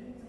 Okay.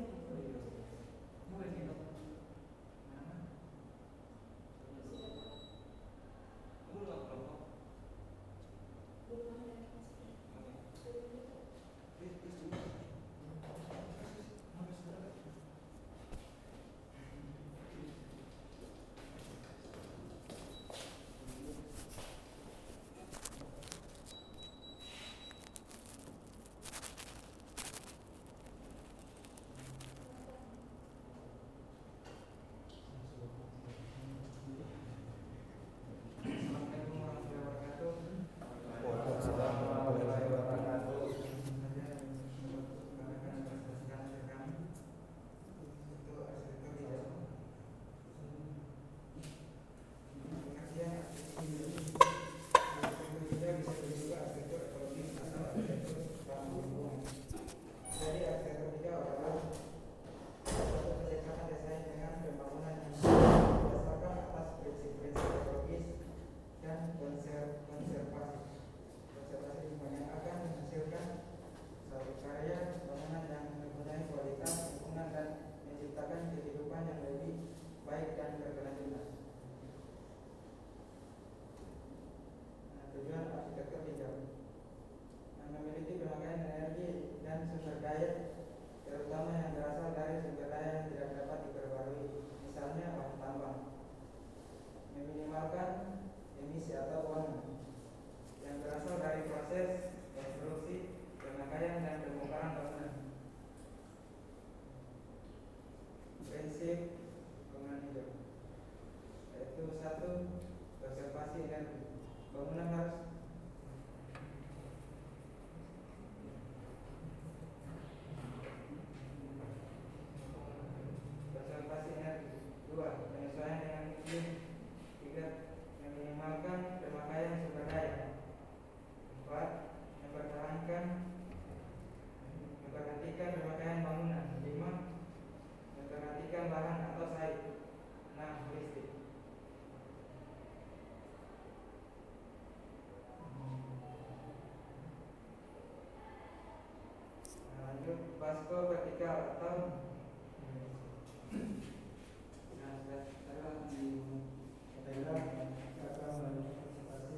Lanjut basko vertikal atau nah sudah saya di Baiklah, kita akan melanjutkan presentasi.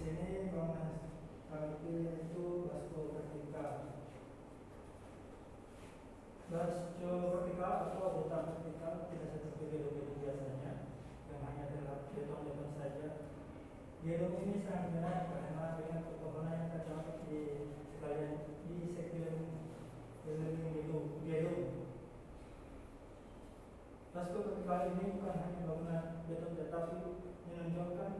Di sini bangunan kami itu basko vertikal. Basko vertikal atau hutan vertikal tidak seperti gedung-gedung biasanya yang hanya adalah beton-beton saja. Gedung ini sangat menarik karena dengan pepohonan yang terdapat di sekalian di sekeliling gedung. gedung. Basko vertikal ini bukan hanya bangunan beton tetapi menunjukkan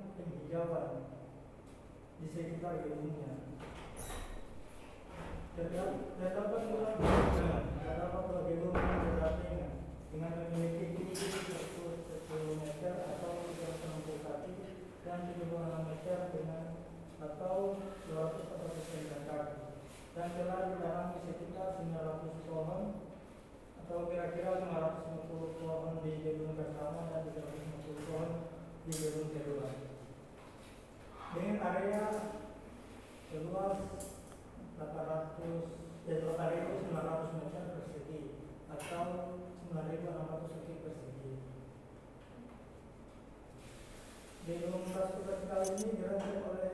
penghijauan di sekitar terdapat pula gedung yang berdampingan dengan memiliki tinggi 10 meter atau 360 kaki dan 76 meter dengan atau 249 kaki. Dan telah sekitar 900 pohon atau kira-kira 550 pohon di gedung pertama dan 350 pohon di gedung kedua. Dengan area seluas 800 eh, 8.900 meter persegi atau 9.600 kaki persegi. Gedung Basko Vertikal ini dirancang oleh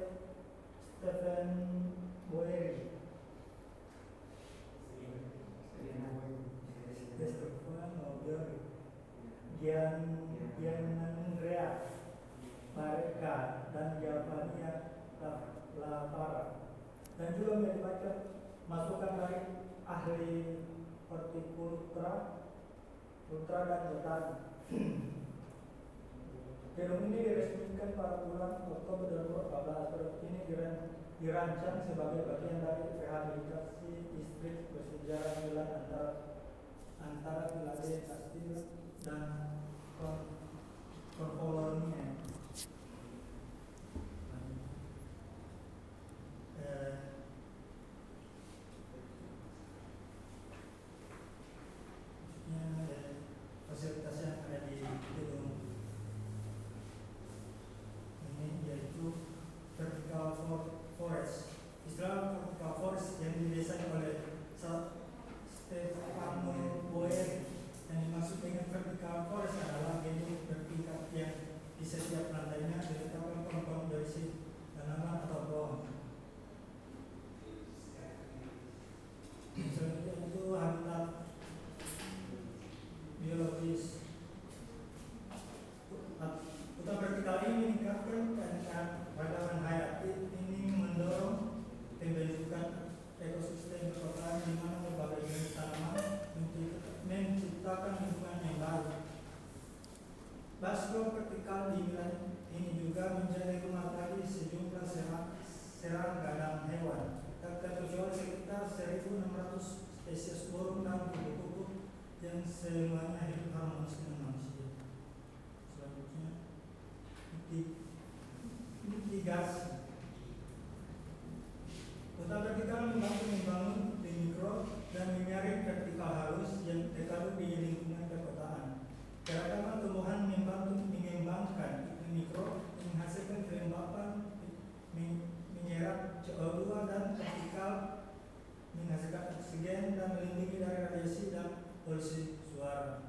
Stephen Boeri. Stefan Boeri. Gian Gian Andrea Mareka dan Javania Lavara dan juga melibatkan masukan dari ahli hortikultura, ultra dan botani. Gedung ini diresmikan pada bulan Oktober 2014. Ini diran- dirancang sebagai bagian dari rehabilitasi distrik bersejarah Milan antara antara Castile dan Con- Corvolonia. Eh, maksudnya, eh, fasilitas yang ada di gedung ini yaitu vertical for- forest. Istilah vertical forest yang didesain oleh Sa- Stefano Boeri yang dimaksud dengan vertical forest adalah gedung bertingkat yang di setiap lantainya diletakkan pohon-pohon berisi tanaman atau pohon. Selanjutnya itu habitat biologis Hutan vertikal ini meningkatkan keanekaragaman hayati. Ini mendorong pembentukan ekosistem perkotaan di mana berbagai jenis tanaman mencipta- menciptakan lingkungan yang baru. Basko vertikal di wilayah ini juga menjadi rumah bagi sejumlah serang, dan hewan. Terkecuali sekitar 1.600 spesies burung dan kupu-kupu yang semuanya hidup harmonis dengan manusia. Selanjutnya, mitig- mitigasi. Kota vertikal membantu membangun di mikro dan menyaring vertikal halus yang terkandung di lingkungan perkotaan. Keragaman tumbuhan membantu mengembangkan mikro, menghasilkan kelembapan, menyerap CO2 dan vertikal menghasilkan oksigen dan melindungi dari radiasi dan polusi suara.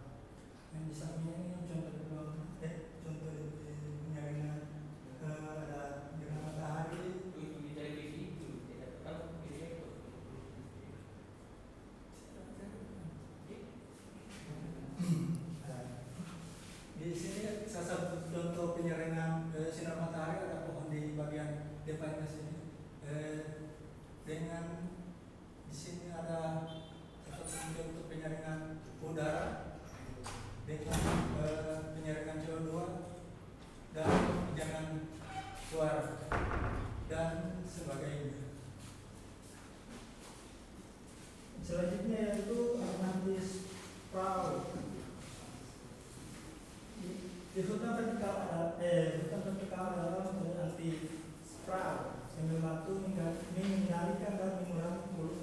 Yang di sampingnya ini contoh kedua, eh contoh penyaringan eh, ada gerhana matahari, Itu di televisi itu tidak tahu. Di sini salah satu contoh penyaringan eh, sinar matahari ada efek samping untuk penyaringan udara dengan eh, penyaringan CO2 dan jangan suara dan sebagainya. Selanjutnya yaitu analisis perahu. Di hutan vertikal ada eh hutan vertikal adalah metode anti sprout yang membantu mengendalikan dan mengurangi polusi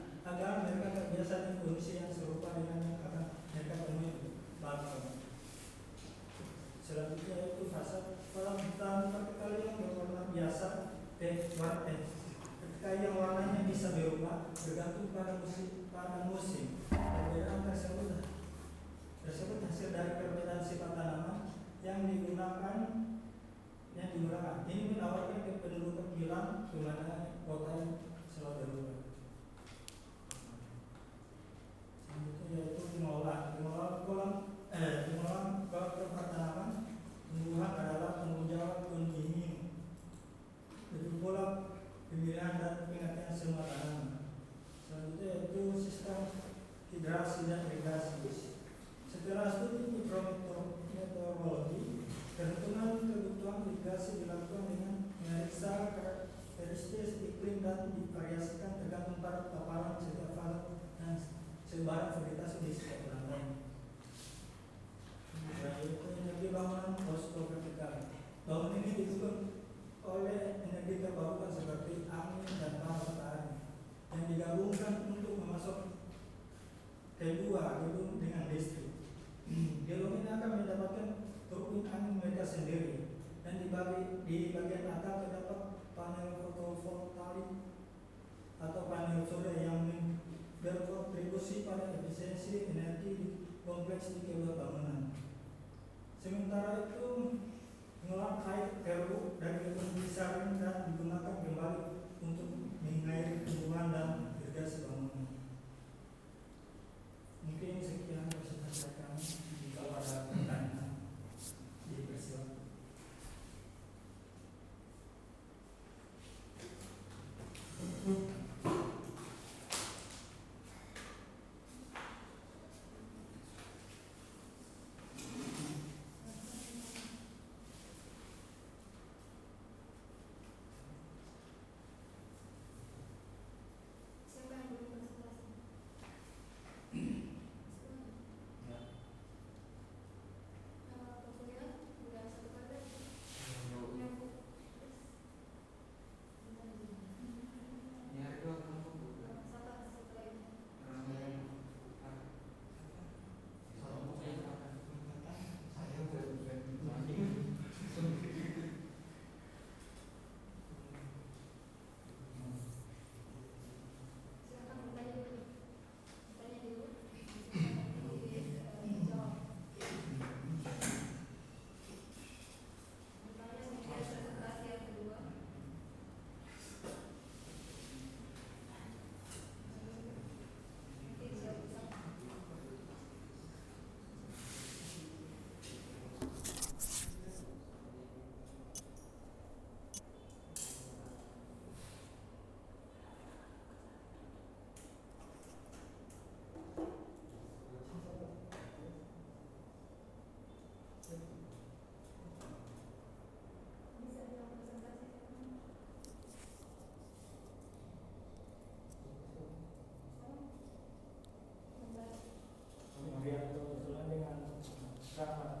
agar mereka terbiasa dengan kondisi yang serupa dengan yang akan mereka temui bakal. Selanjutnya itu fase hitam vertikal yang berwarna biasa eh warna ketika yang warnanya bisa berubah bergantung pada musim pada musim. Perbedaan tersebut tersebut hasil dari perbedaan sifat tanaman yang digunakan yang digunakan. Ini menawarkan kependudukan bilang di mana kota selalu berubah selanjutnya yaitu mengolah mengolah kolam eh mengolah kolam tempat tanaman tumbuhan adalah tanggung jawab pendingin begitu pula pemilihan dan pengertian semua tanaman. Selanjutnya yaitu sistem hidrasi dan irigasi. Setelah studi mikrometeorologi, perhitungan kebutuhan irigasi dilakukan dengan memeriksa karakteristik iklim dan divariasikan tergantung pada paparan sebaran vegetasi di sekitar lantai. Yaitu energi bangunan posko vertikal. Bangunan ini didukung oleh energi terbarukan seperti angin dan panas matahari yang digabungkan untuk memasok kedua gedung dengan listrik. Gedung ini akan mendapatkan turbin angin mereka sendiri dan di bagian atap terdapat panel fotovoltaik atau panel surya yang berkontribusi pada efisiensi energi di kompleks di kedua bangunan. Sementara itu mengolah air keruh dari gedung disaring dan digunakan kembali untuk mengairi tumbuhan dan irigasi bangunan. Mungkin sekian gentlemen.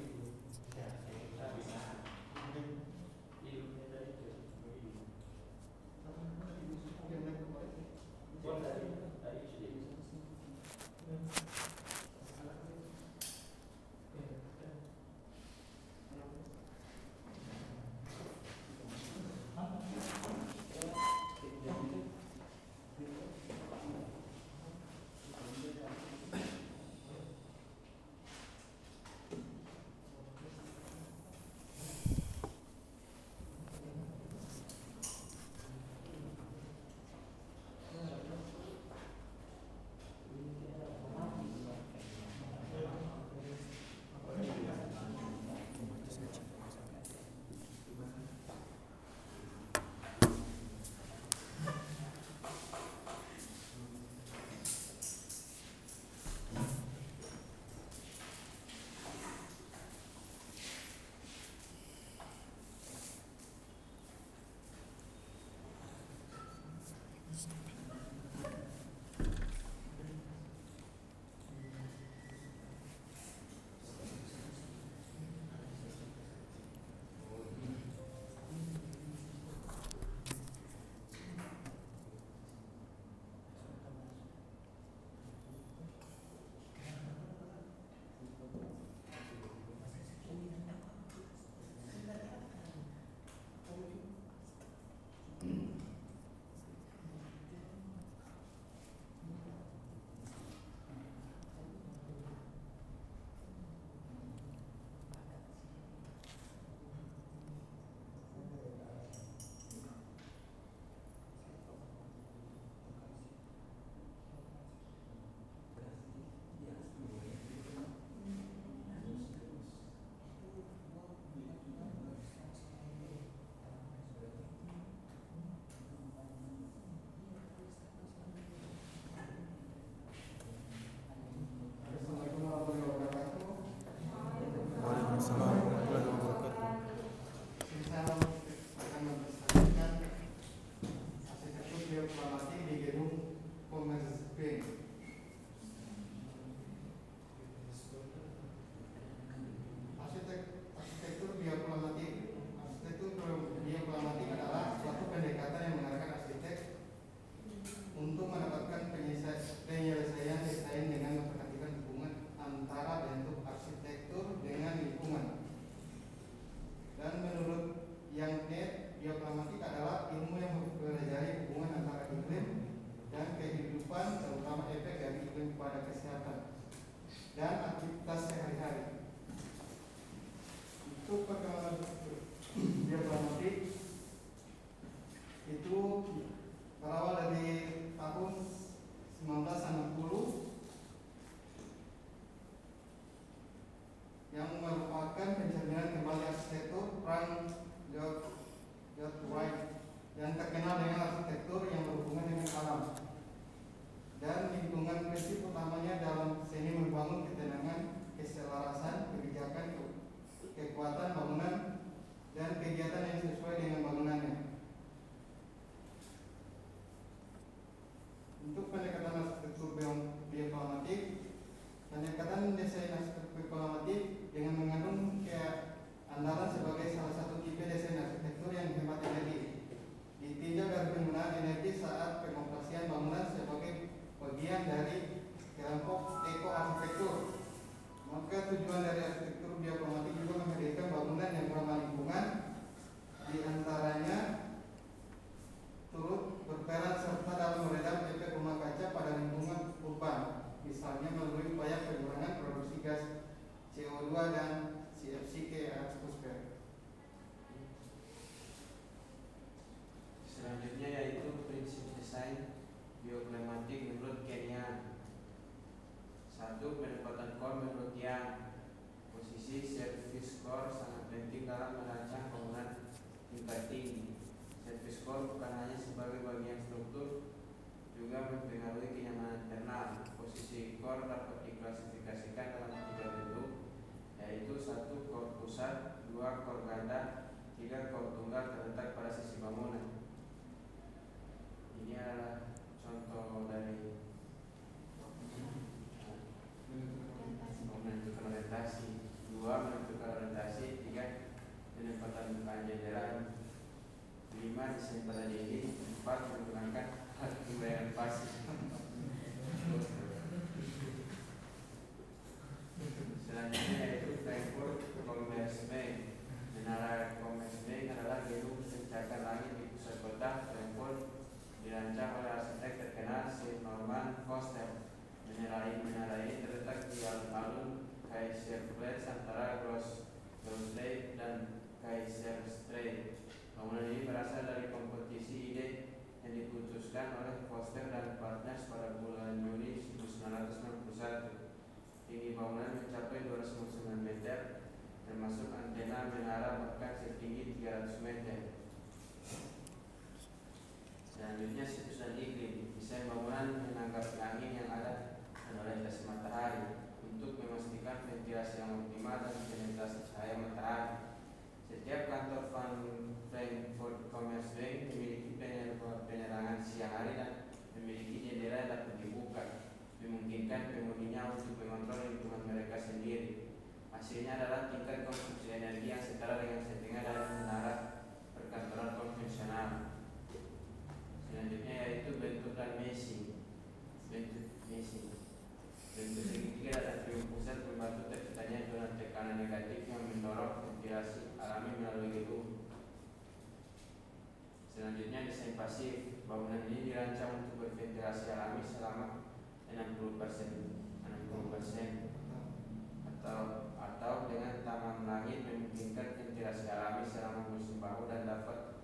taman langit memungkinkan ventilasi alami selama musim bahu dan dapat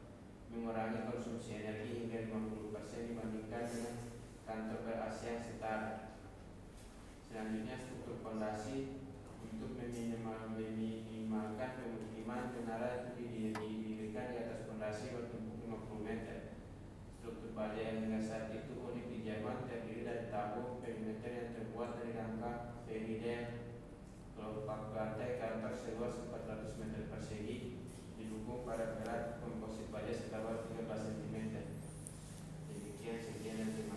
mengurangi konsumsi energi hingga 50 persen dibandingkan dengan kantor ber-AC yang setara. Selanjutnya struktur fondasi untuk meminimal, meminimalkan pemukiman itu didirikan di atas fondasi bertumpuk 50 meter. Struktur baja yang hingga saat itu unik di Jerman terdiri dari tabung perimeter yang terbuat dari rangka Ferriden kelopak lantai kantor seluas 400 meter persegi didukung pada pelat komposit baja setebal 13 cm. Demikian sekian dan terima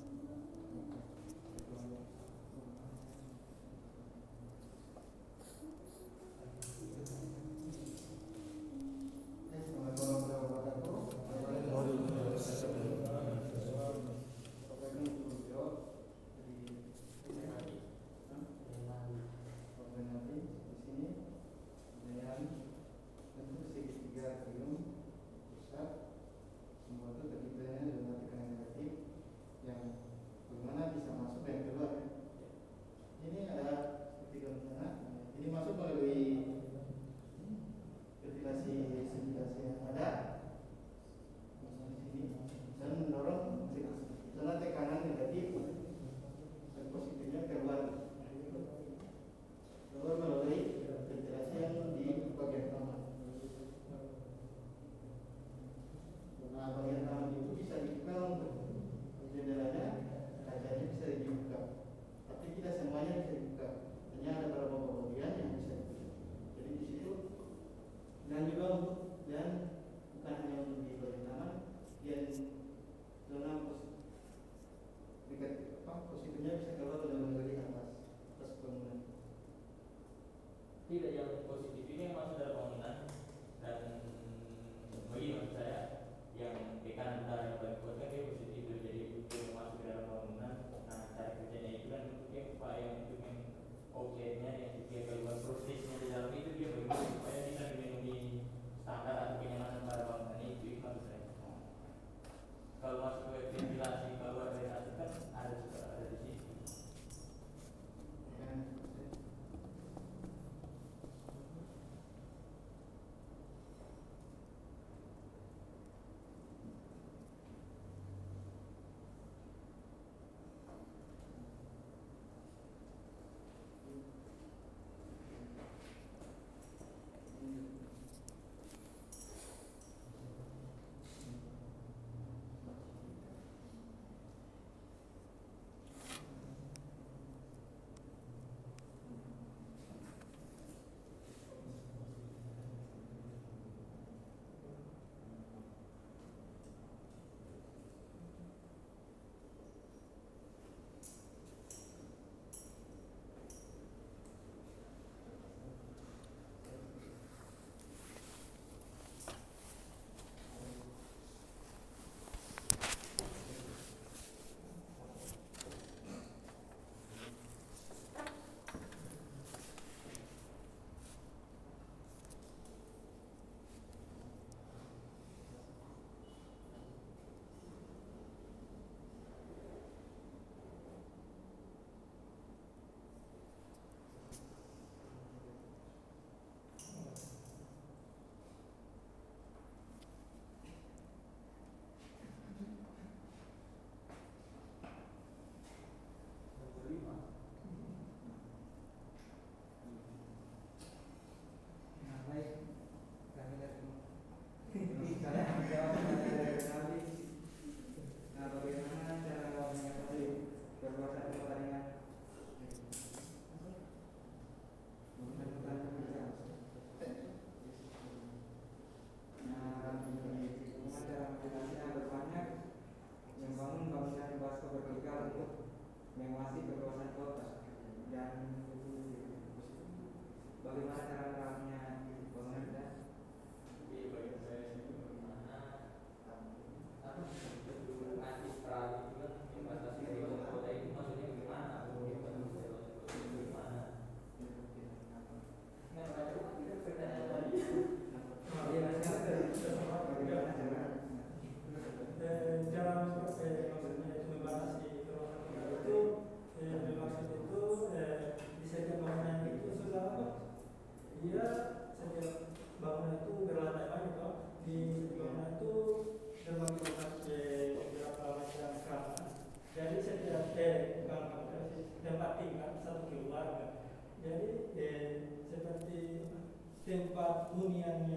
tempat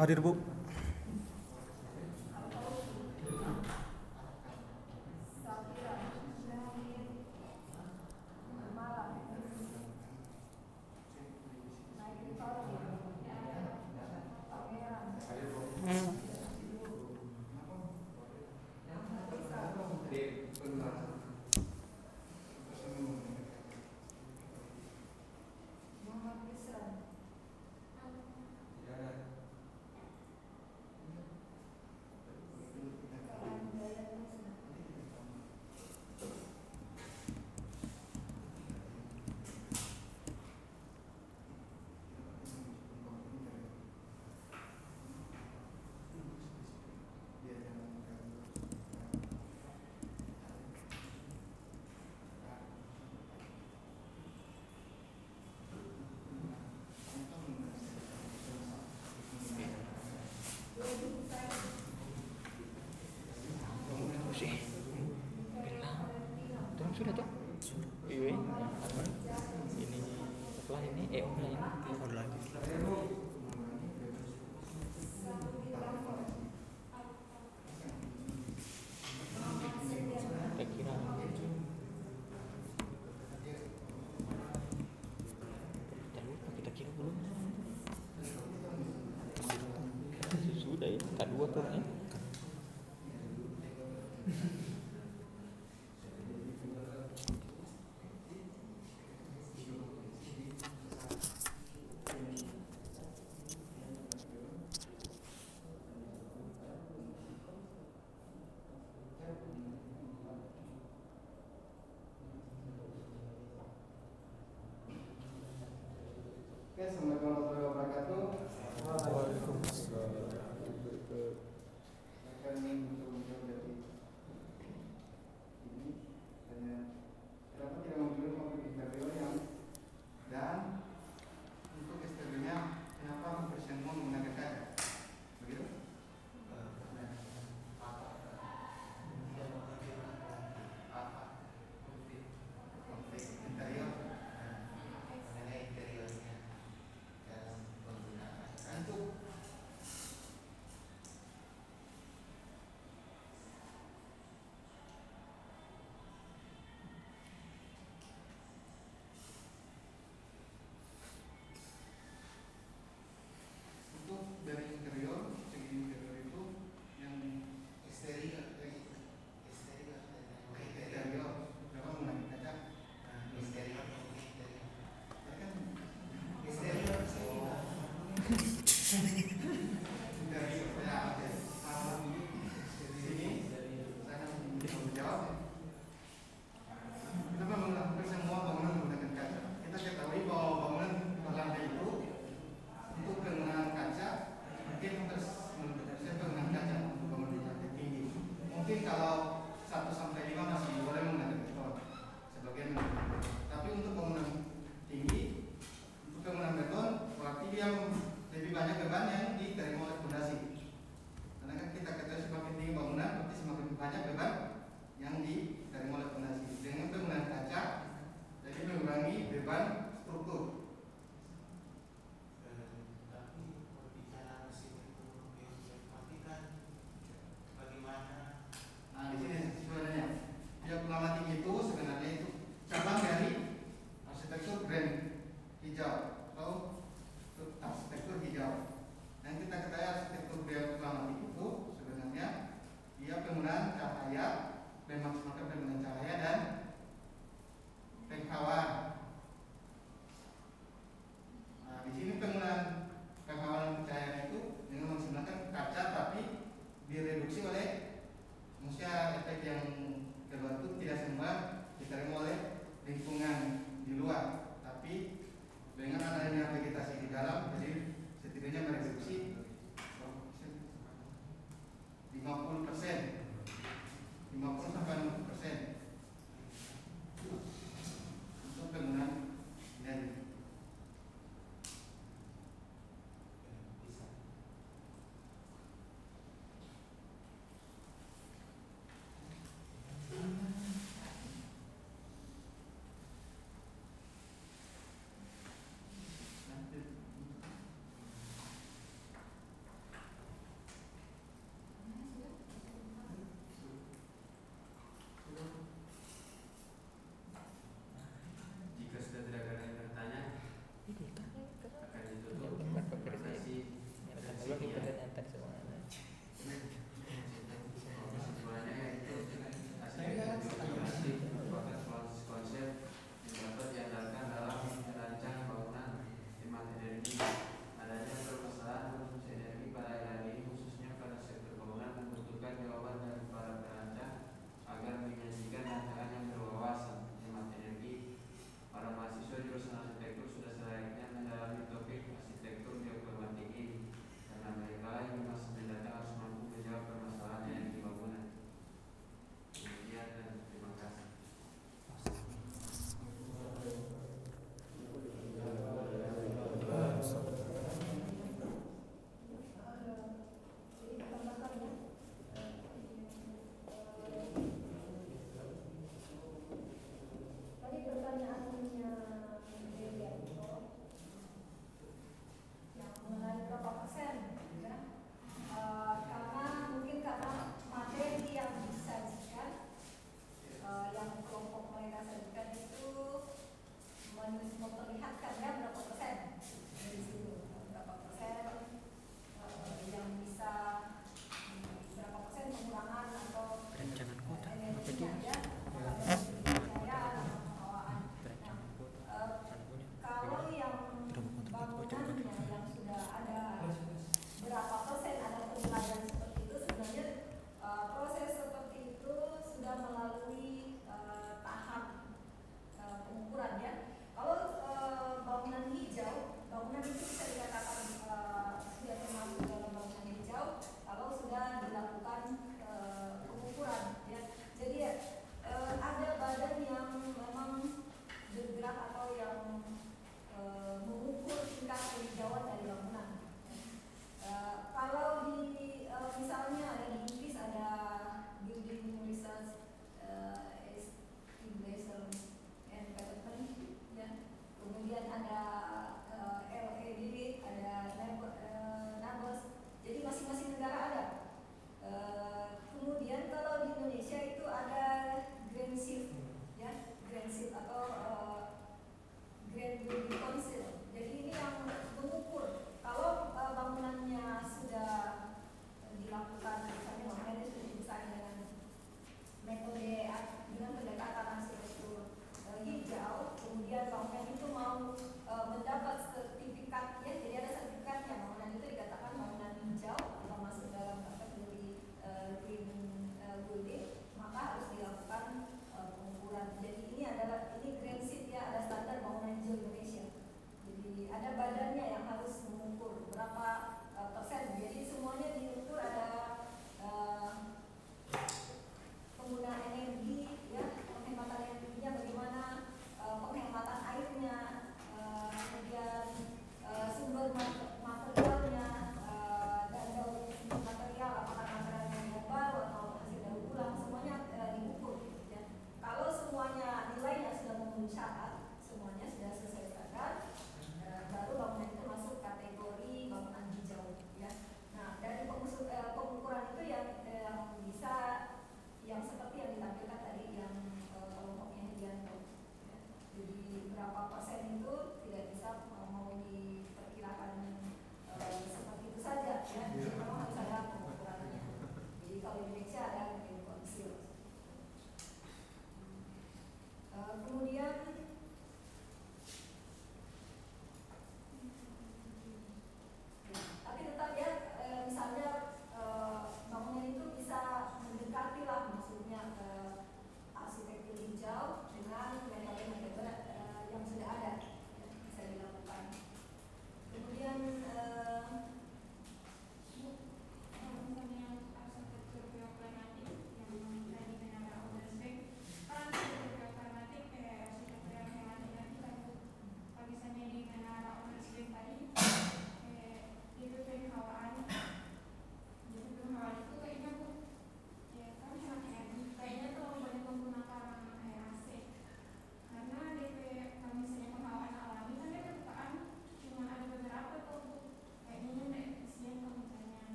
Hadir Bu. questão da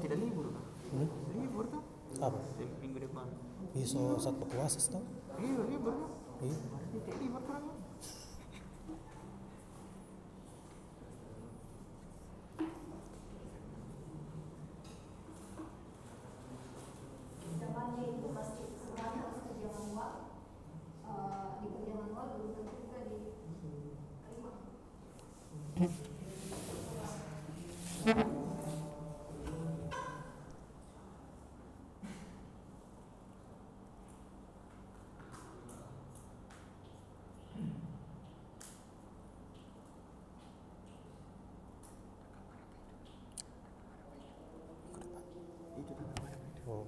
tidak libur. Hmm? Libur tuh. Apa? Minggu depan. Iso saat berpuasa sih tuh. well,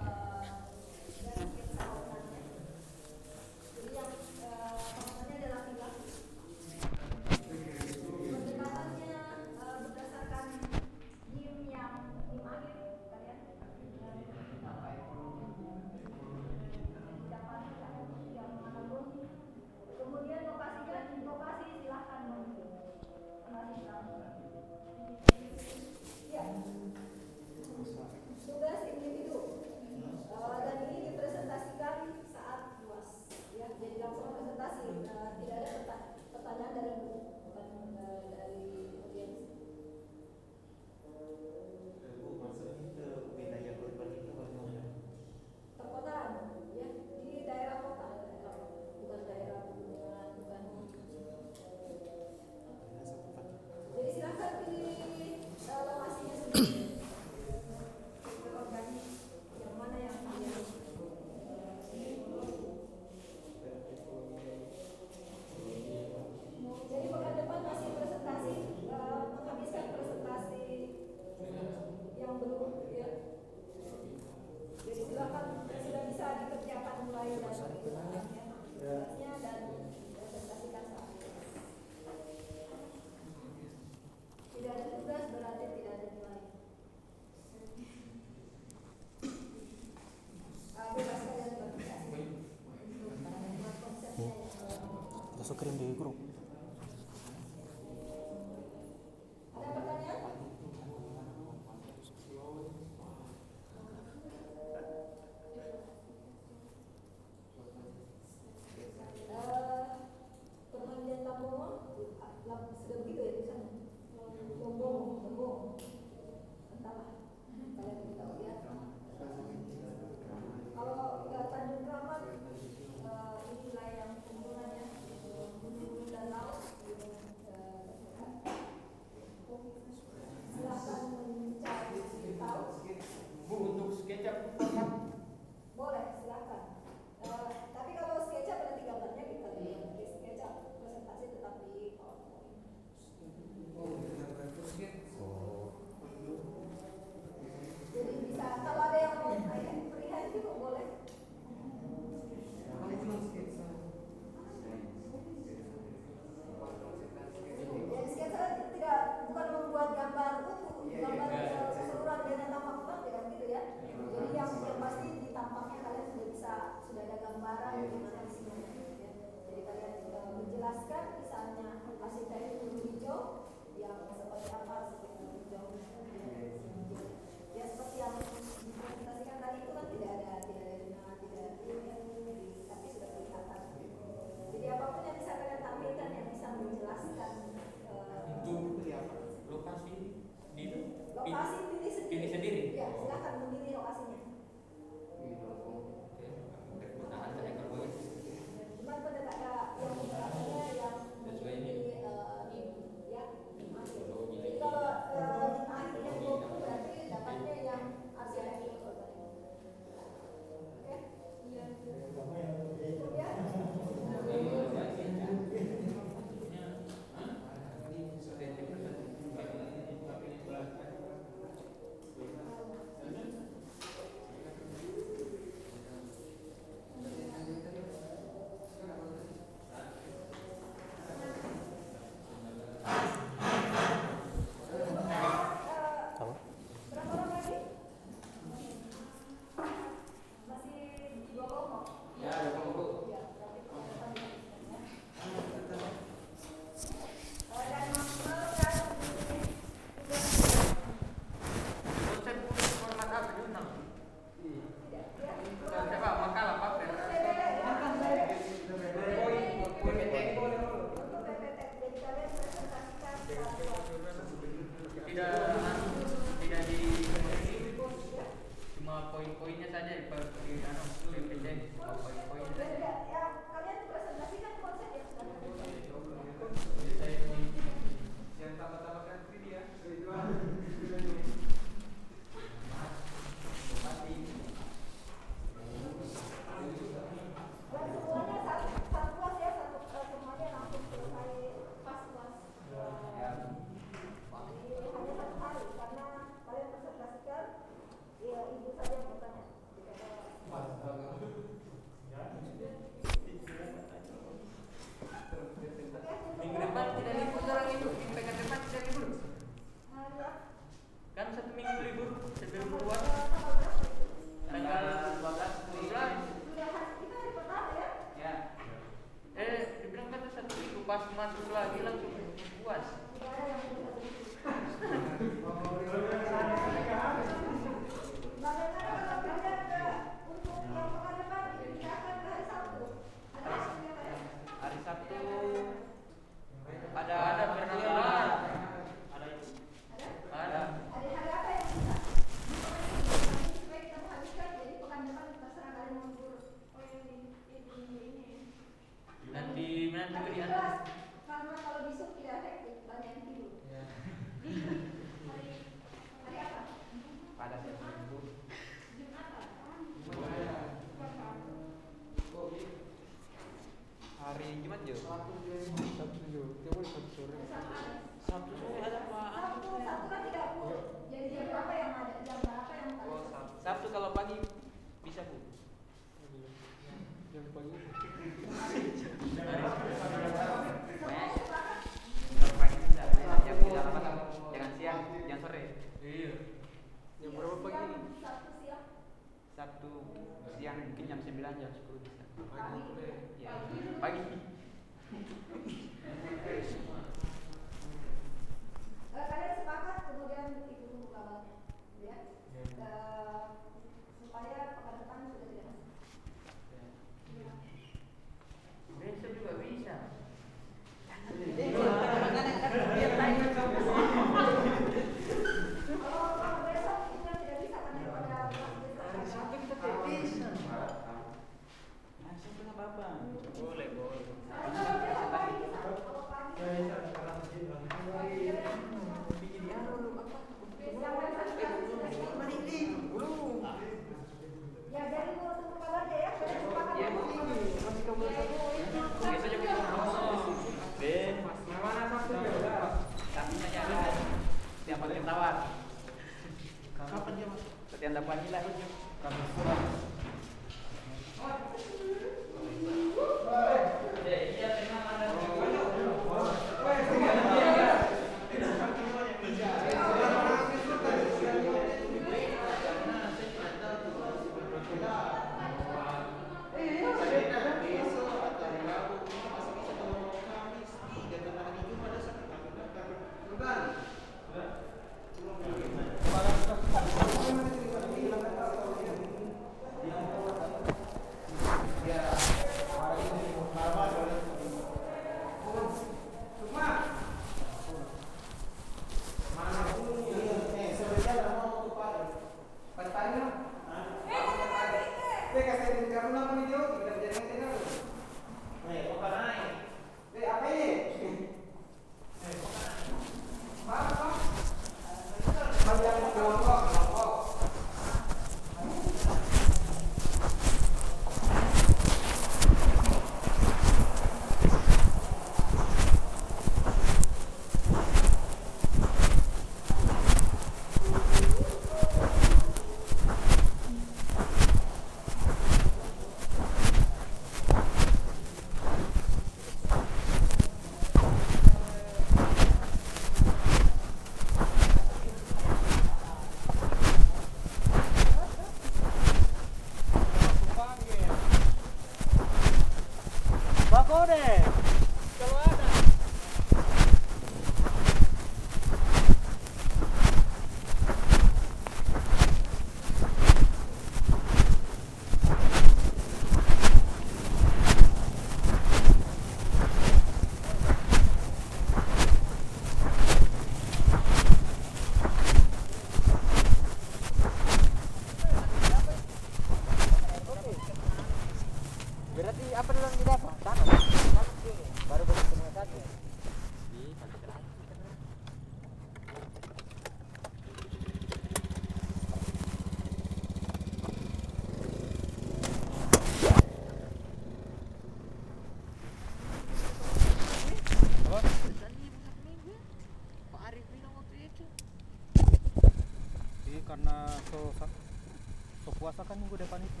minggu depan itu.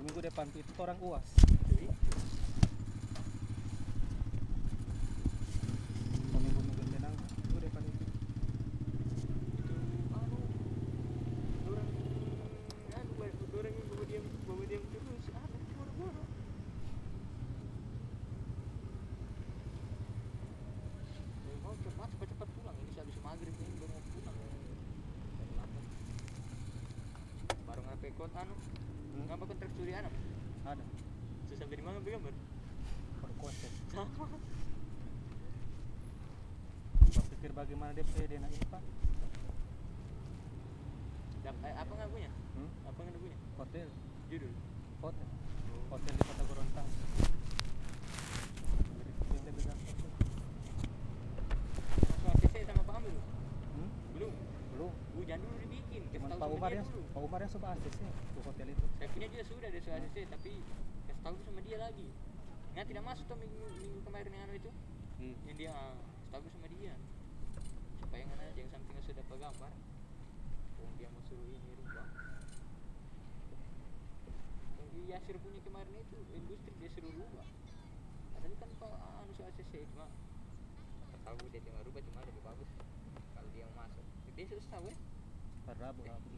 Minggu depan itu orang uas. So, minggu minggu tenang. Kot anu Hmm? ngapa kontrak studi anu Ada. susah dari mana gambar Per konsep. sama Berpikir bagaimana dia punya DNA IPA. Dap- eh, apa nggak punya Hmm? apa nggak punya Hotel. judul Hotel. Hotel di Kota Gorontalo. ACC sama Pak Amir Hmm? belum Belum. jangan dulu dibikin Cuman tahu Pak Umar yang Pak Umar yang suka ACC di hotel itu. saya punya juga sudah dari soal ACC tapi kasih tahu sama dia lagi. Nggak tidak masuk tuh minggu minggu kemarin yang anu itu. Hmm. yang dia ah, kasih tahu sama dia. Supaya nggak ada yang sampingnya sudah dapat gambar oh dia mau suruh ini rubah. Yang di Yasir punya kemarin itu industri dia suruh rubah. Padahal kan pak anu soal ACC cuma tahu dia cuma rubah cuma lebih bagus. Kalau dia mau masuk. Dia sudah tahu ya Per Rabu Rabu. Rabu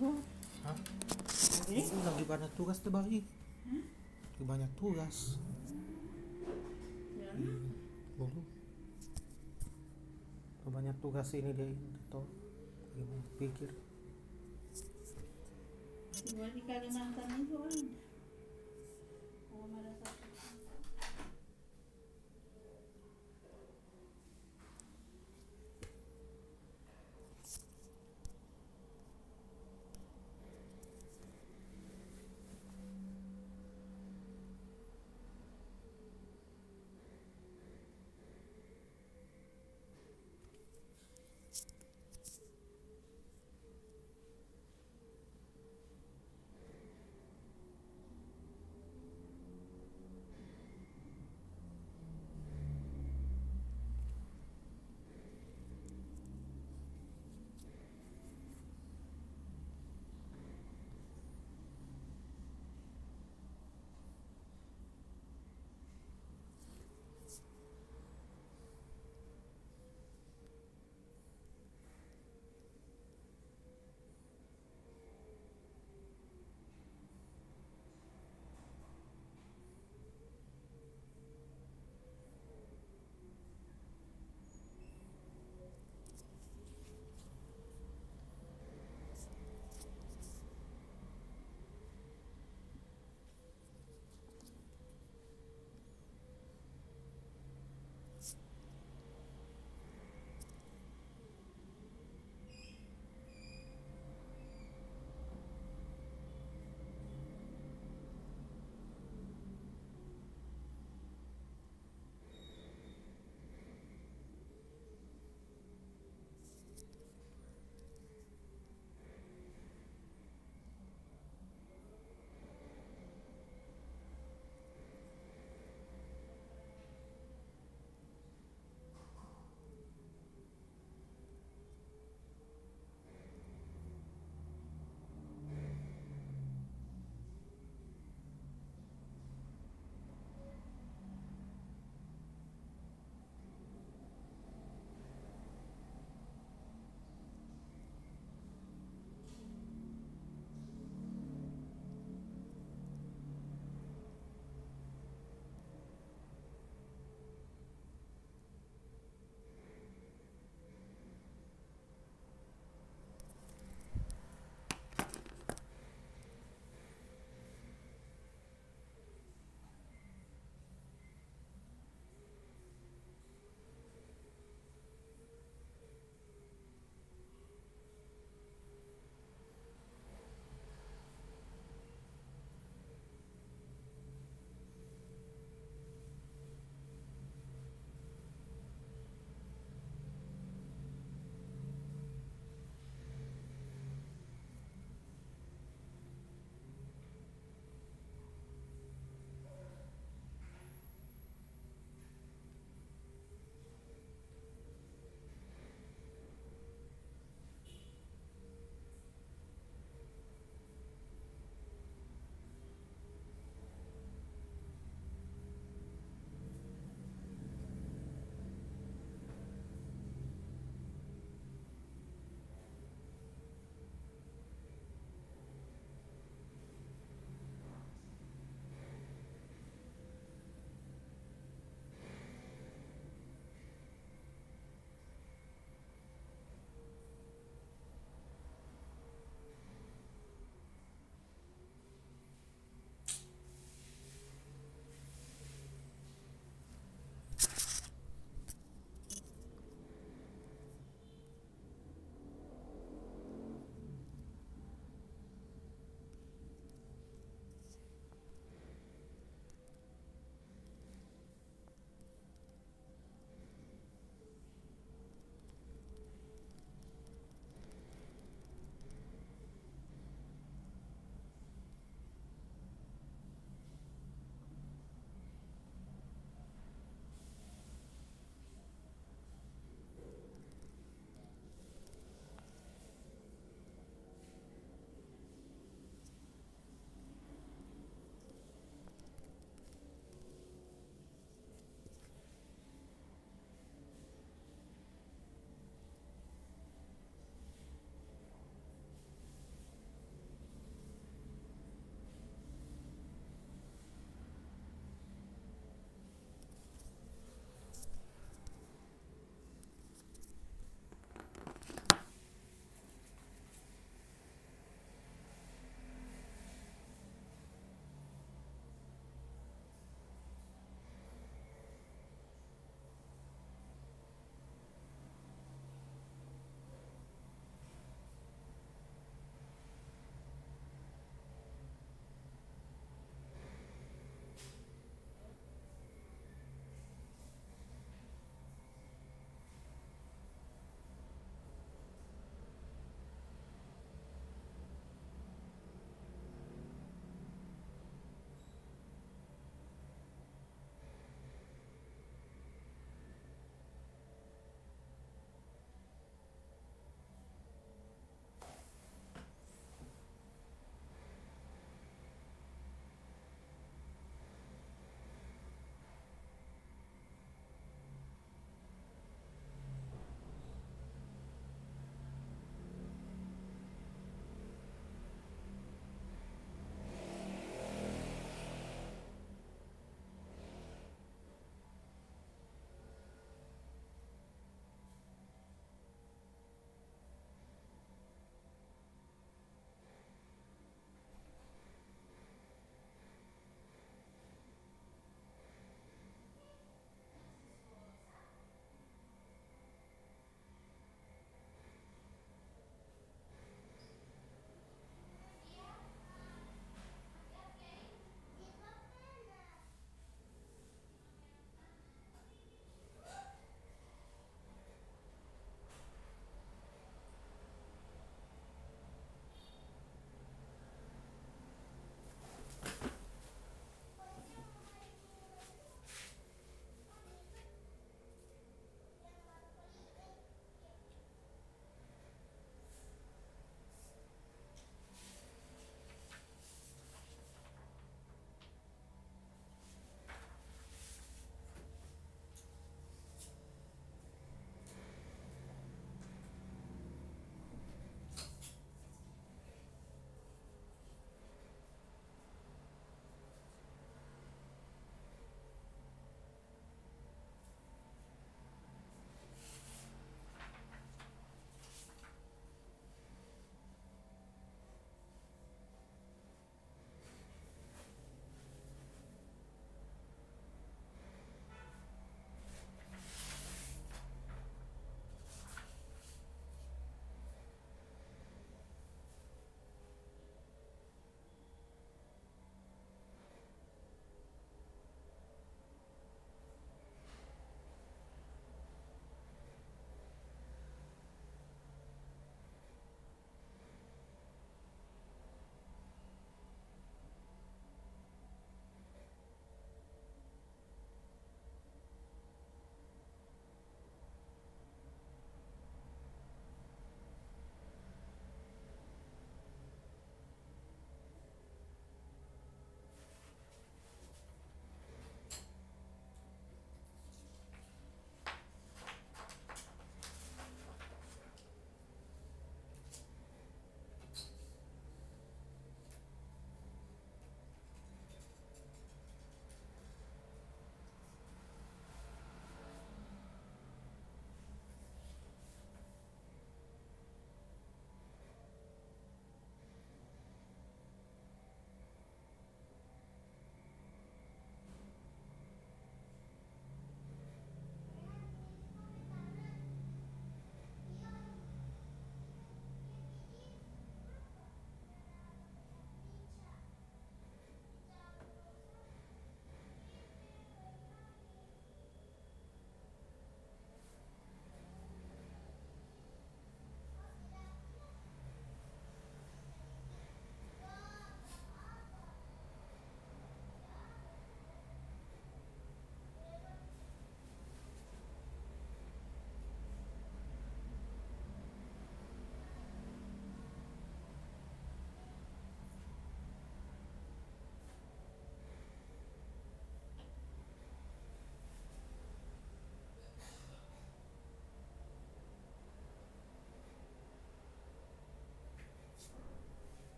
Hah? Itu lagi banyak tugas tuh bagi. Lagi banyak tugas. Ya. Dulu. Banyak tugas ini dia itu. Gimana pikir? Tinggal di Kalimantan itu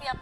setiap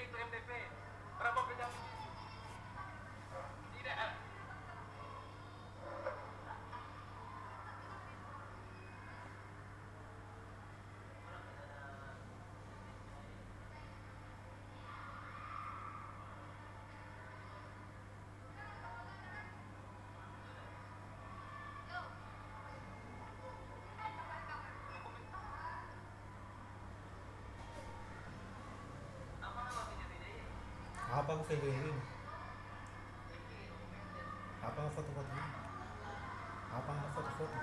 Pay, PMDP. Apa aku video ini apa foto-foto apa foto-foto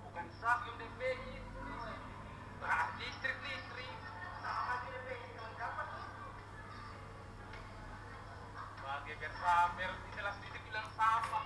Bukan sak yung DPI. Ah, listrik listrik. Sebagai bersamer, jelas dia bilang sama.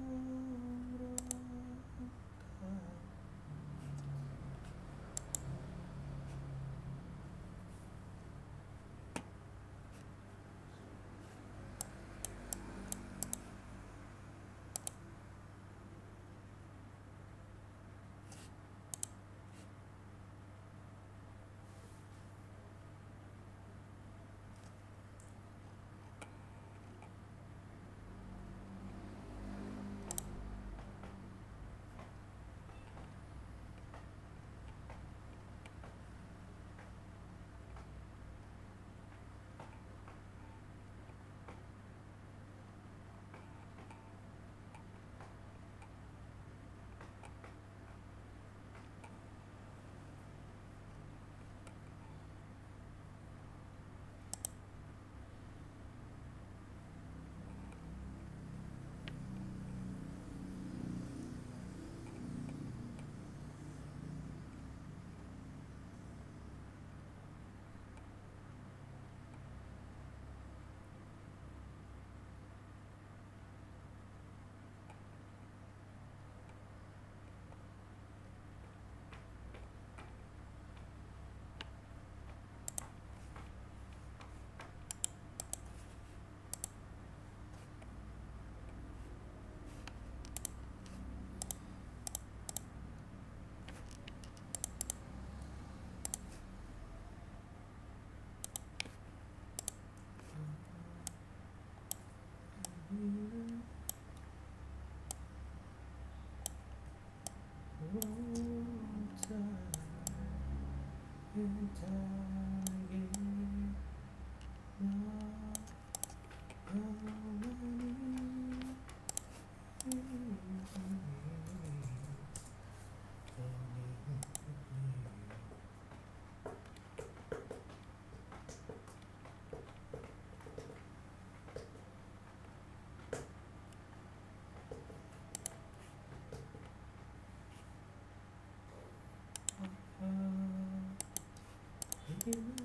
in time. Mm-hmm.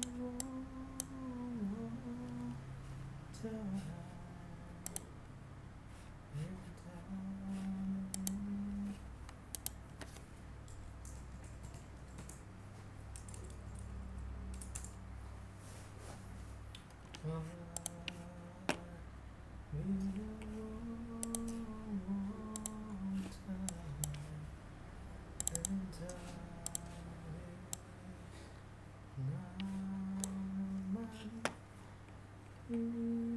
Mm-hmm.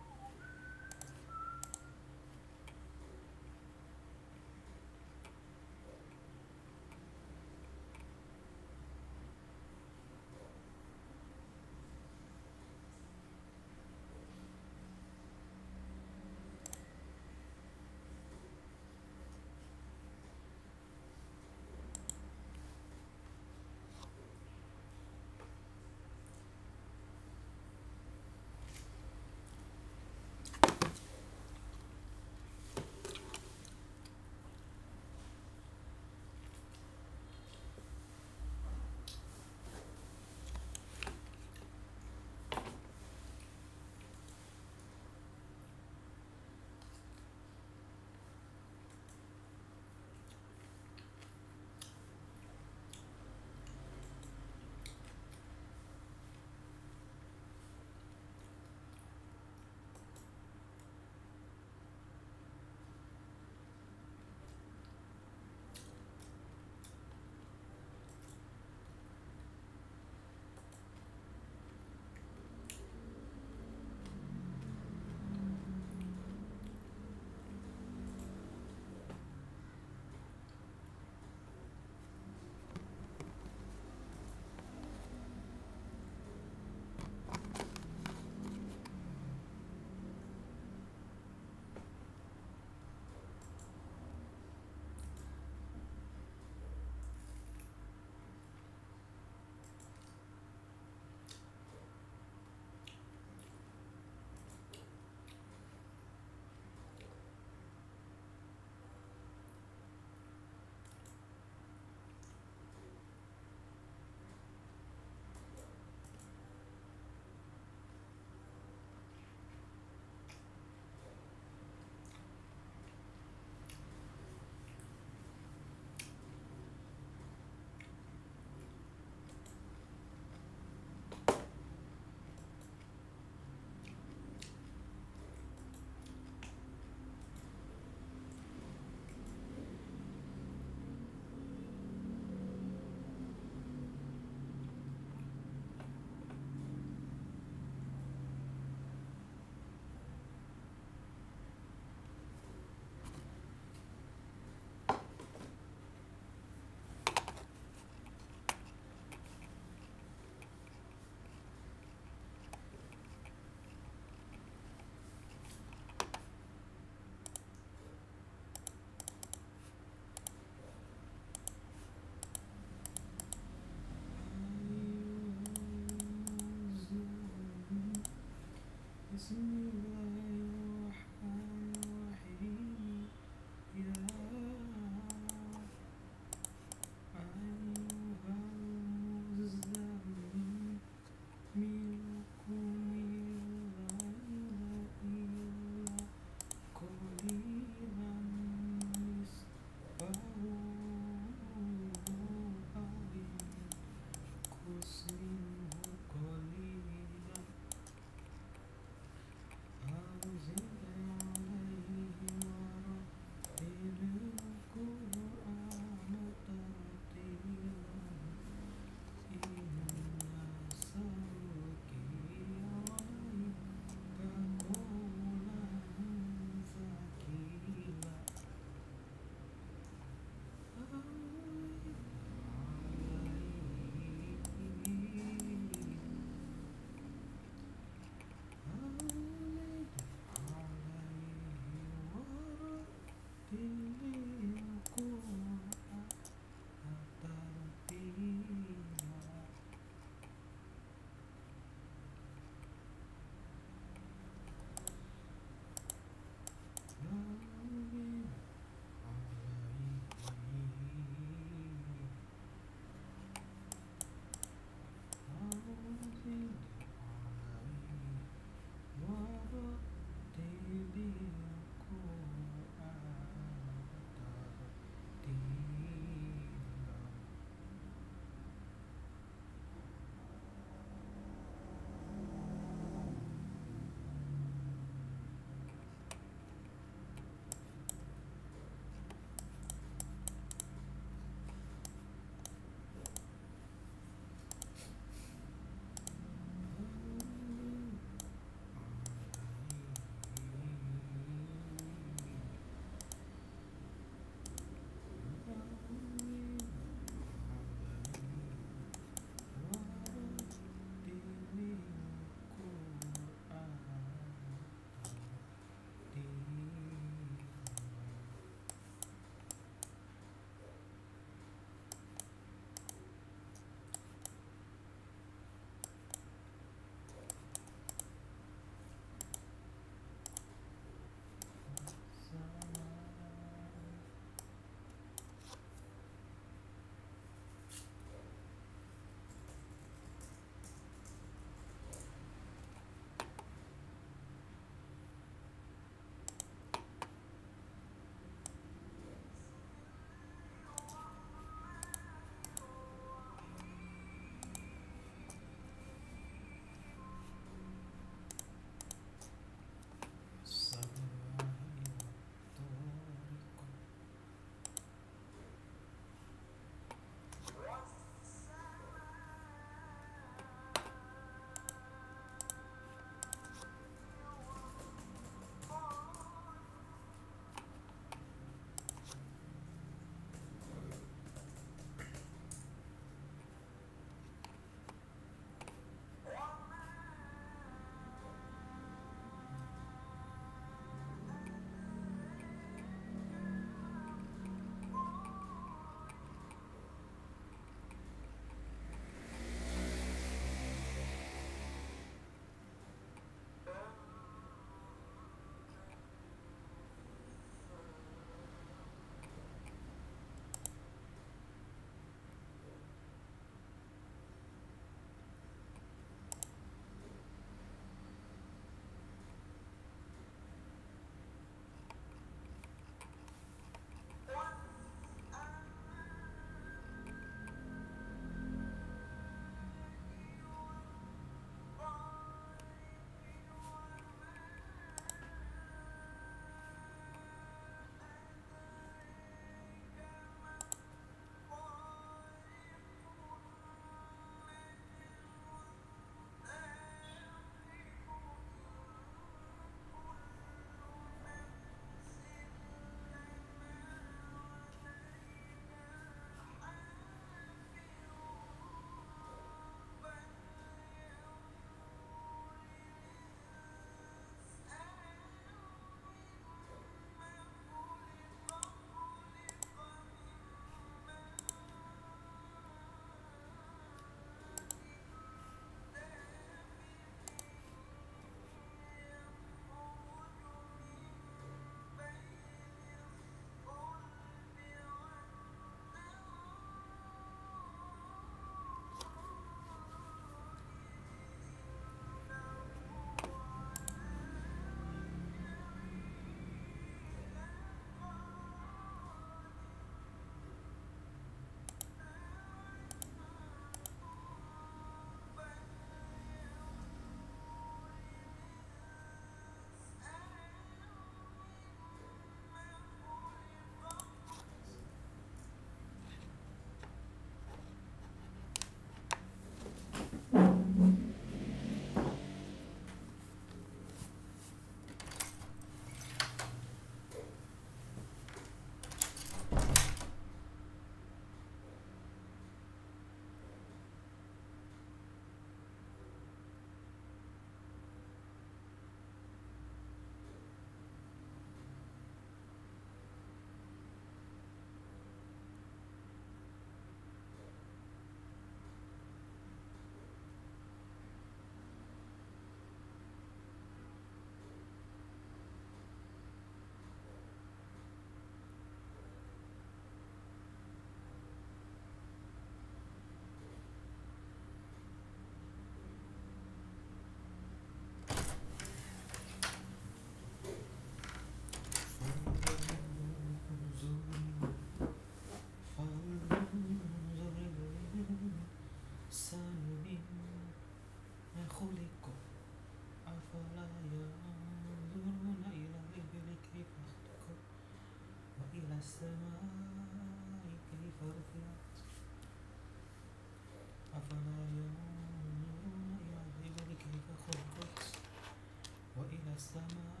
Summer.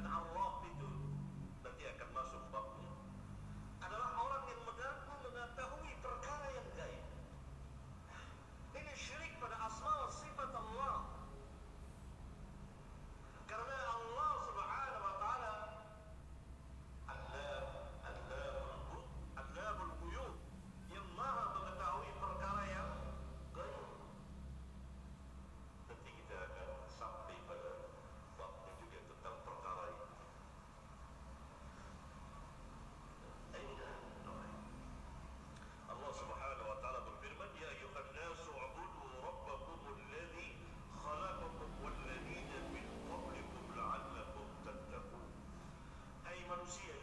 and our Rozier.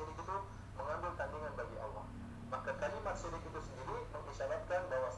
syirik itu mengambil tandingan bagi Allah. Maka kalimat syirik itu sendiri mengisyaratkan bahwa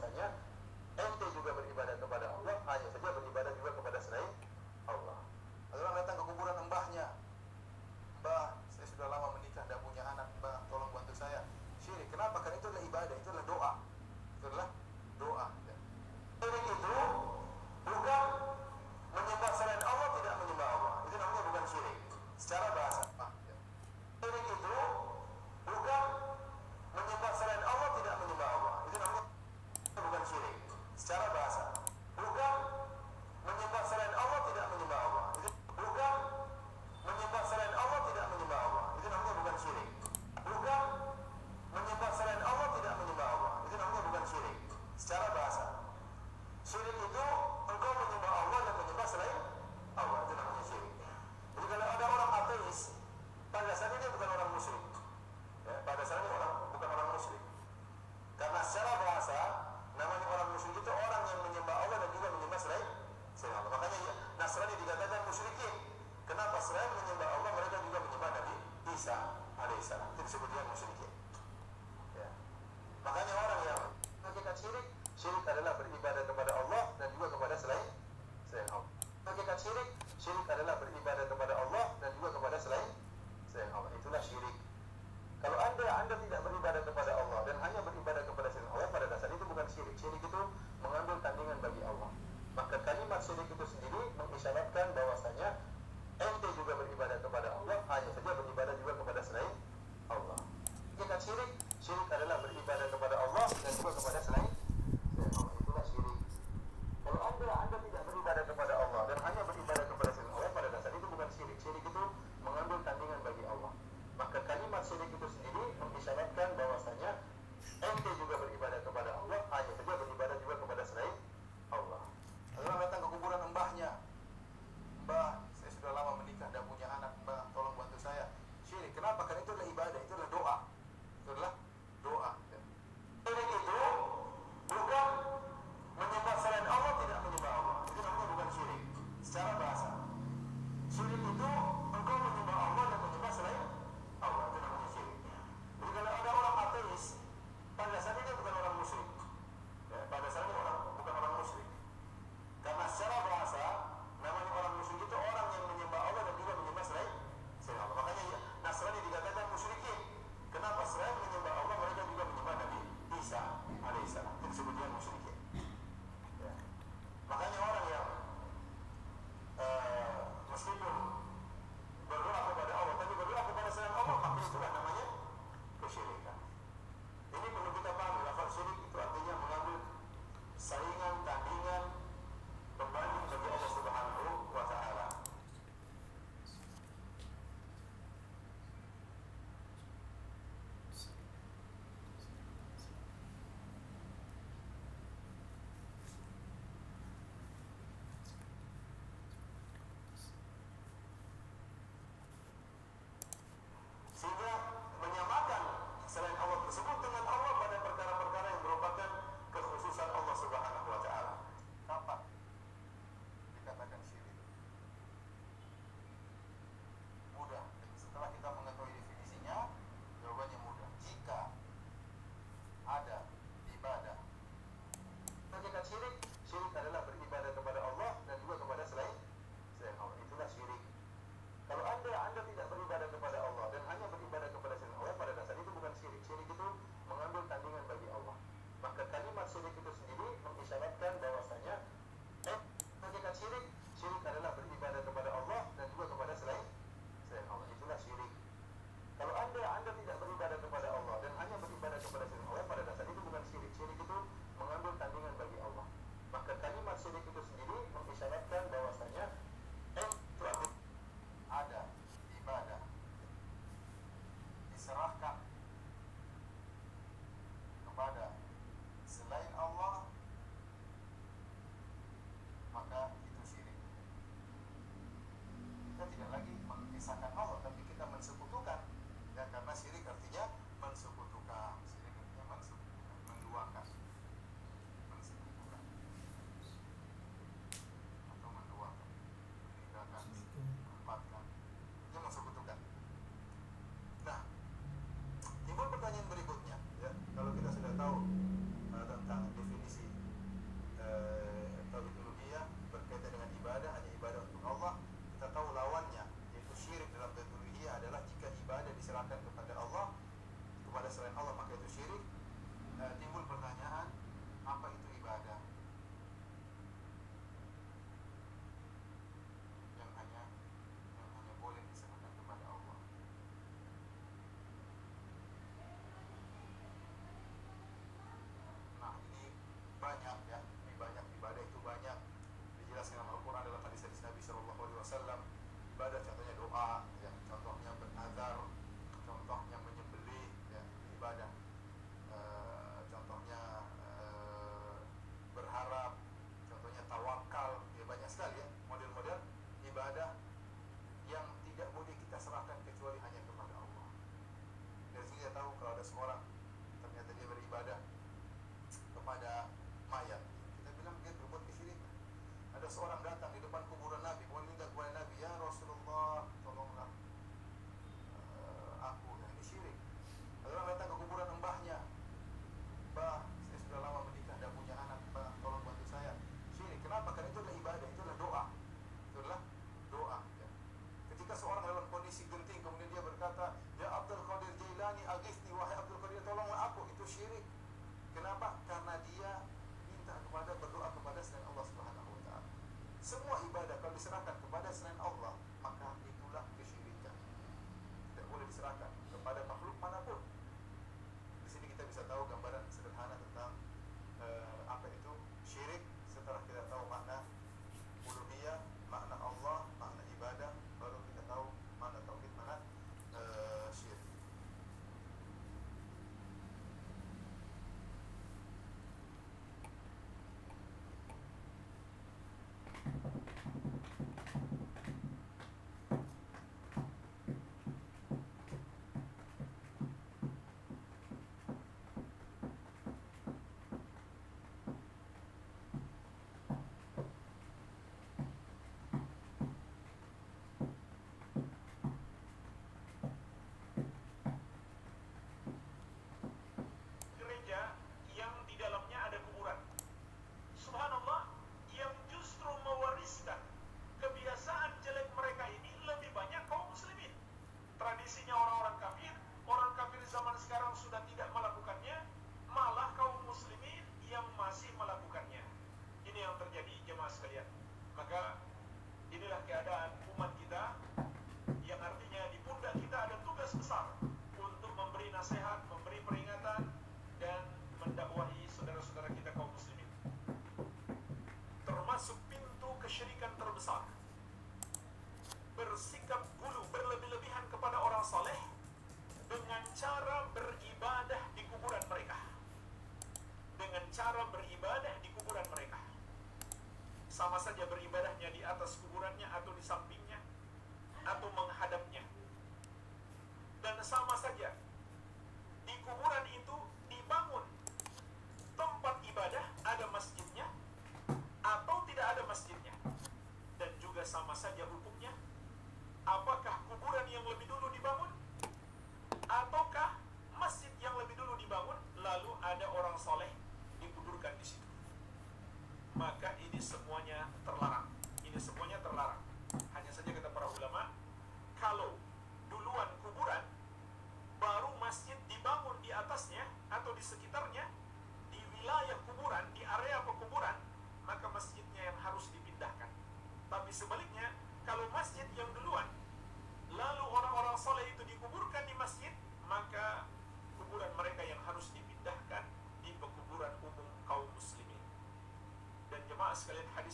at the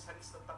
tends to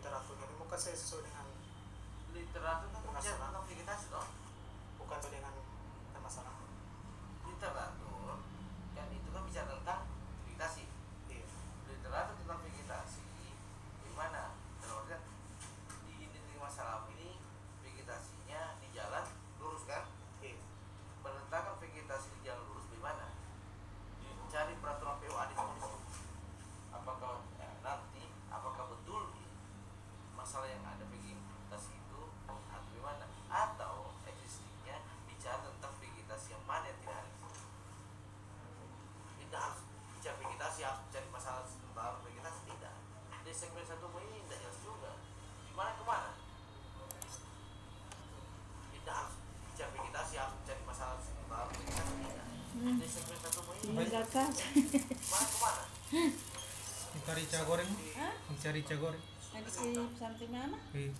literaturnya ini muka saya sesuai dengan literatur itu muka saya vegetasi toh meninggalkan mencari cagoreng mencari cagoreng lagi di pesantren mana iya.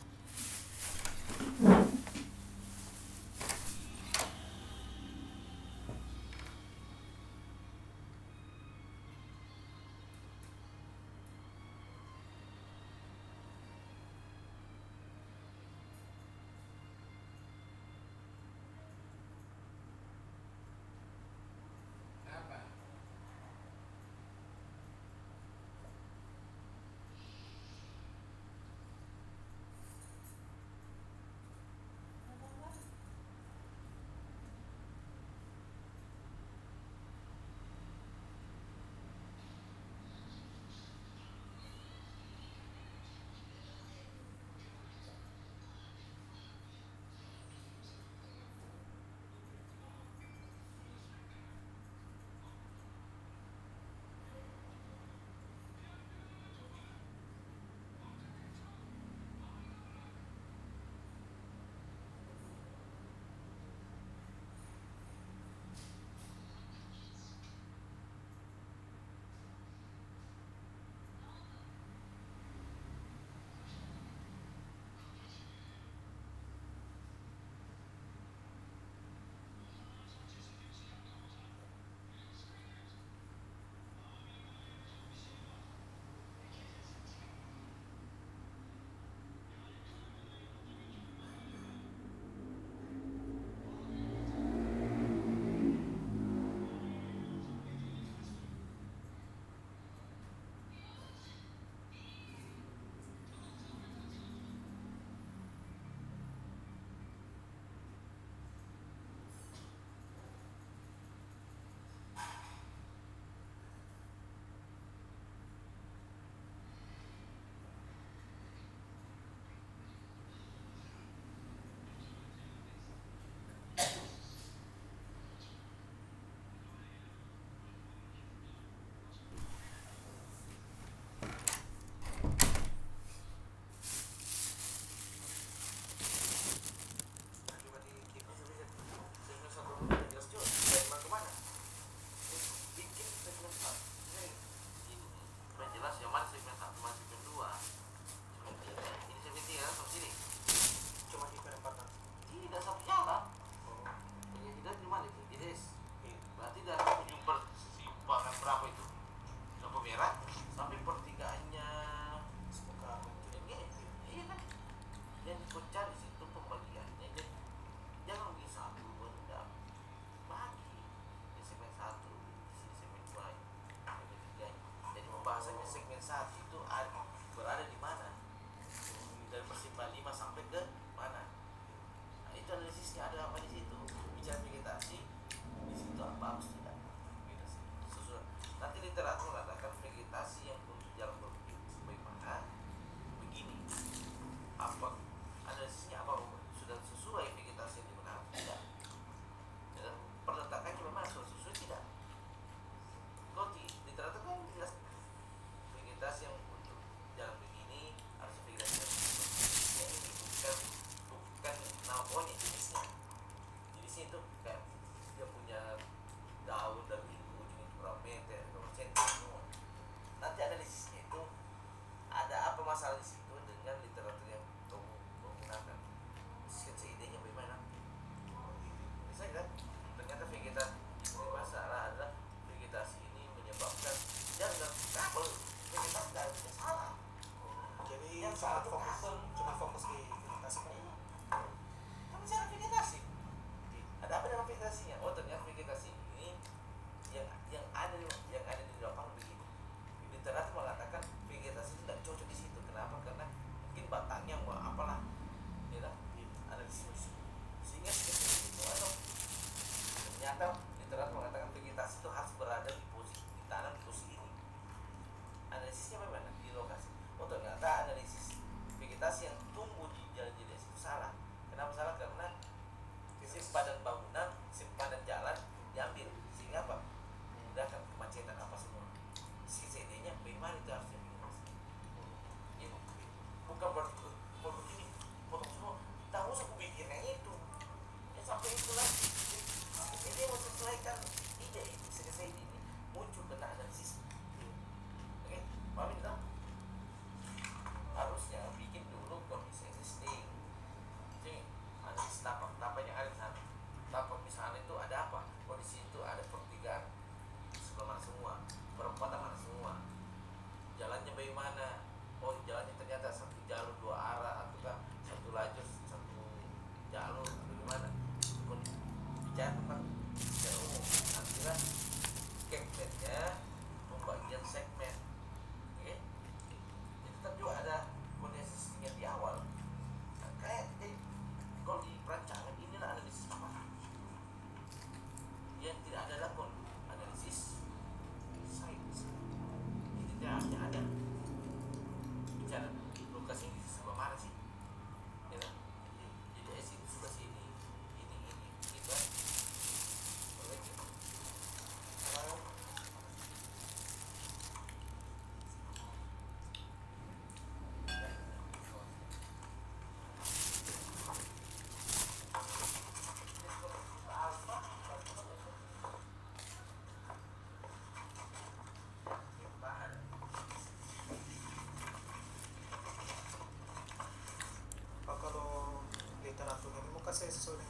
Literatur ini muka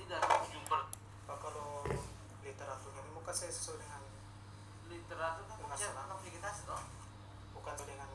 Jumper, dari per oh, kalau literatur ini bukan saya sesuai dengan literatur kan dengan kita, toh? Bukan dengan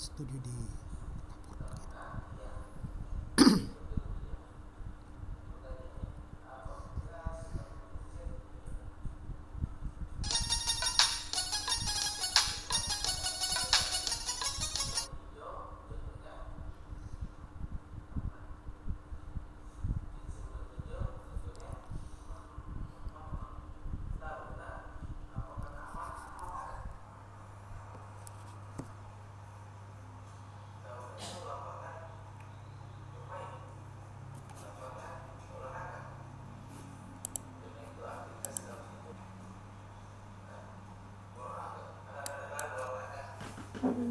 studio di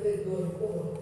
kategori pohon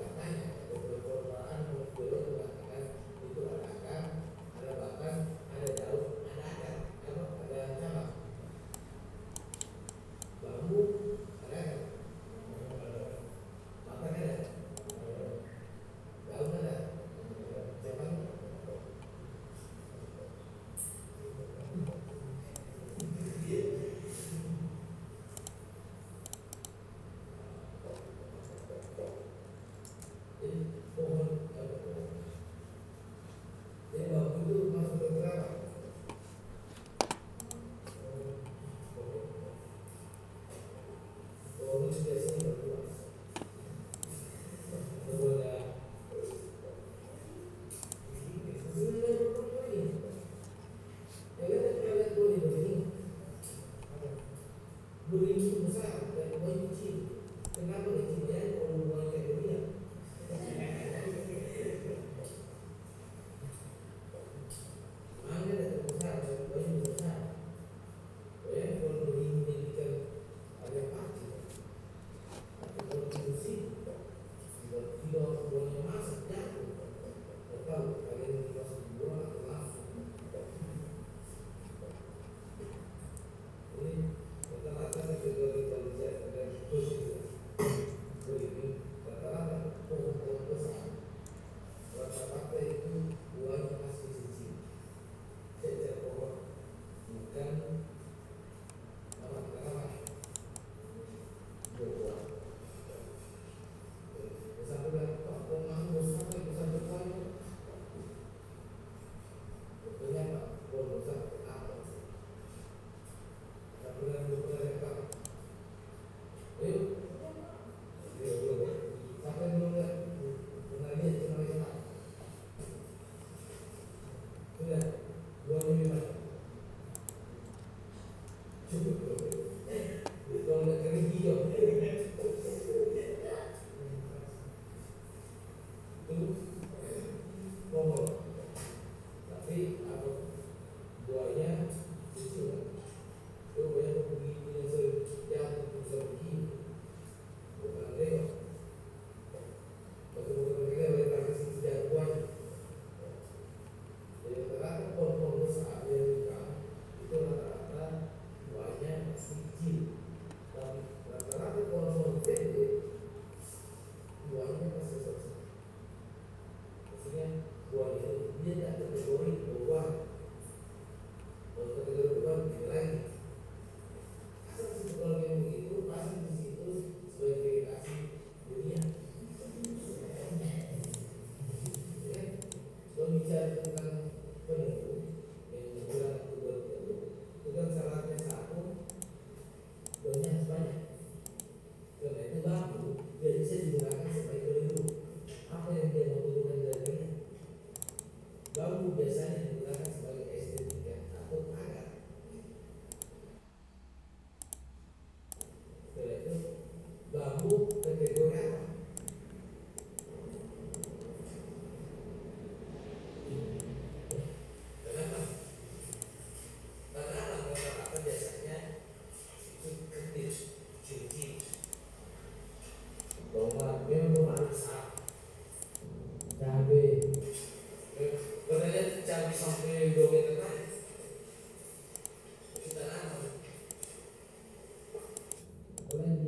lagi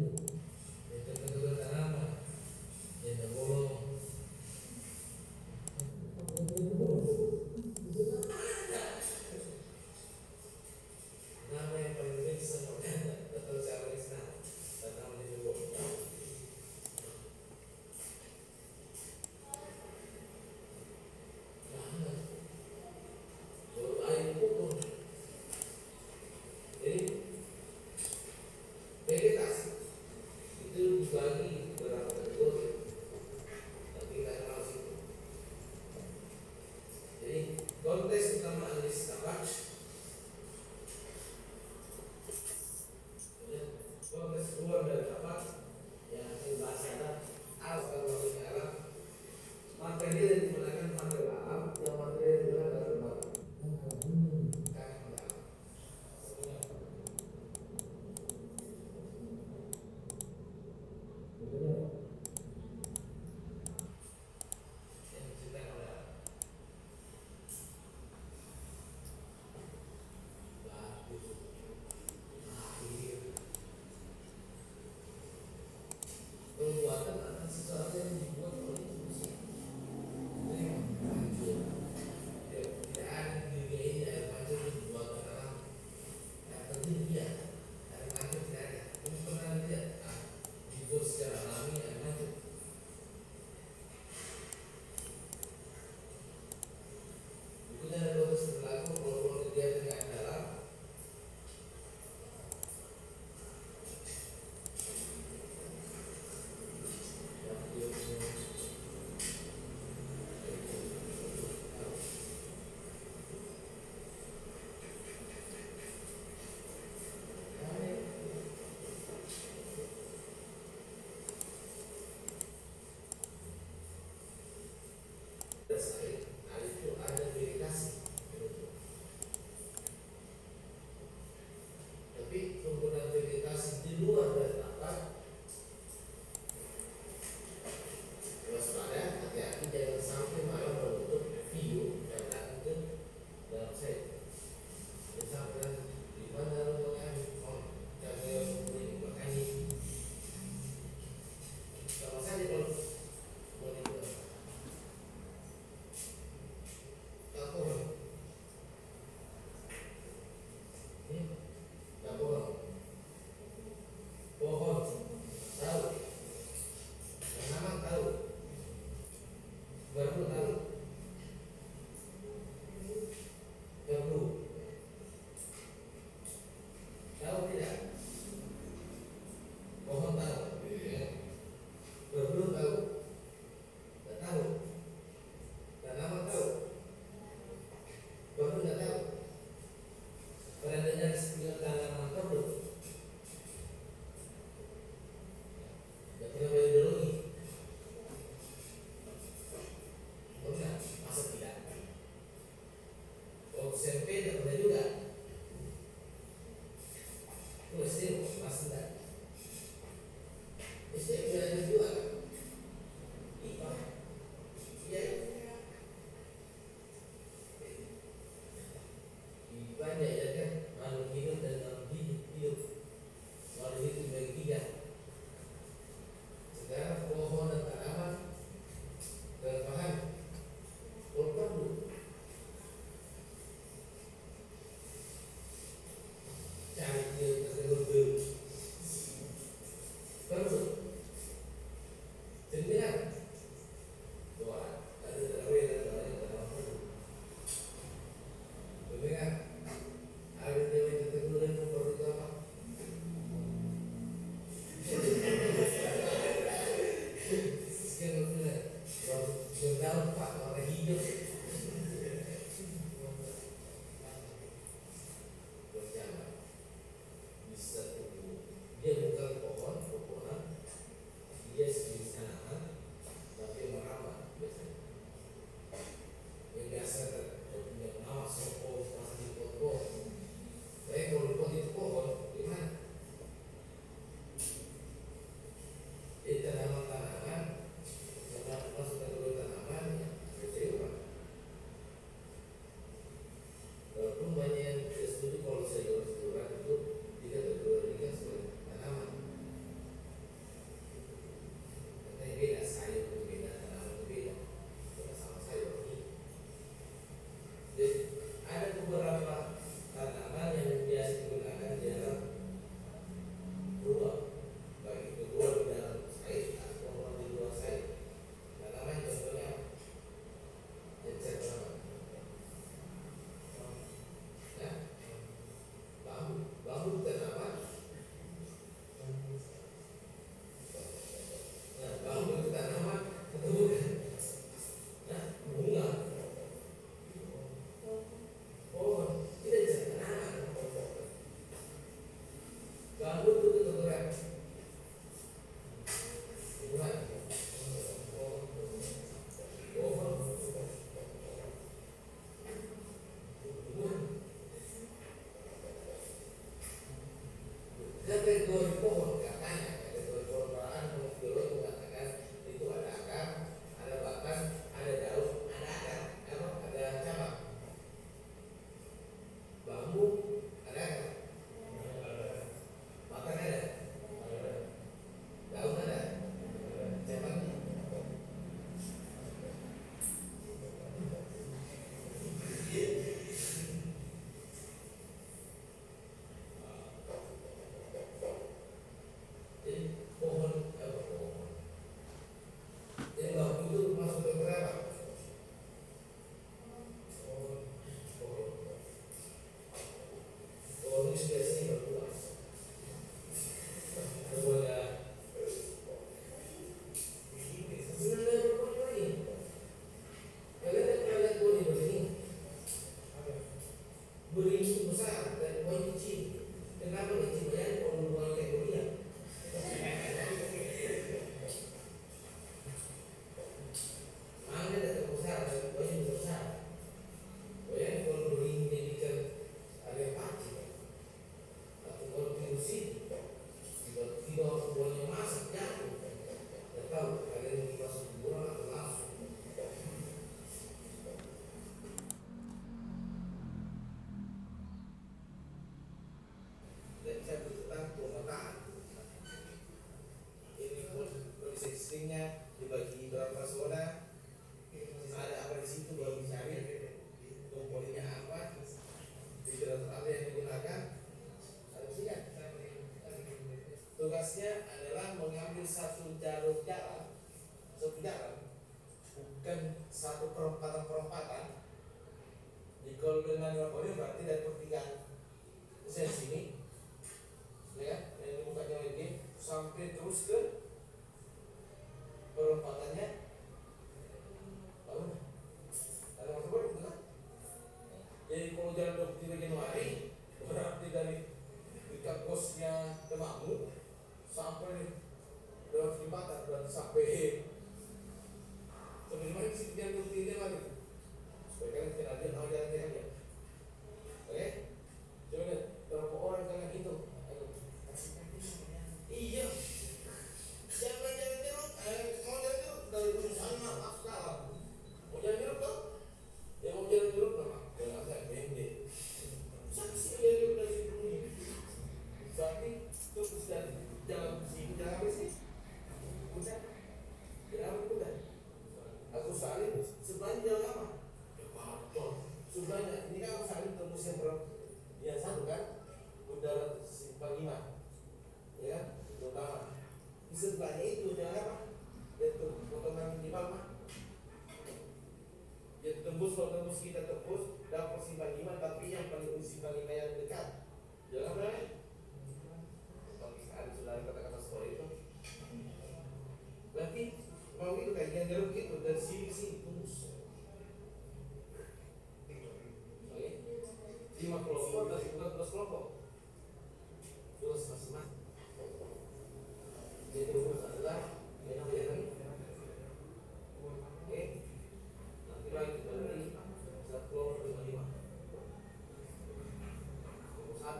devedor, porra. is this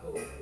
satu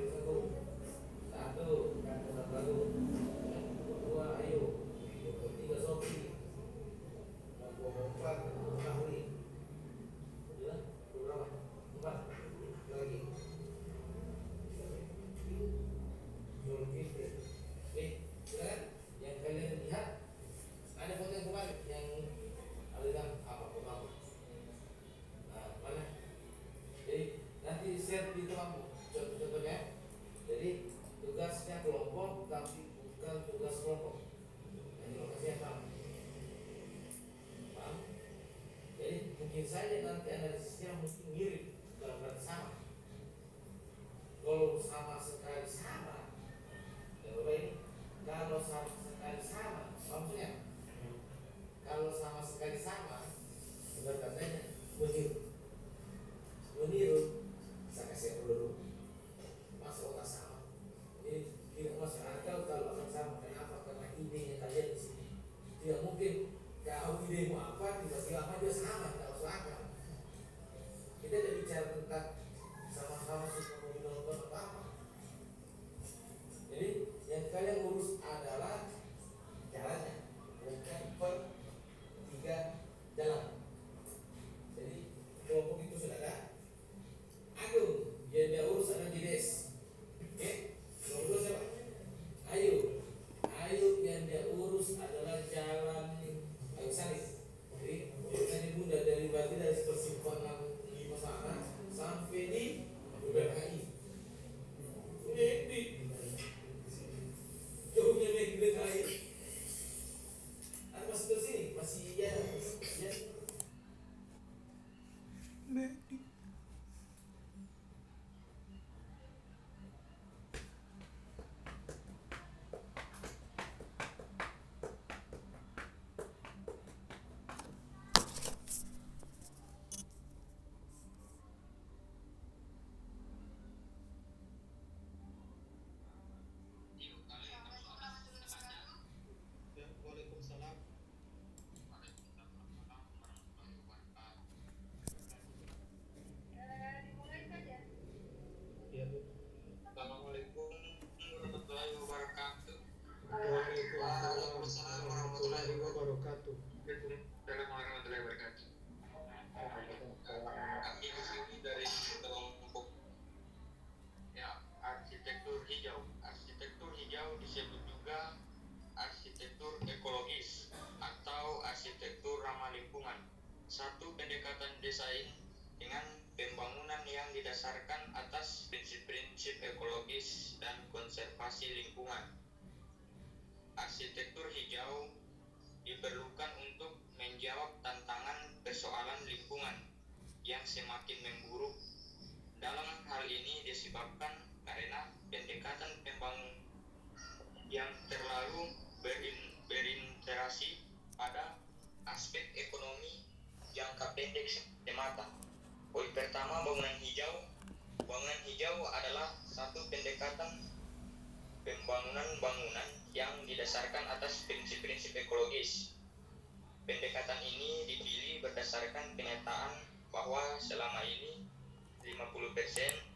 disebabkan karena pendekatan pembangun yang terlalu berin- berinteraksi pada aspek ekonomi jangka pendek semata. Poin pertama bangunan hijau. Bangunan hijau adalah satu pendekatan pembangunan bangunan yang didasarkan atas prinsip-prinsip ekologis. Pendekatan ini dipilih berdasarkan kenyataan bahwa selama ini 50%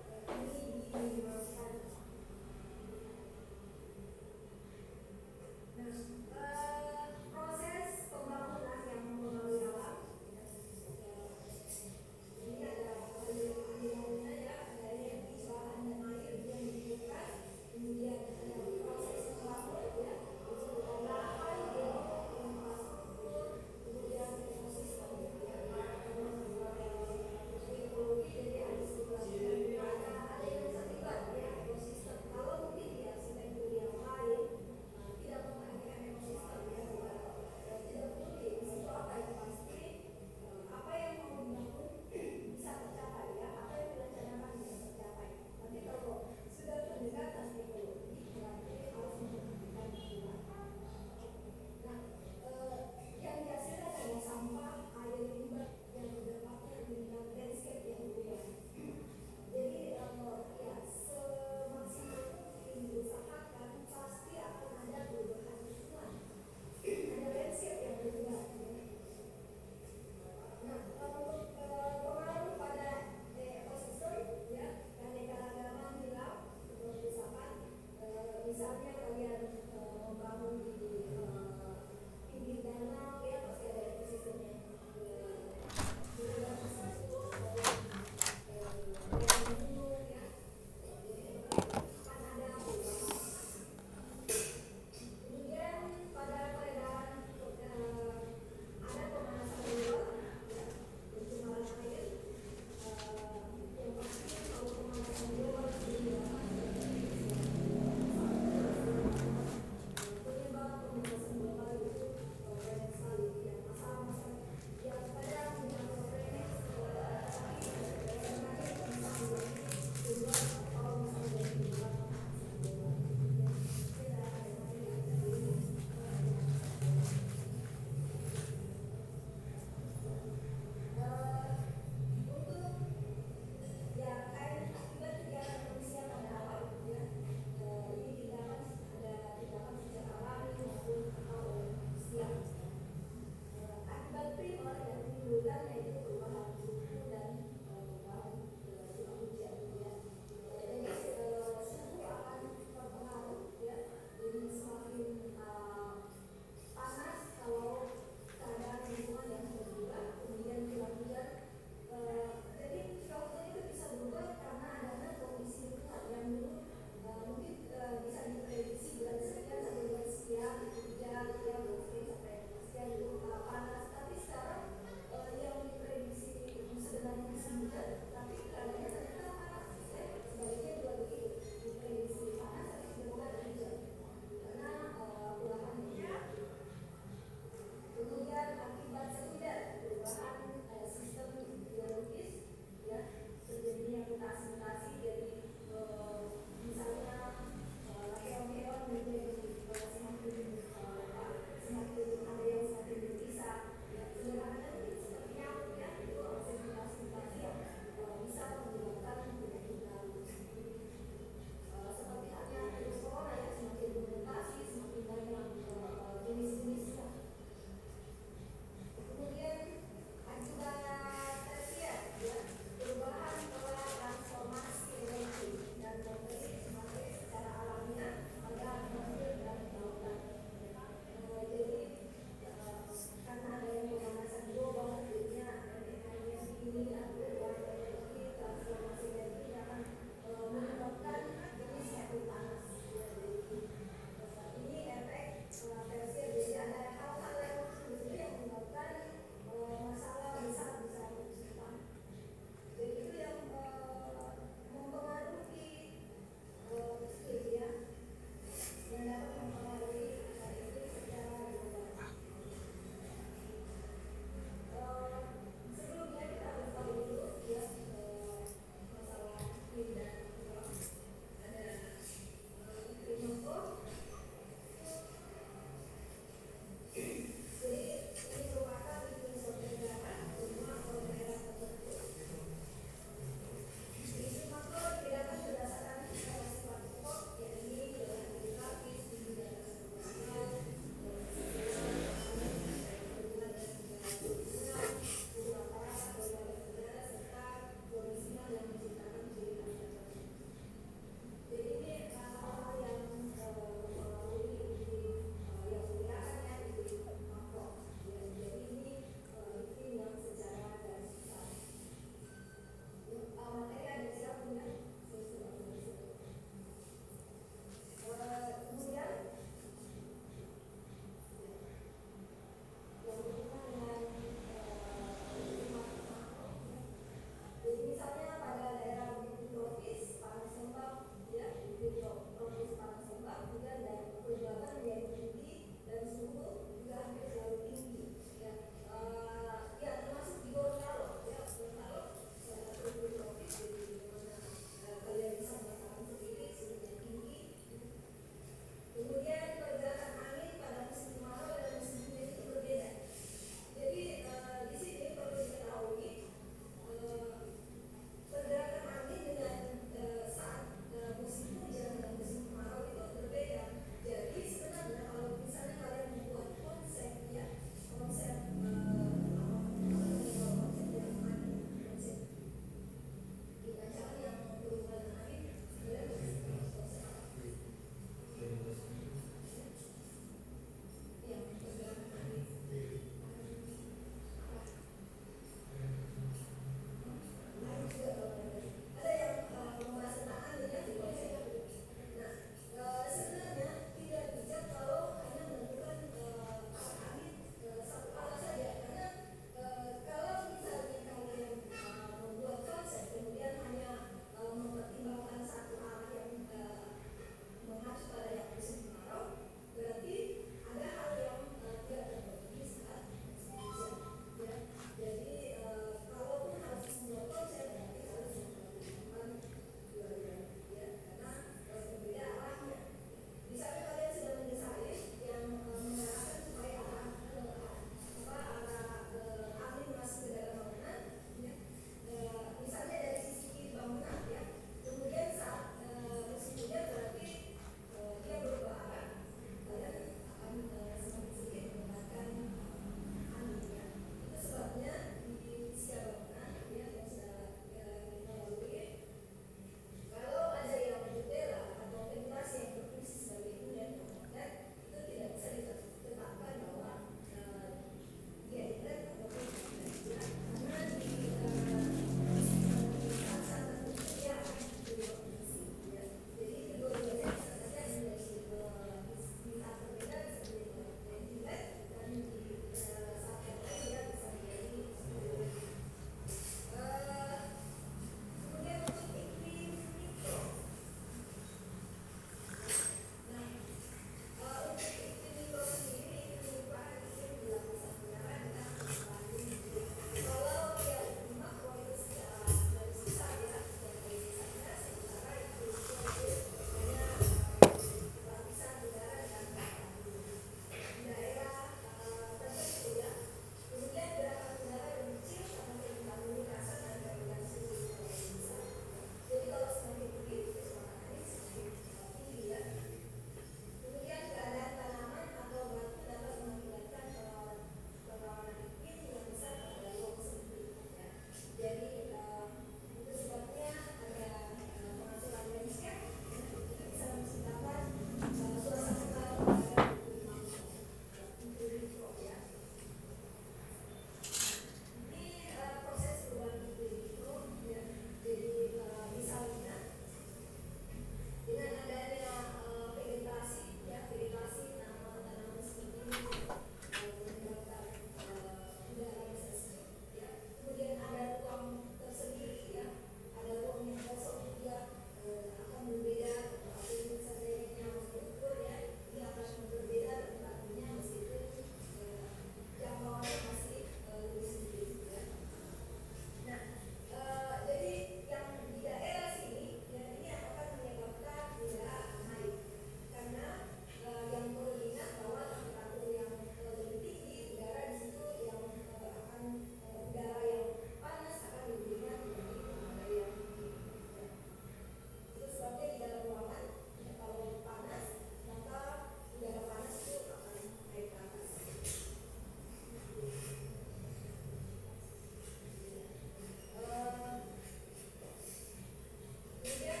Yeah.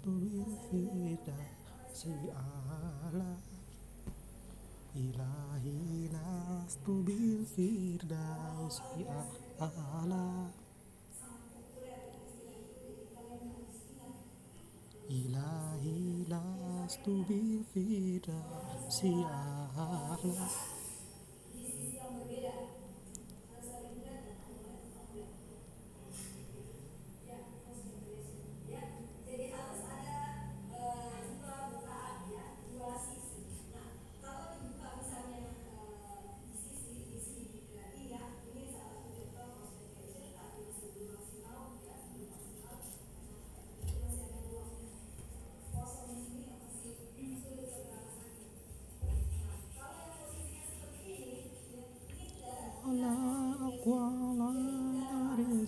لست بالفردوس أعلى إلهي لست بالفردوس أعلى إلهي لست بالفردوس أعلى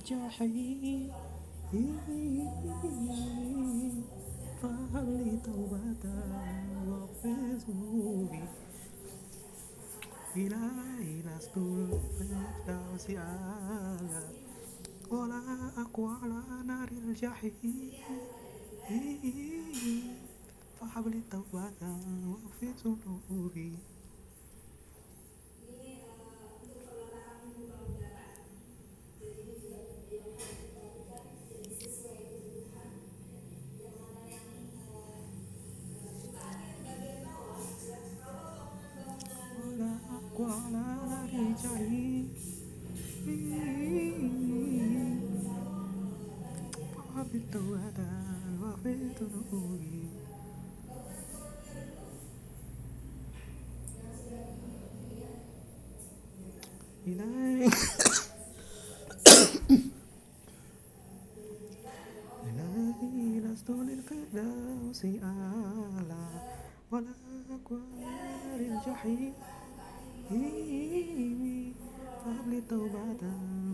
jahil Fahli taubata wafizuni Ilahi lastul firdausi ala Wala aku ala naril jahil Fahli taubata wafizuni إلهي إلهي لست للفردوس أعلى ولا أقوى نار الجحيم لي توبة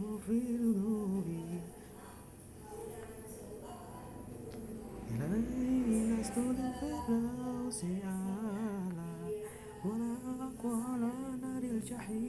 واغفر ذنوبي إلهي لست للفردوس أعلى ولا على نار الجحيم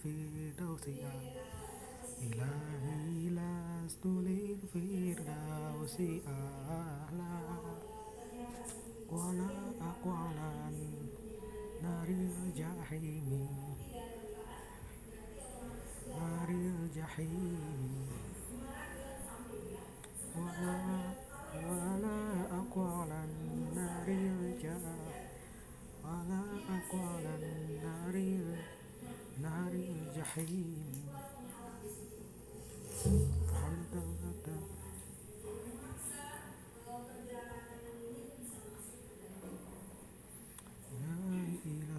firdausi ilahi lasnulil firdausi ala. Wala akwalan naril jahimi. Naril jahimi. Wala wala akwalan الرحيم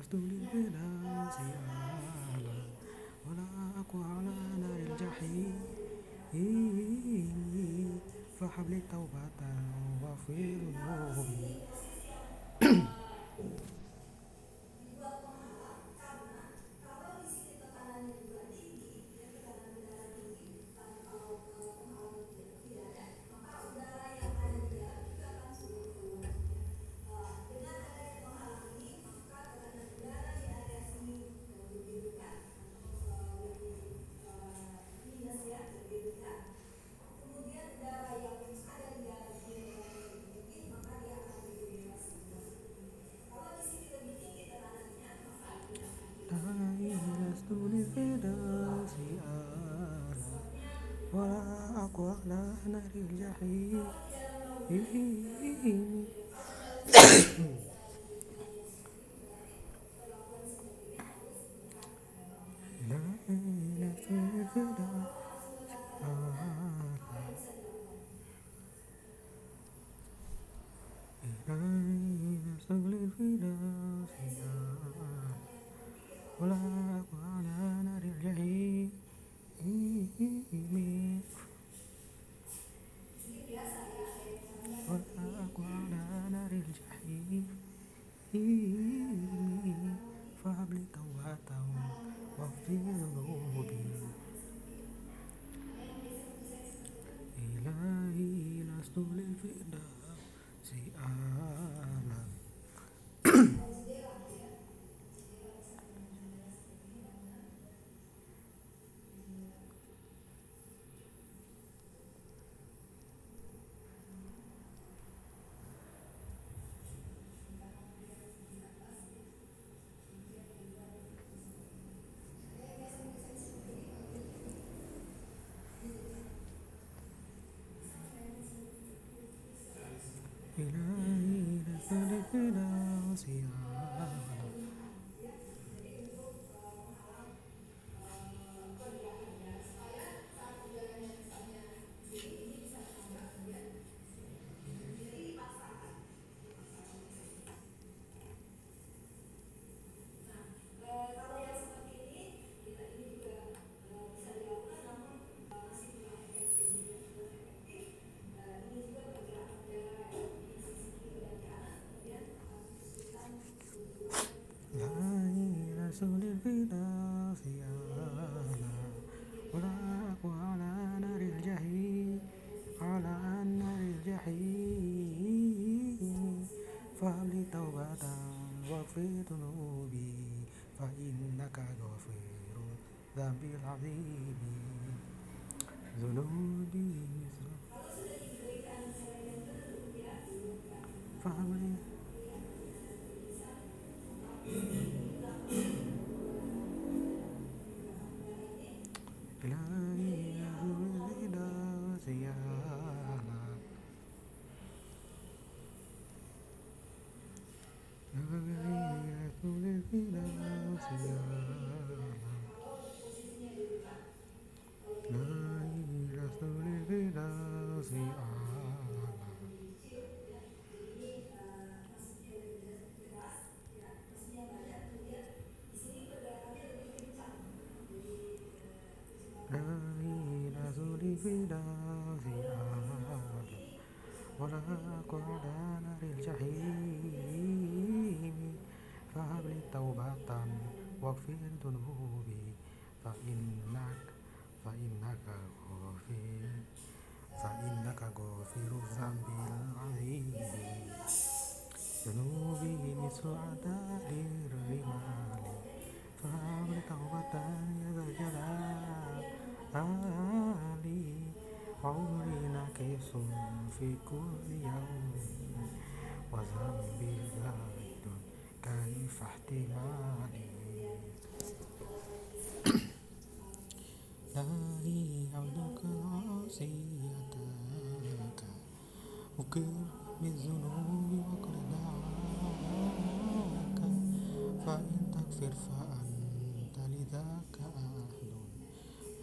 لست للبلا سيالا ولا أقوى على نار الجحيم فحبل التوبة وغفر لي لست للفردوس أعلى ولا أقوى على نار الجحيم 努力奋 إلهي لست للفردوس أعلم لست للفردوس أعلى والحق على نار الجحيم على نار الجحيم. فهب لي توبة واغفر ذنوبي فإنك غفير الذنب العظيم. لست للفردوس أعلى ولا على نار الجحيم فهب لي توبة واغفر ذنوبي فإنك فإنك غفير فإنك غفير الذنب العظيم ذنوبي مثل عدد الرمال فهب لي توبة يا ذا الجلال عمري ناكس في كل يوم. وذنبي زائد كيف احتمالي؟ إلهي عبدك عصيتك أقر بالذنوب وقد دعاك فإن تغفر فأنت لذاك أهل.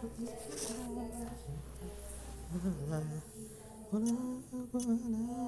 Hola, hola.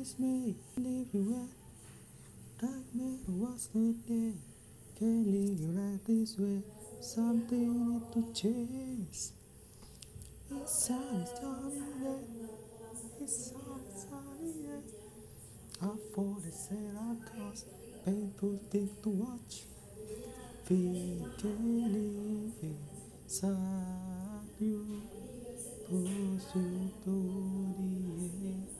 And dismay everywhere. Nightmare was the day. Can't live like this way. Something need to change. It's sunny, sunny day. It's sunny, sunny day. I for the sail I. Painful thing to watch. We can live inside you. Push you to the.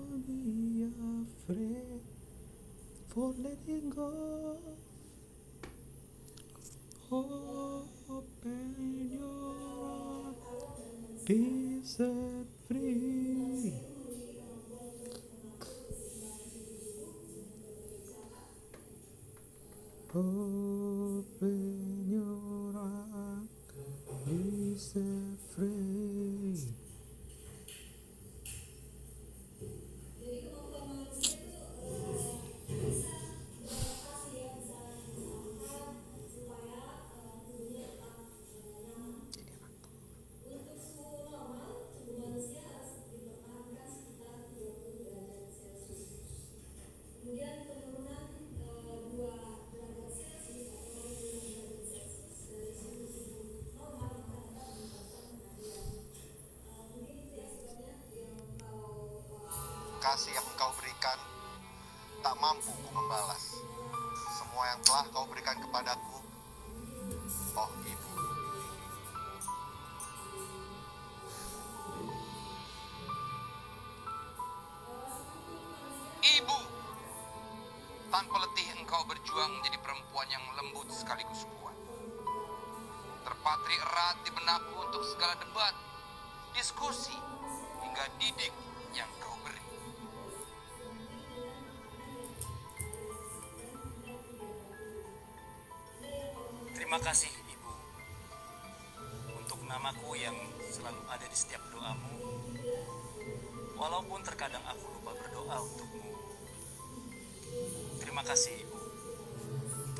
afraid for letting go. Open your heart, be set free. Open perempuan yang lembut sekaligus kuat. Terpatri erat di benakku untuk segala debat, diskusi, hingga didik yang kau beri. Terima kasih Ibu untuk namaku yang selalu ada di setiap doamu. Walaupun terkadang aku lupa berdoa untukmu. Terima kasih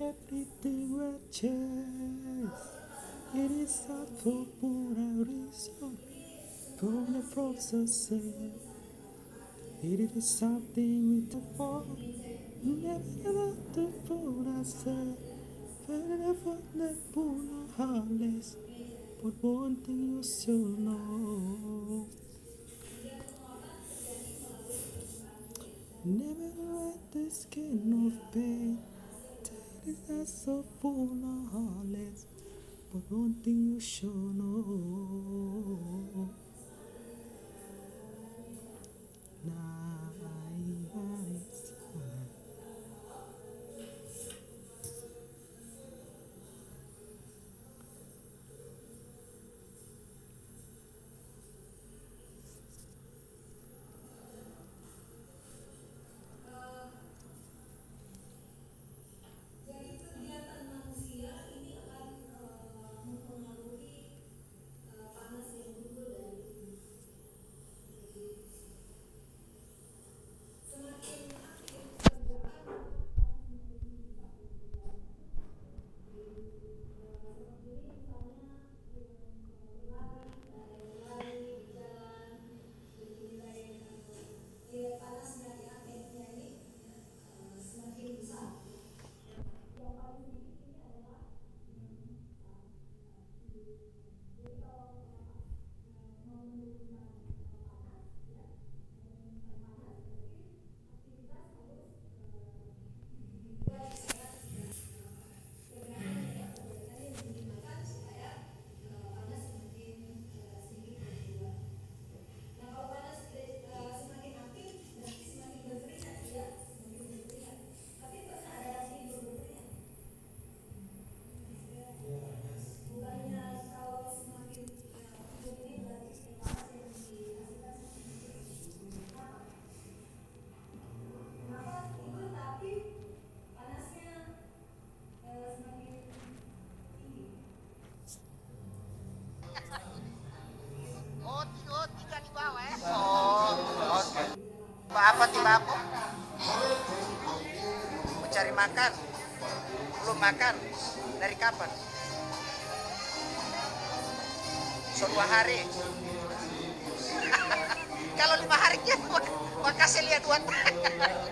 Everything I chase, it is all for pure reason, from the frozen sea. It is something with the fall, never left the pure Never let the pure heartless, but one thing you should know. best of all knowledge, but one thing you should know. Nah, I, I, Dari kapan? So dua hari. Kalau lima hari ya, dia mau kasih lihat uang.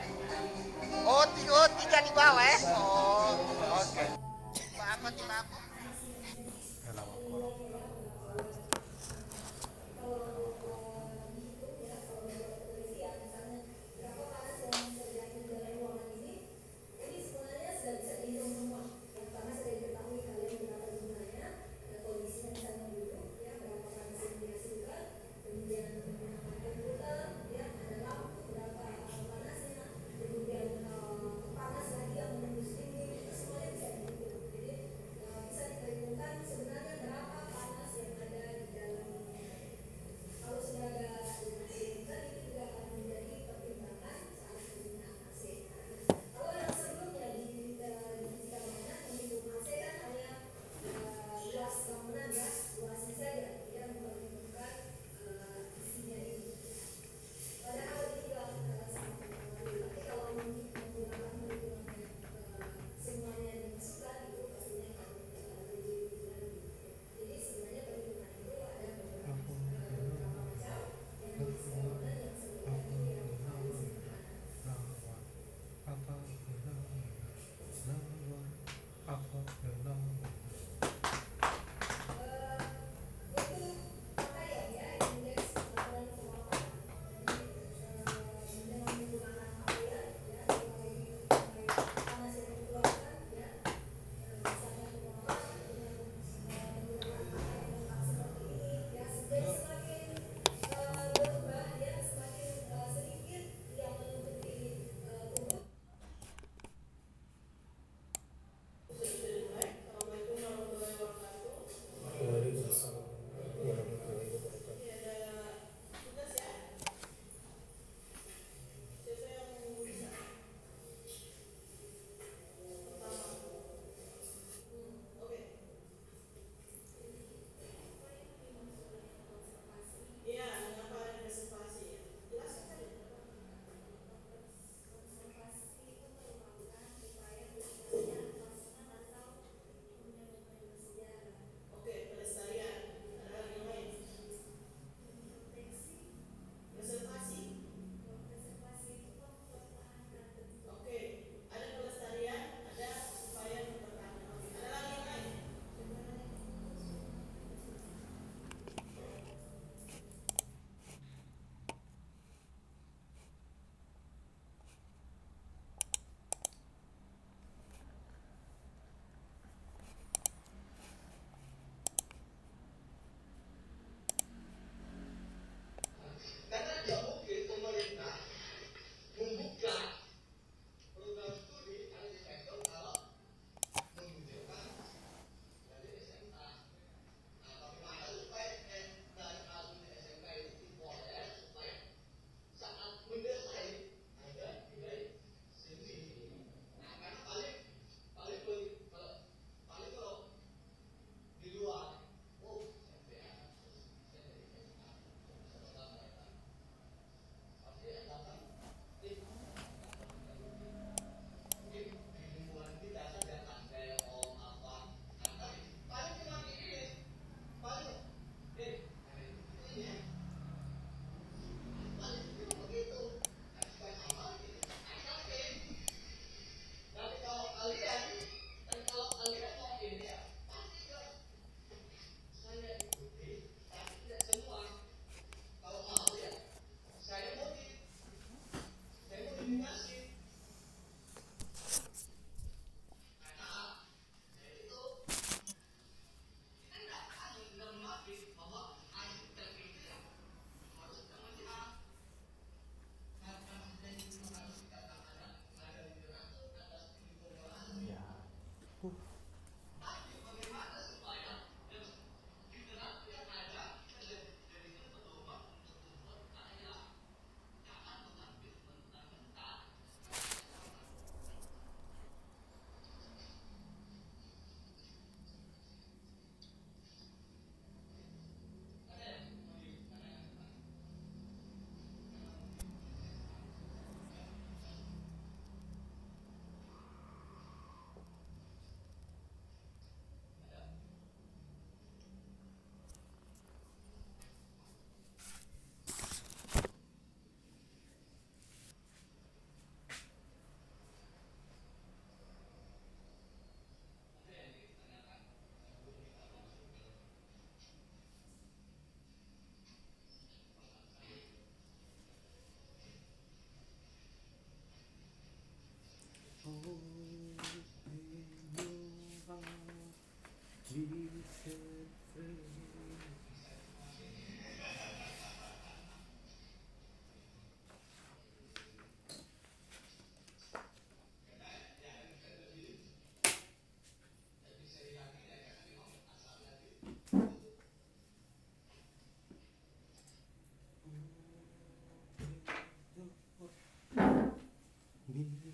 Up and down.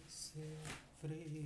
sofrer.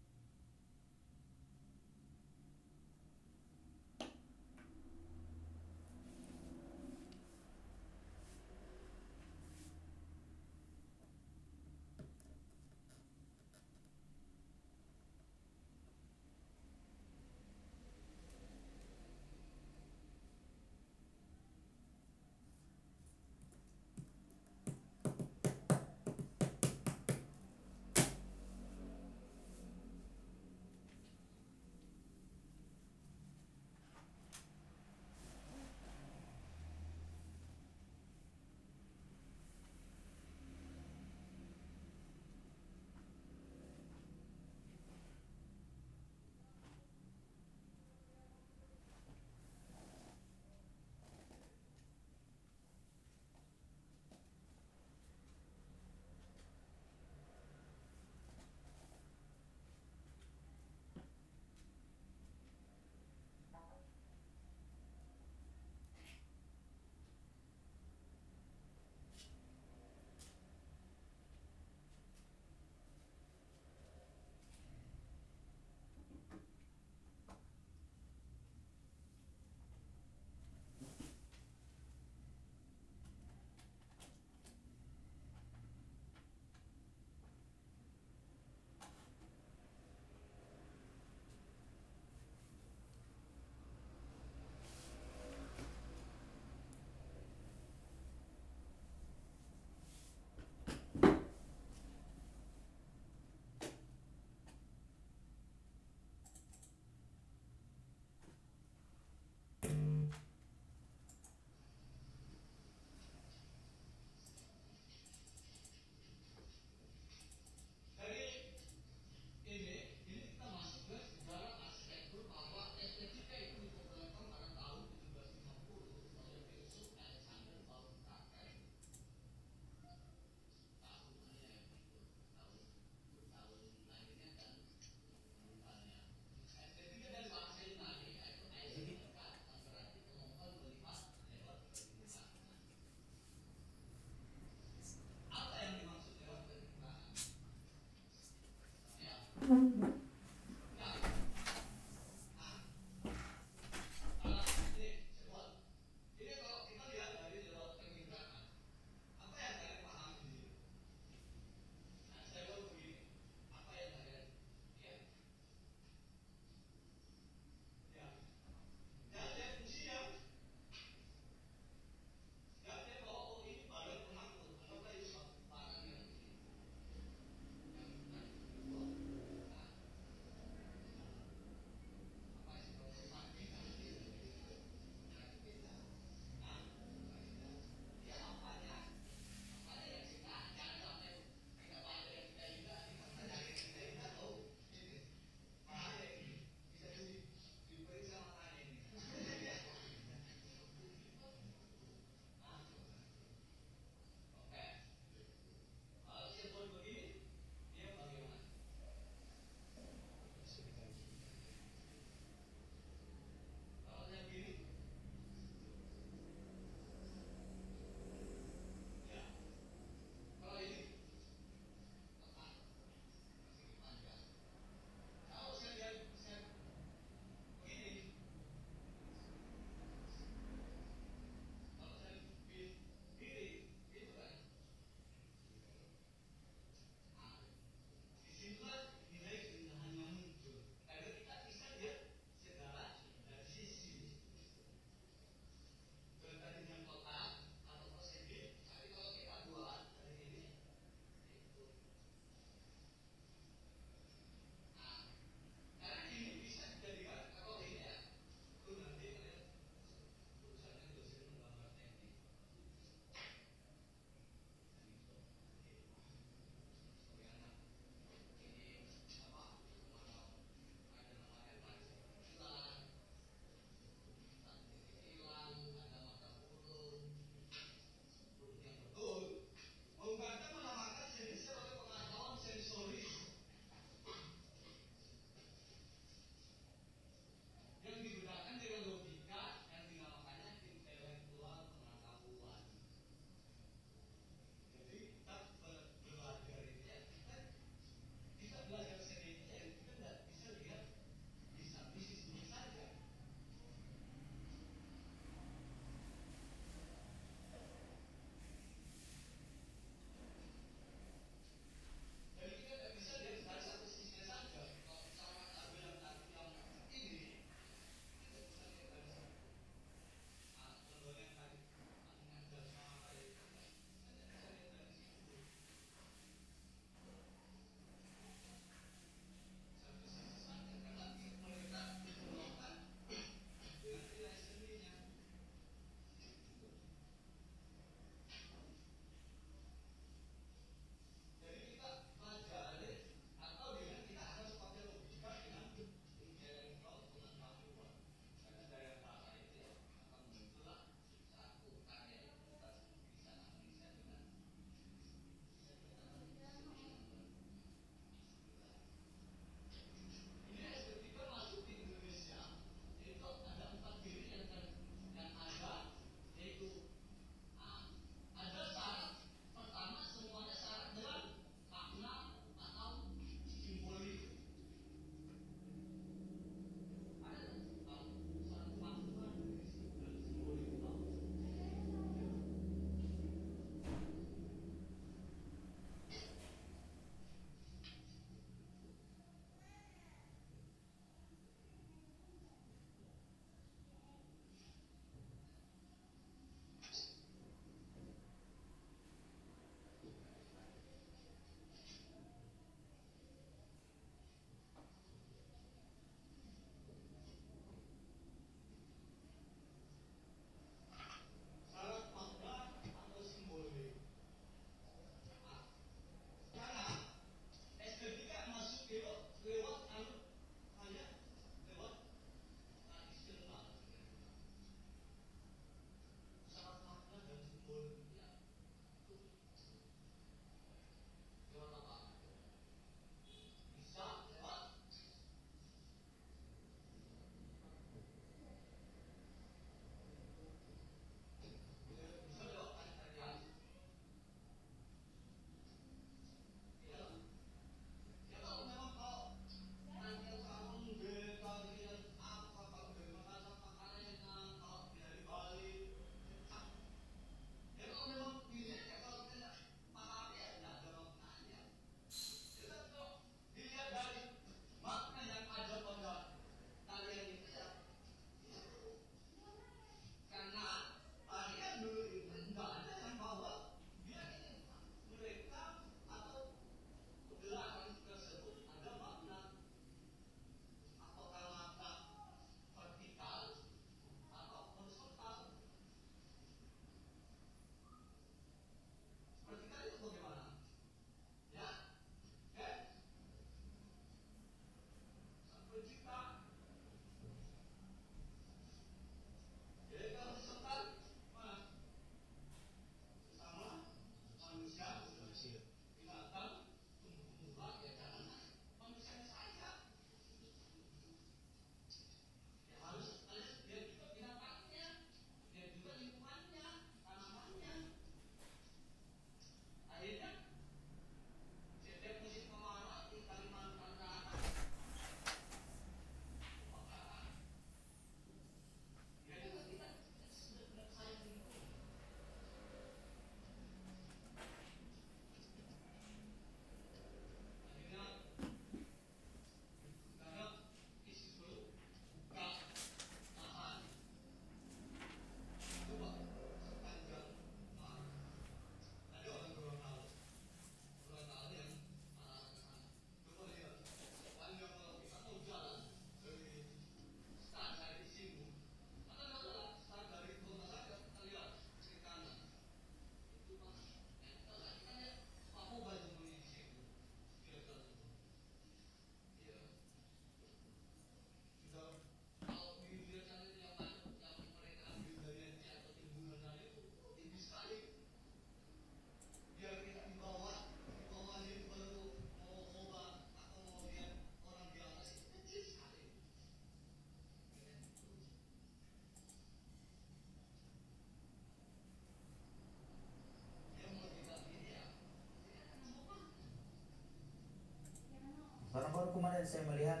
Saya melihat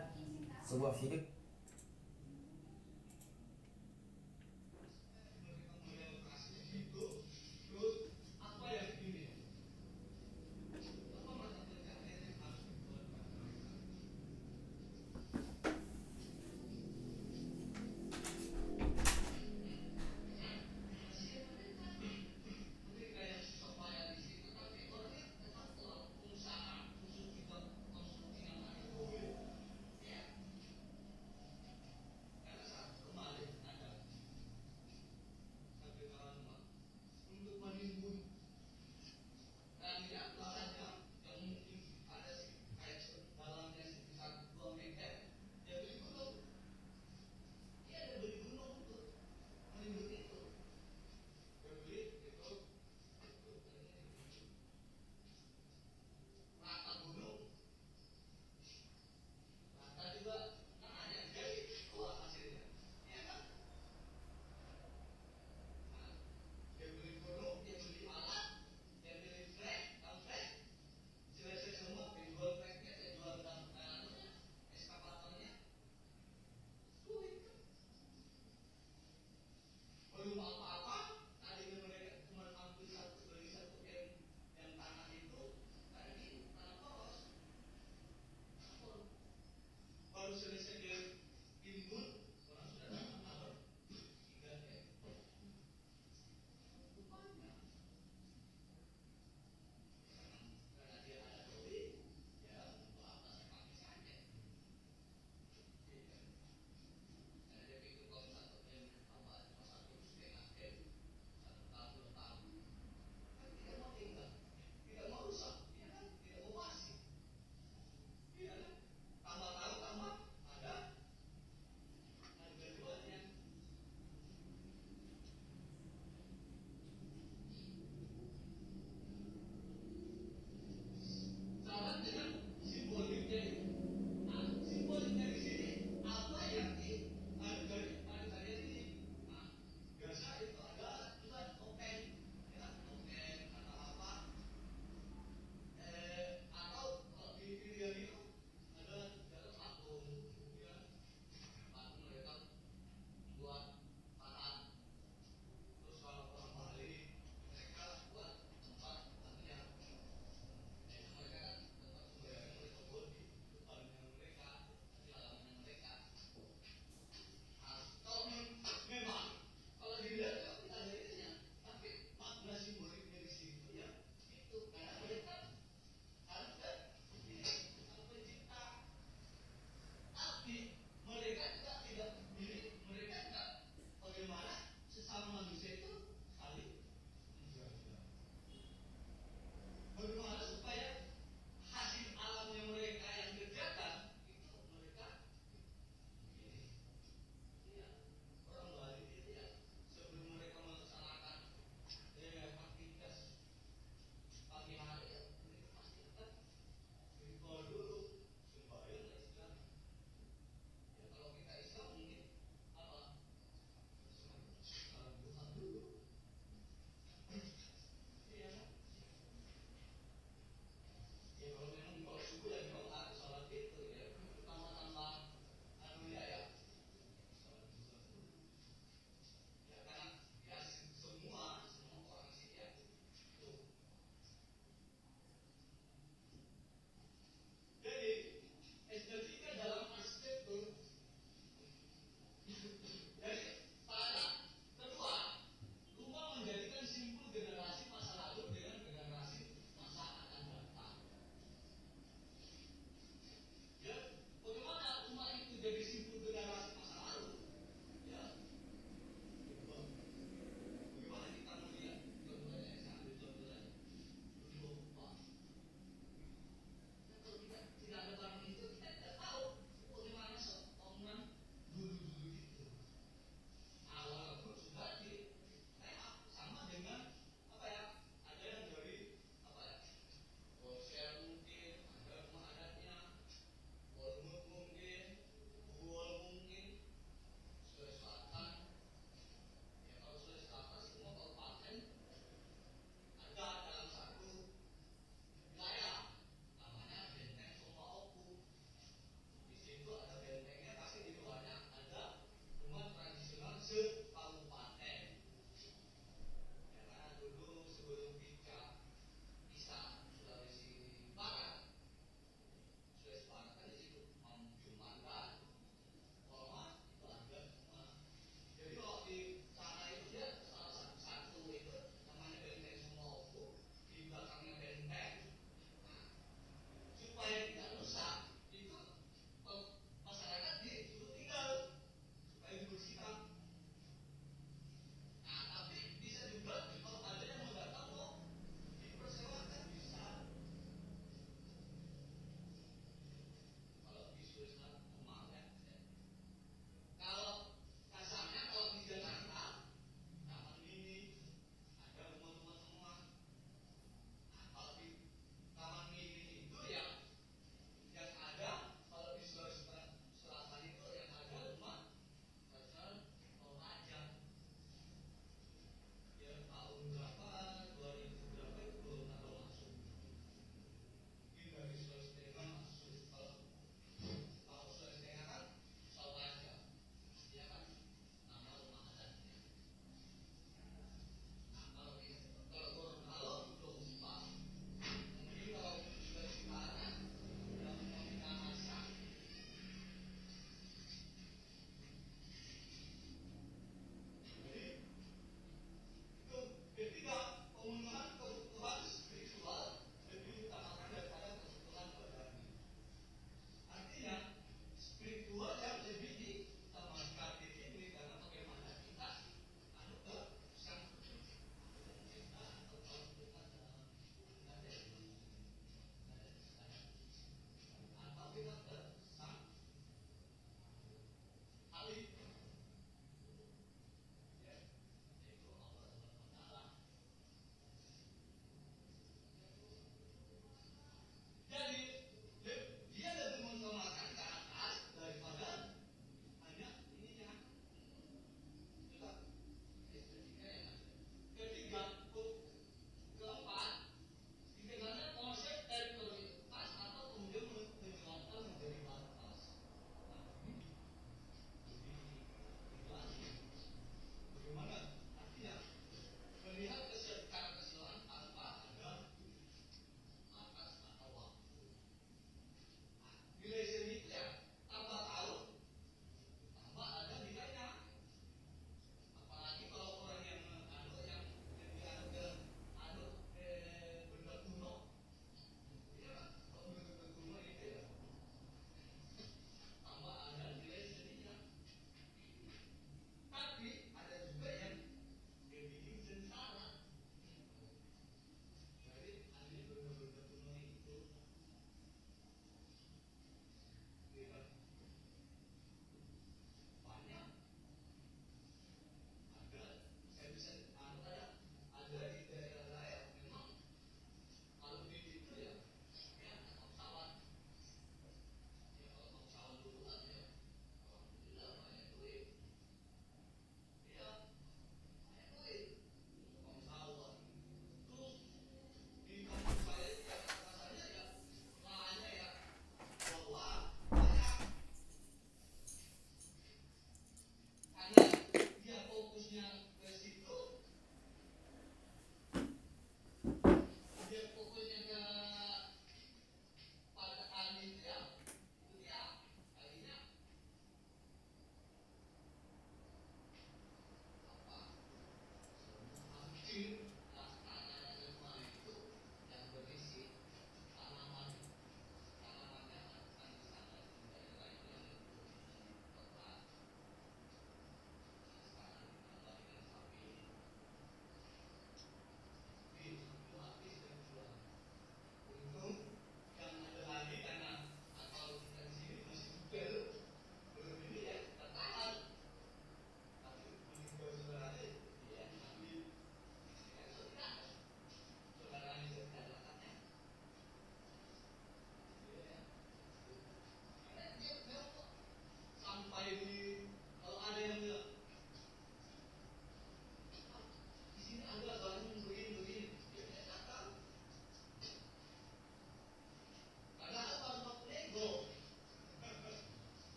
sebuah video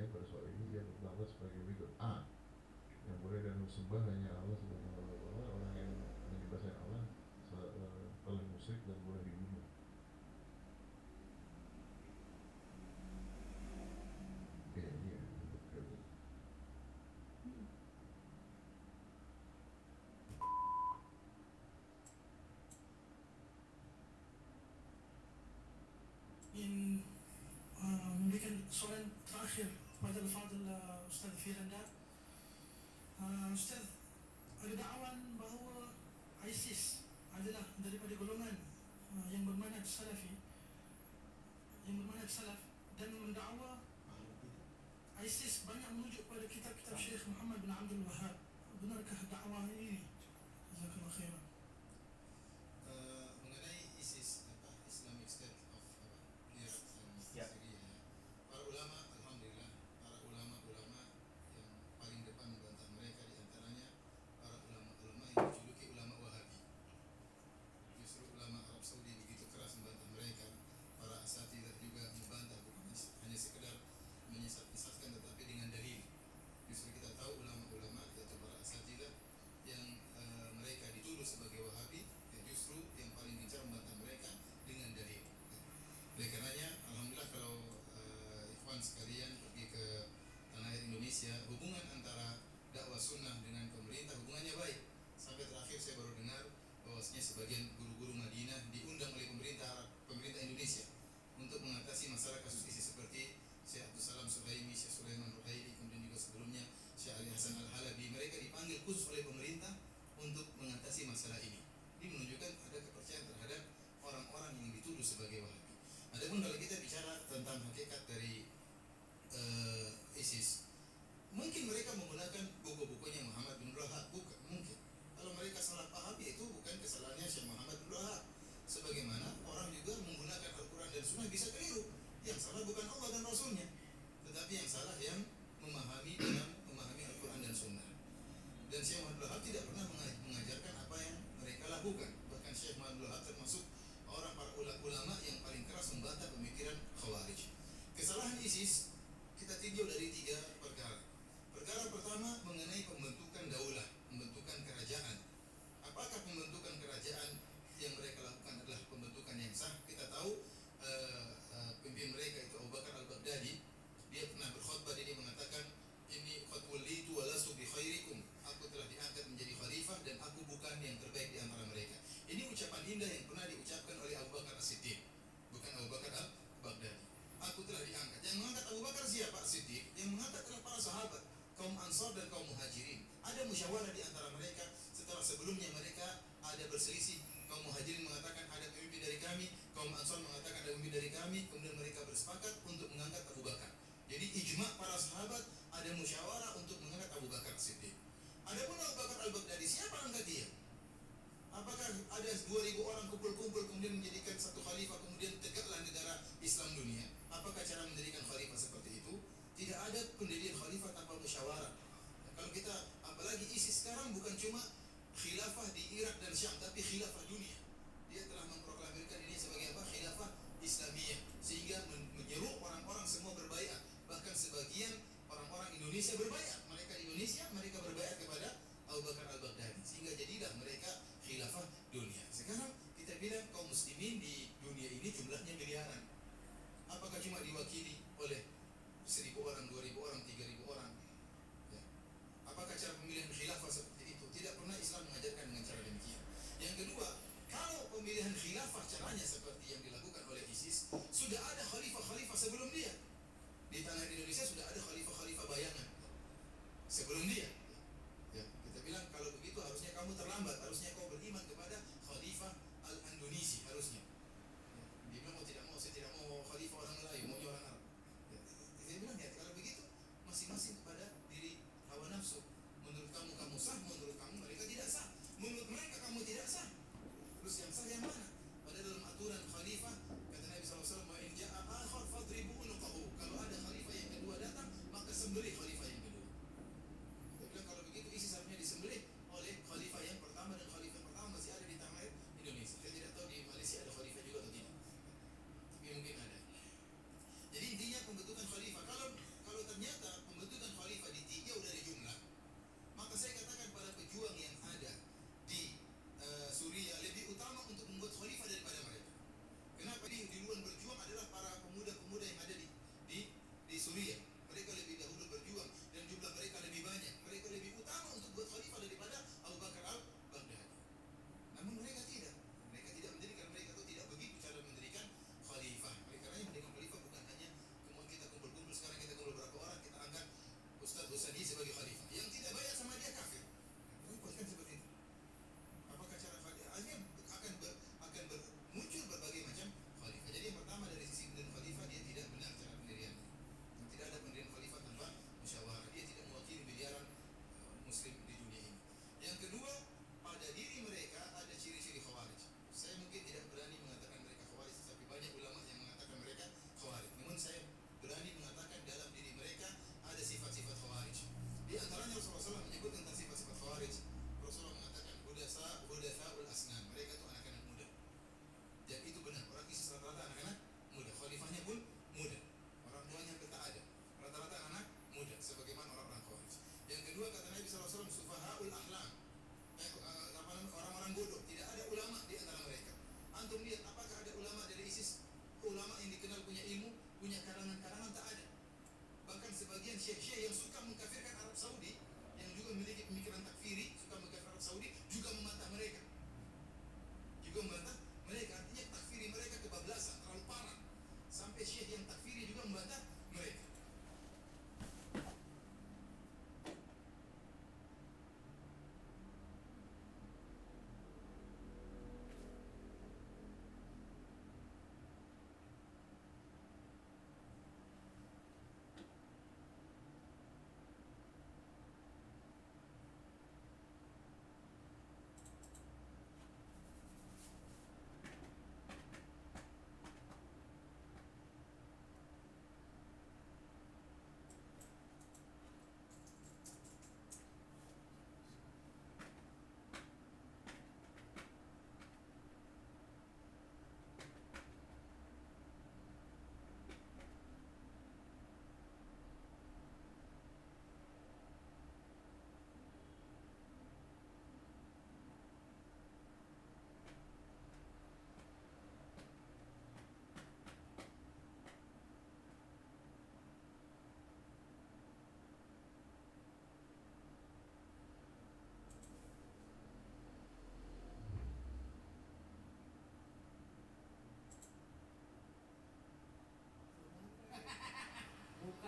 bagian pada soal ini dan berlaku sebagai berikut A yang boleh dan disembah hanya Allah subhanahu wa orang yang menyembah Allah paling eh, musik dan boleh dibunuh Oke, ini ya, untuk kerja. In uh, memberikan soalan Ustaz ada dakwaan bahawa ISIS adalah daripada golongan uh, yang bermanat salafi yang bermanat salaf dan mendakwa ISIS banyak menunjuk pada kitab-kitab Syekh Muhammad bin Abdul Wahab benarkah dakwaan ini?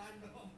Bukan dong.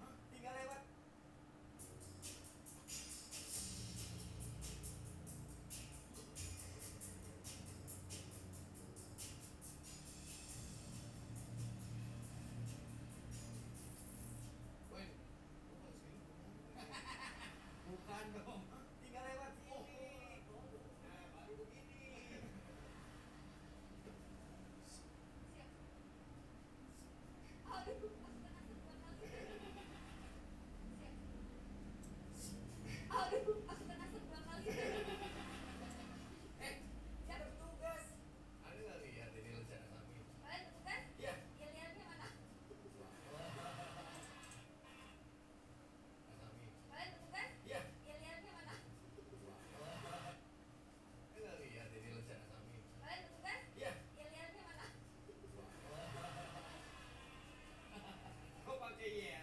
Yeah.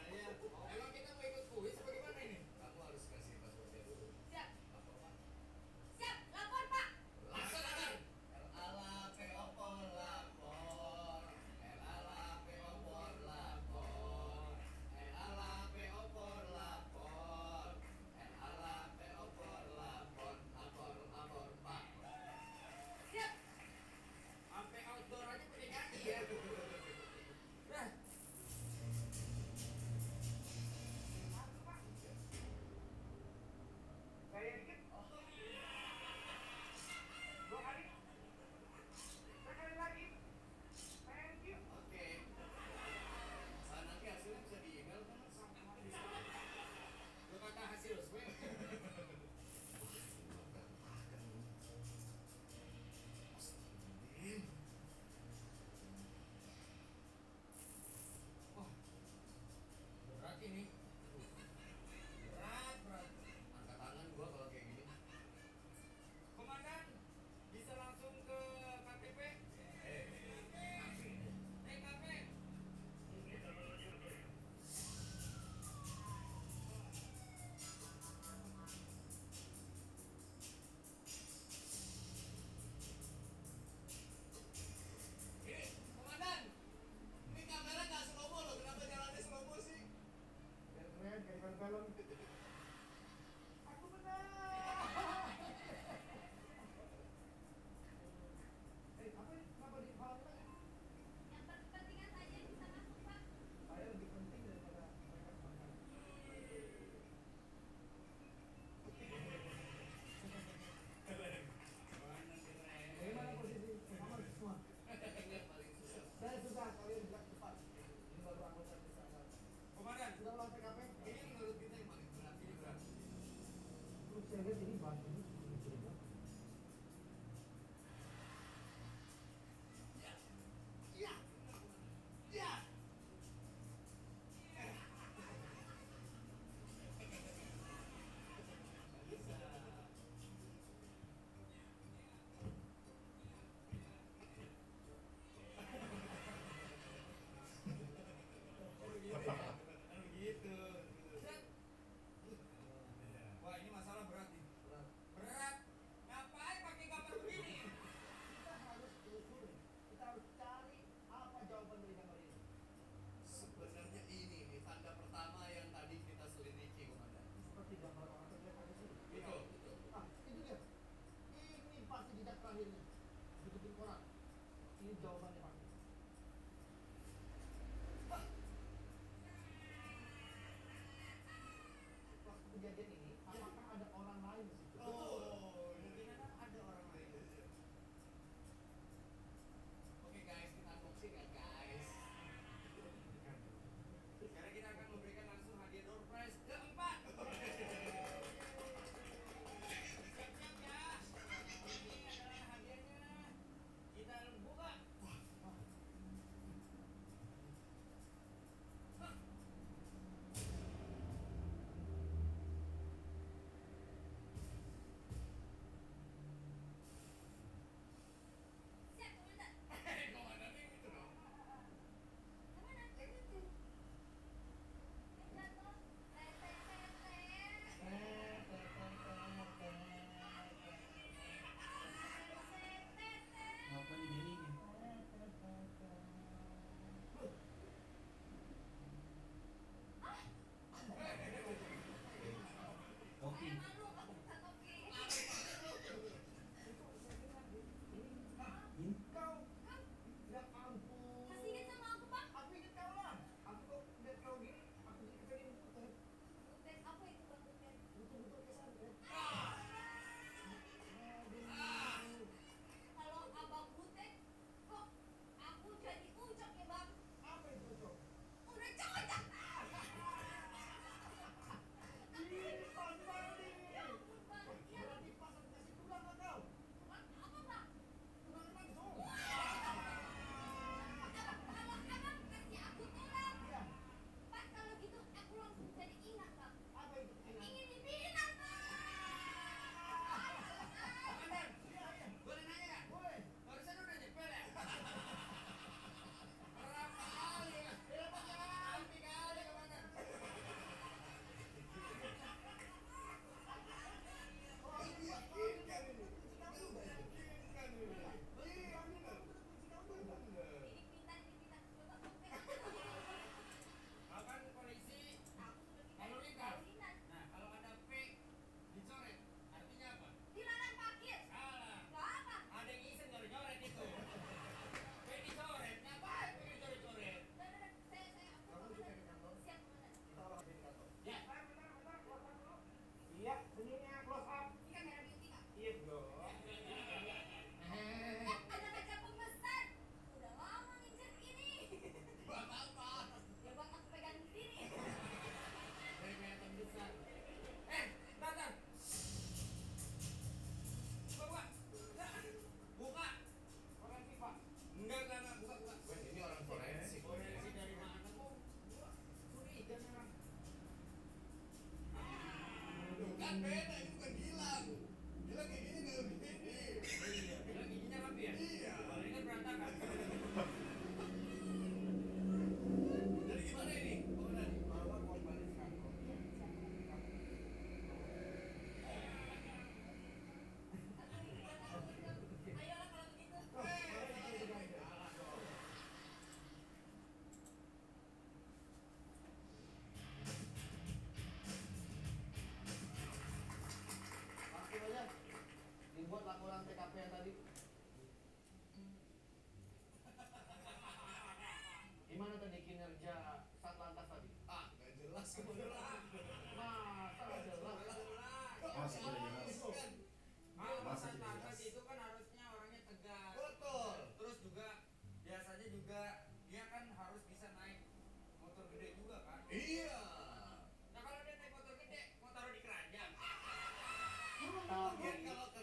Amen.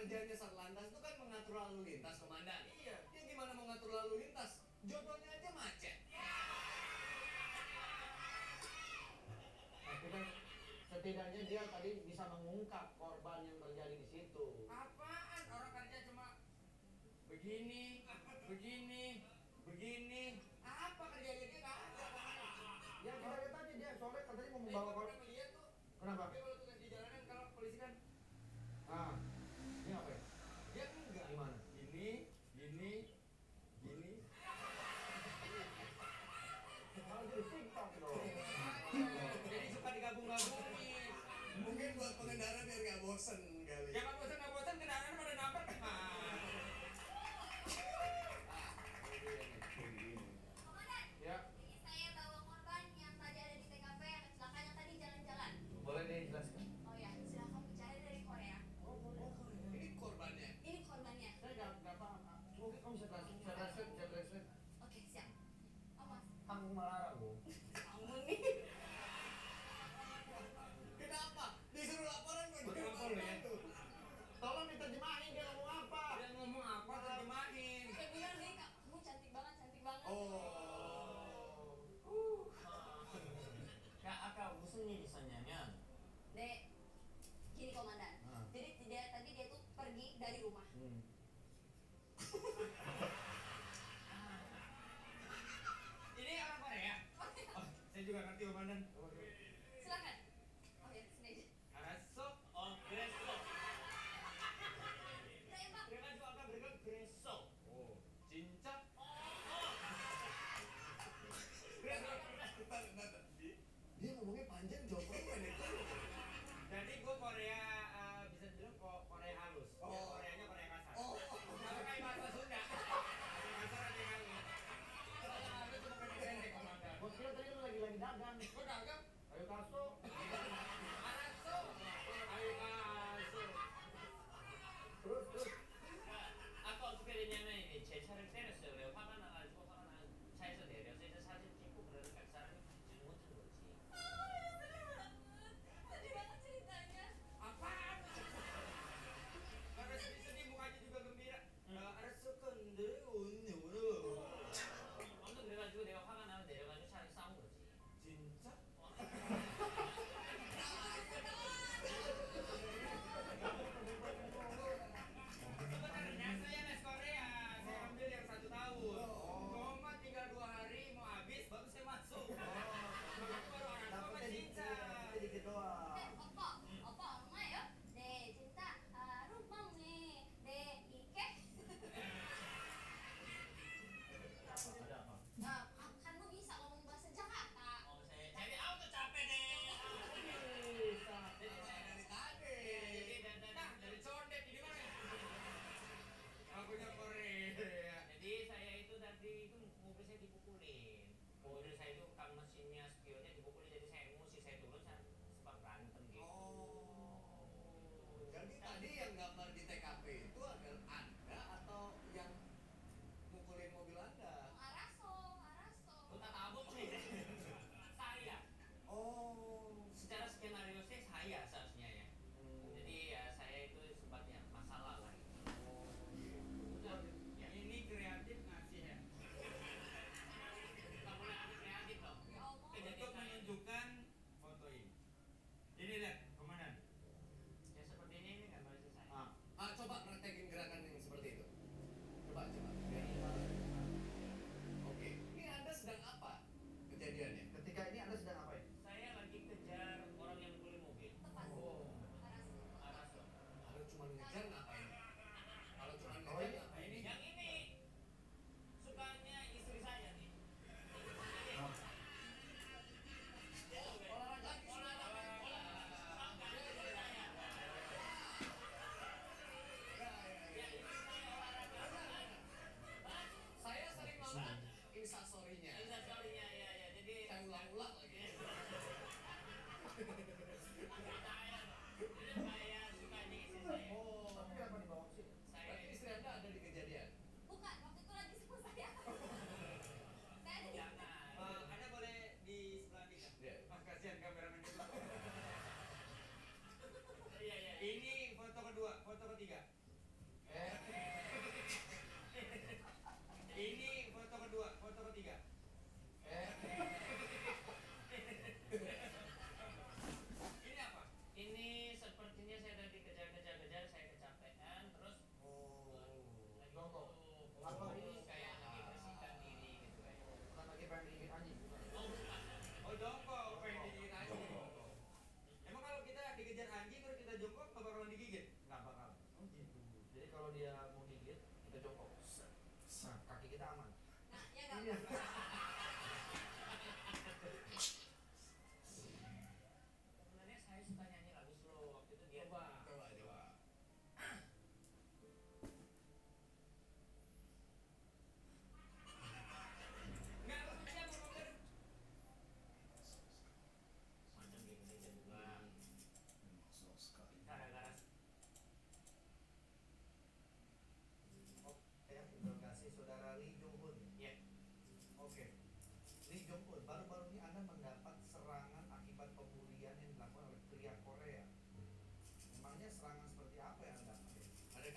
kerjanya Satlantas itu kan mengatur lalu lintas, Komandan. Iya. Dia gimana mengatur lalu lintas? Jodohnya aja macet. Iya. Tapi kan setidaknya dia tadi bisa mengungkap korban yang terjadi di situ. Apaan? Orang kerja cuma begini, begini, begini. Apa kerjanya dia nggak ada? Ya kita lihat aja dia soalnya kan tadi mau membawa eh, korban. listen komandan. Ah. Jadi dia tadi dia tuh pergi dari rumah. Hmm.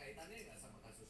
Ada kaitannya nggak sama kasus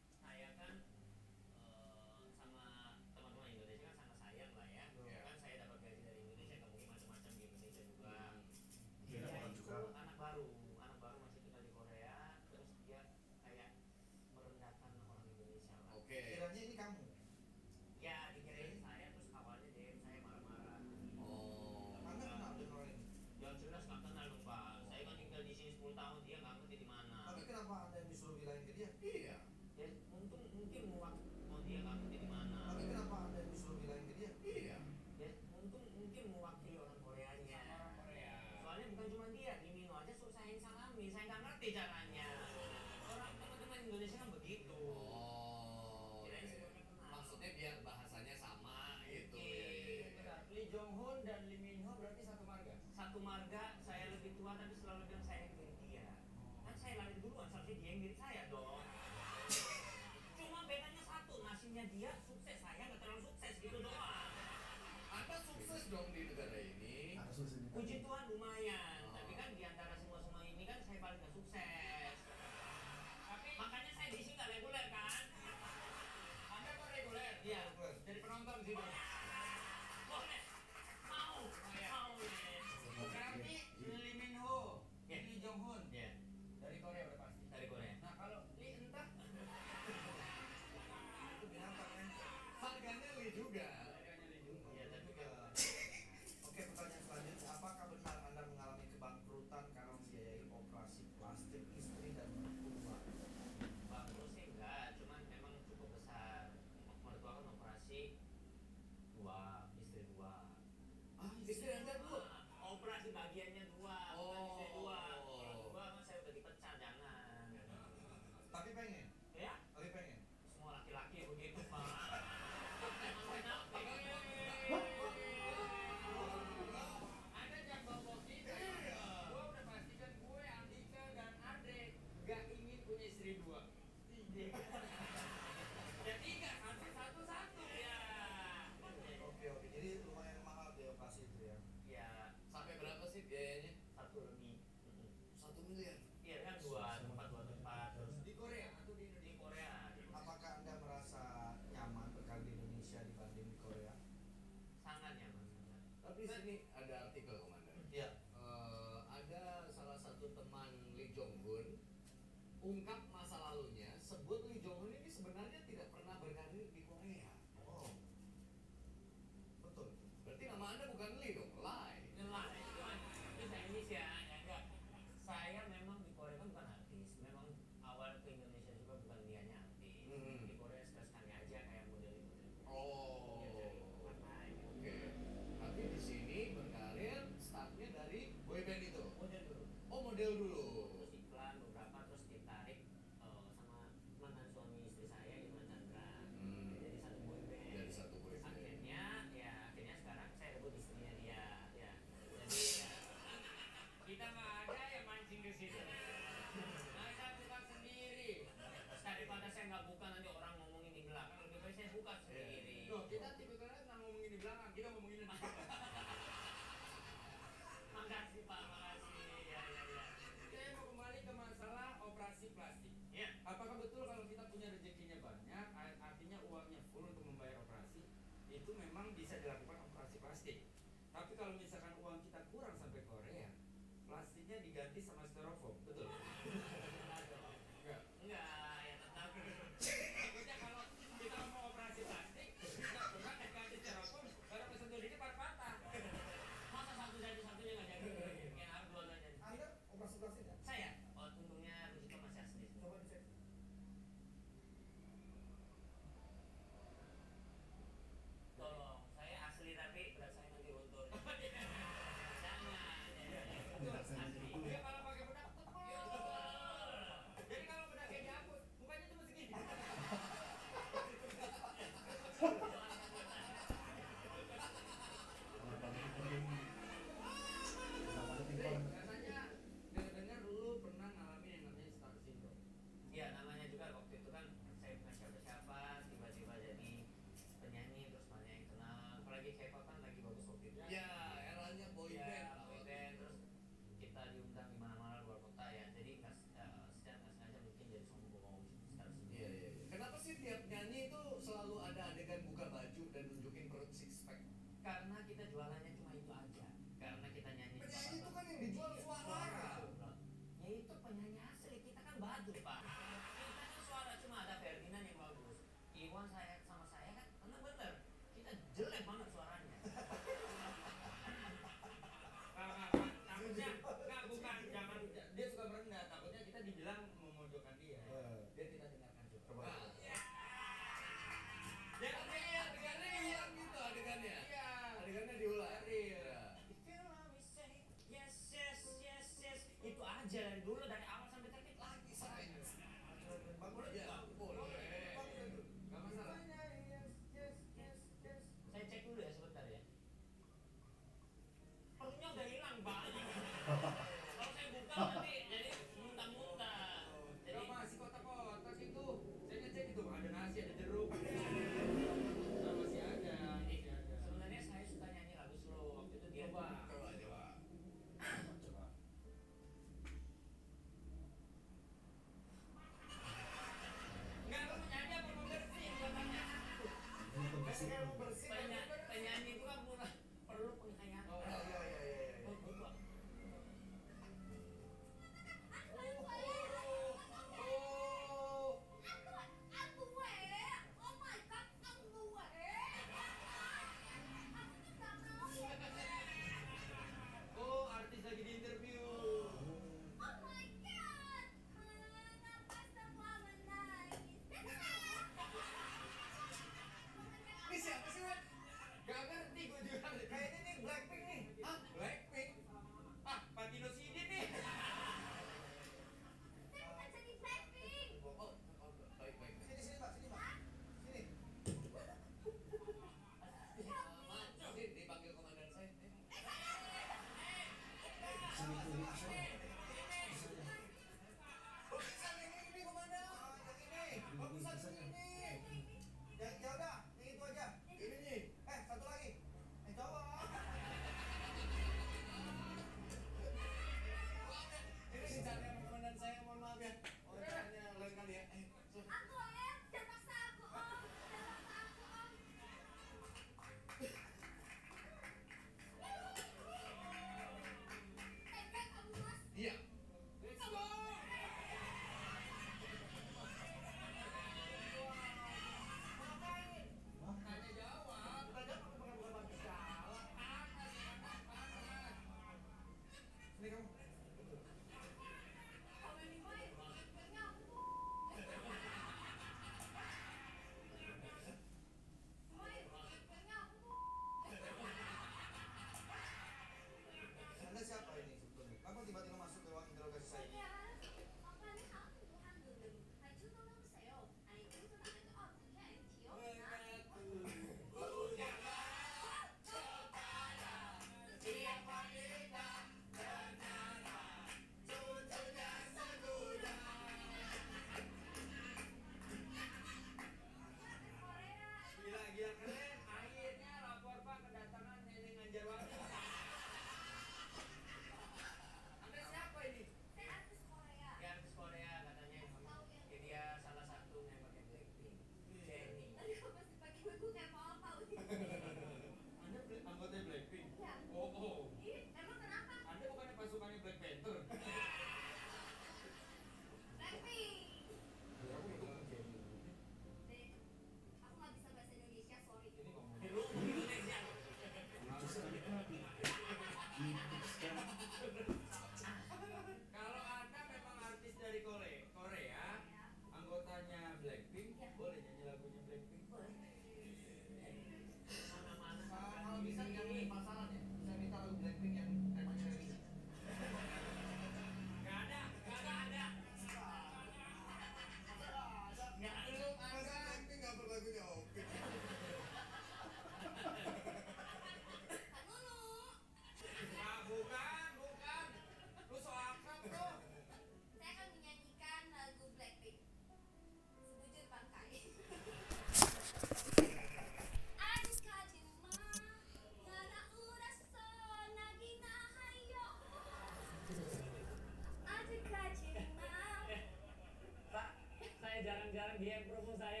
promo saya.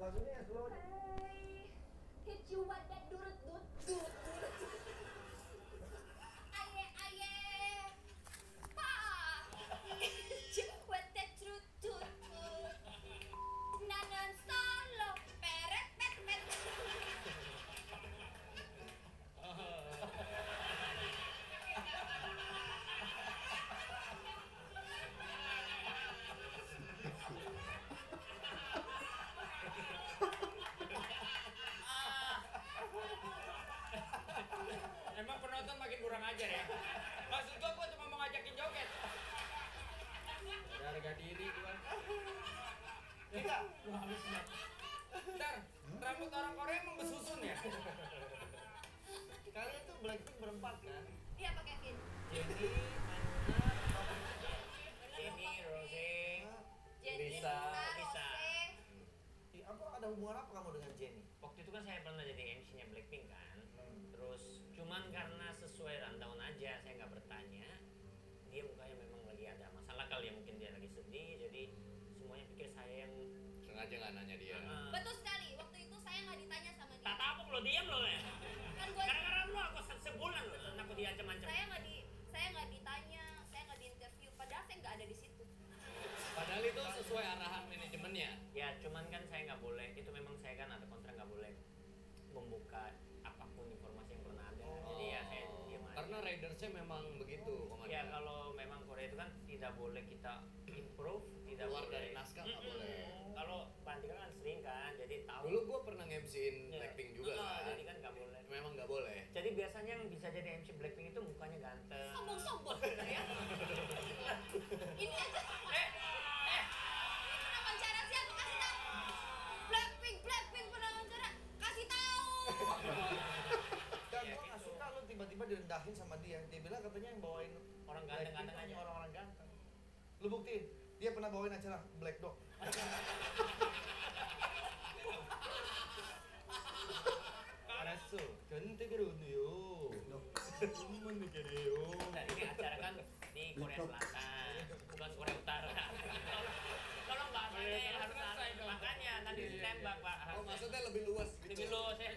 Lagunya yang kurang ajar ya? Maksud gua gua cuma mau ngajakin joget. Udah harga diri gua. Habisnya. Ntar, rambut orang Korea emang besusun ya? Kalian tuh Blackpink berempat kan? Iya pakai Kevin. Jenny, Jenny, Rose, Lisa. Lisa. Ih, Apa ada hubungan apa kamu dengan Jenny? Waktu itu kan saya pernah jadi MC-nya Blackpink kan. Terus cuman karena sesuai rundown aja saya nggak bertanya. Dia mukanya memang lagi ada masalah kali ya mungkin dia lagi sedih jadi semuanya pikir saya yang Sengaja nggak nanya dia. Ah. Betul sekali. Waktu itu saya nggak ditanya sama dia. tak tapuk lo diam lo ya. Kan gua Gara-gara lo aku se- sebulan lo aku diancam-ancam. saya nggak di saya nggak ditanya, saya nggak diinterview. Padahal saya nggak ada di situ. Padahal itu sesuai arahan manajemennya. Ya cuman kan saya nggak boleh itu memang saya kan ada kontrak nggak boleh membuka apa pun informasi yang pernah ada. Jadi ya saya diam aja. Ridersnya memang begitu, komandan. Ya kalau memang Korea itu kan tidak boleh kita improve, tidak Keluar boleh. dari naskah nggak Mm-mm. boleh. Kalau Pandika kan sering kan, jadi tahu. Dulu gua pernah nge-MC-in Ya. Blackpink juga Ah, kan. Jadi kan nggak boleh. Memang nggak boleh. Jadi biasanya yang bisa jadi MC Blackpink itu mukanya ganteng. Sombong-sombong ya. Ini aja. Eh, eh. Siapa kasih tahu? Blackpink, Blackpink. Kasih tahu. Dan gua nggak suka lu tiba-tiba direndahin sama dia. Dia bilang katanya yang bawain Orang Blackpink ganteng-ganteng hanya aja. orang-orang ganteng lu bukti dia pernah bawain acara Black Dog Arasu, ganti gerunyo. Cuman digedeyo. Nah, ini acara kan di Korea Selatan, bukan Korea Utara. Tolong bahasanya yang harus makanya nanti ditembak, Pak. Oh, maksudnya lebih luas gitu. Lebih luas ya.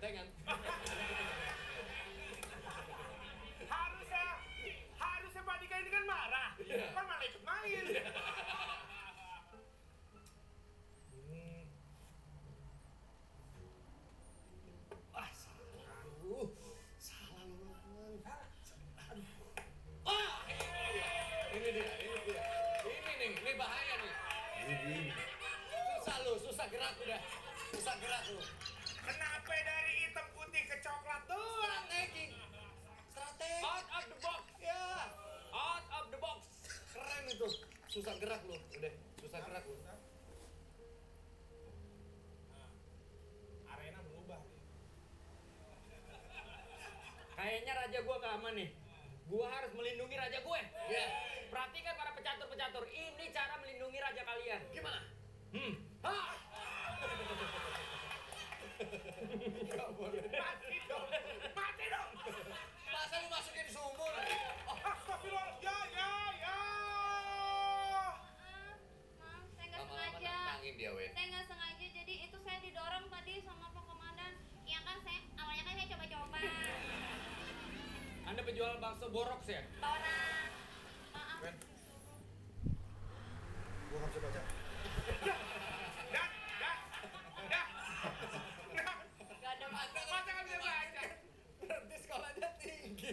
Gandengan gerak lu, udah susah gerak lu. arena berubah nih. Kayaknya raja gua gak aman nih. Gua harus melindungi raja gue. Iya. Perhatikan para pecatur-pecatur, ini cara melindungi raja kalian. Gimana? Hmm. Ha! Gak boleh. Mati dong, mati dong. Masa lu masukin di sumur? Astagfirullah, ya ya ya. Maaf, saya nggak Lama-lama sengaja. nantangin dia, Wen. Saya nggak sengaja, jadi itu saya didorong tadi sama Pak Komandan. Iya kan saya awalnya kan saya coba-coba. Anda penjual bakso borok ya? Orang. Maaf. Wen. Gua nggak bisa baca. Ada bisa baca? Berarti sekolahnya tinggi.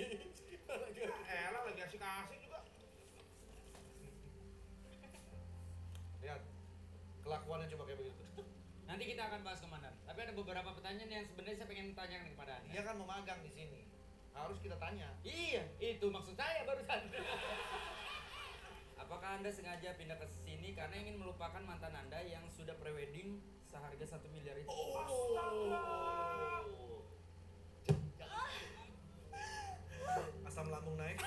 Elah lagi asik-asik juga. Lihat. Kelakuannya coba kayak begitu. Nanti kita akan bahas komandan. Tapi ada beberapa pertanyaan yang sebenarnya saya pengen tanyakan kepada Anda. Dia kan mau magang di sini. Harus kita tanya. Iya, itu maksud saya barusan. Apakah Anda sengaja pindah ke sini karena ingin melupakan mantan Anda yang sudah prewedding seharga satu miliar itu? Asam lambung naik.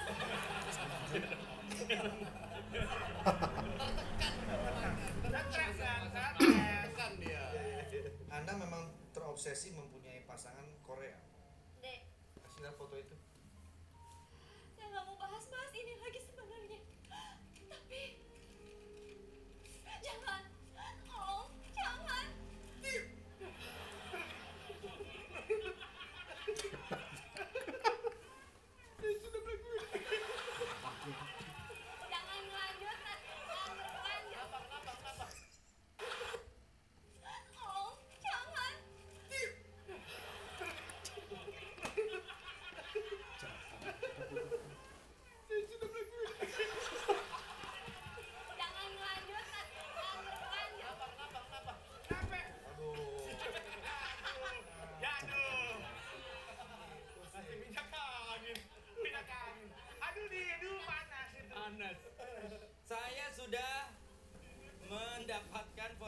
Tekan dia. Anda memang terobsesi mempunyai foto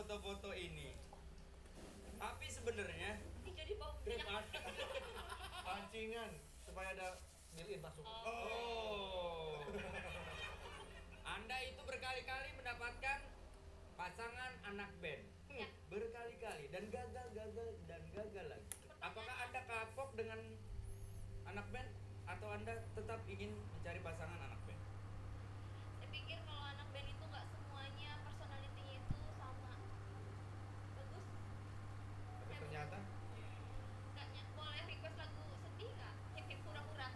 foto-foto ini. Tapi sebenarnya Jadi. Pancingan supaya ada nilin masuk. Oh. Anda itu berkali-kali mendapatkan pasangan anak band. Ya. Berkali-kali dan gagal, gagal dan gagal lagi. Apakah Anda kapok dengan anak band atau Anda tetap ingin mencari pasangan anak band? Saya pikir kalau anak band itu nggak semuanya personalitinya itu sama. Bagus. Tapi ternyata Nggak ny- boleh request lagu sedih nggak? Hip hip hura-hura.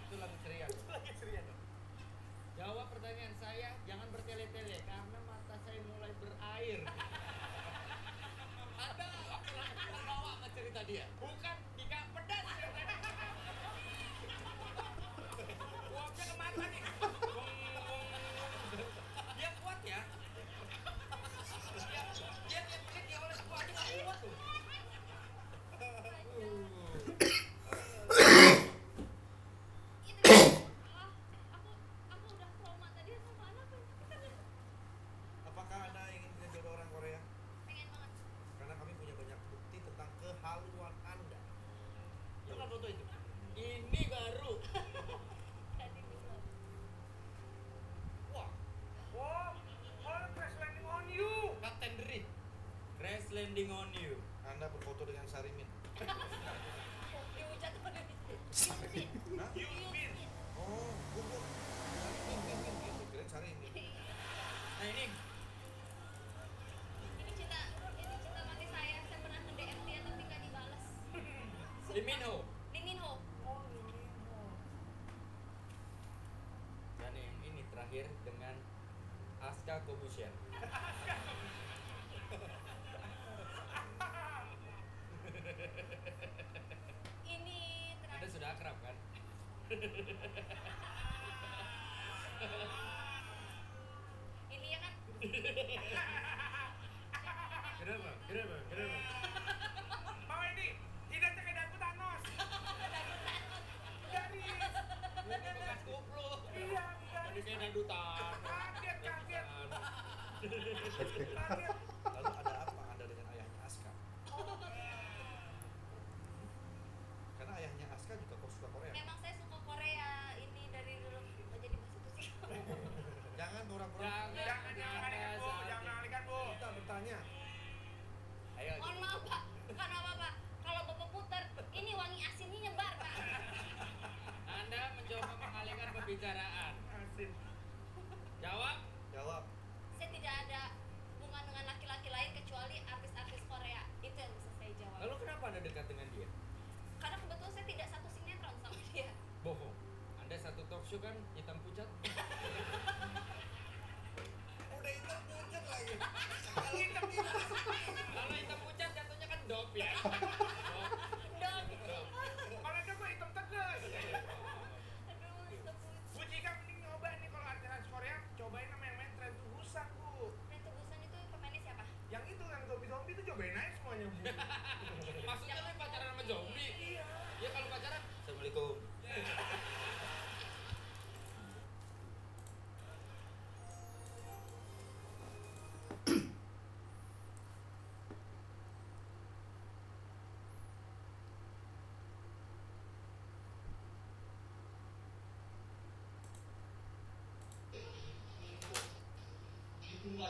itu lagu ceria. Lagi ceria dong. Jawab pertanyaan saya, jangan bertele-tele karena mata saya mulai berair. Anda terbawa sama cerita dia. Bukan tiga pedas ya tadi. Uapnya ke mata nih. Dia kuat ya. Dia dia tiap menit dia oleh kuat dia nggak kuat tuh. Itu ah, aku aku udah trauma tadi sama anak band. Apakah Anda ingin punya jodoh orang Korea? Pengen banget. Karena kami punya banyak bukti tentang kehaluan Anda. Coba foto itu. Ini baru. Tadi belum. Wah, Oh, oh, crash landing on you. Kapten Dri. Crash landing on you. Anda berfoto dengan Sarimin. Dihujat pada Hah? Yusmin. Oh, gugur. Min, min, min, gitu. Kirain Sarimin. Nah ini Ini cinta, ini cinta mati saya. Saya pernah nge DM dia tapi nggak dibalas. Lee Min Ho. Lee Min Ho. Dan yang ini terakhir dengan Aska Kobusyan. Ini Anda terakhir. sudah akrab kan? Ini ya kan? satu talk Coba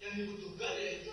yang dibutuhkan yaitu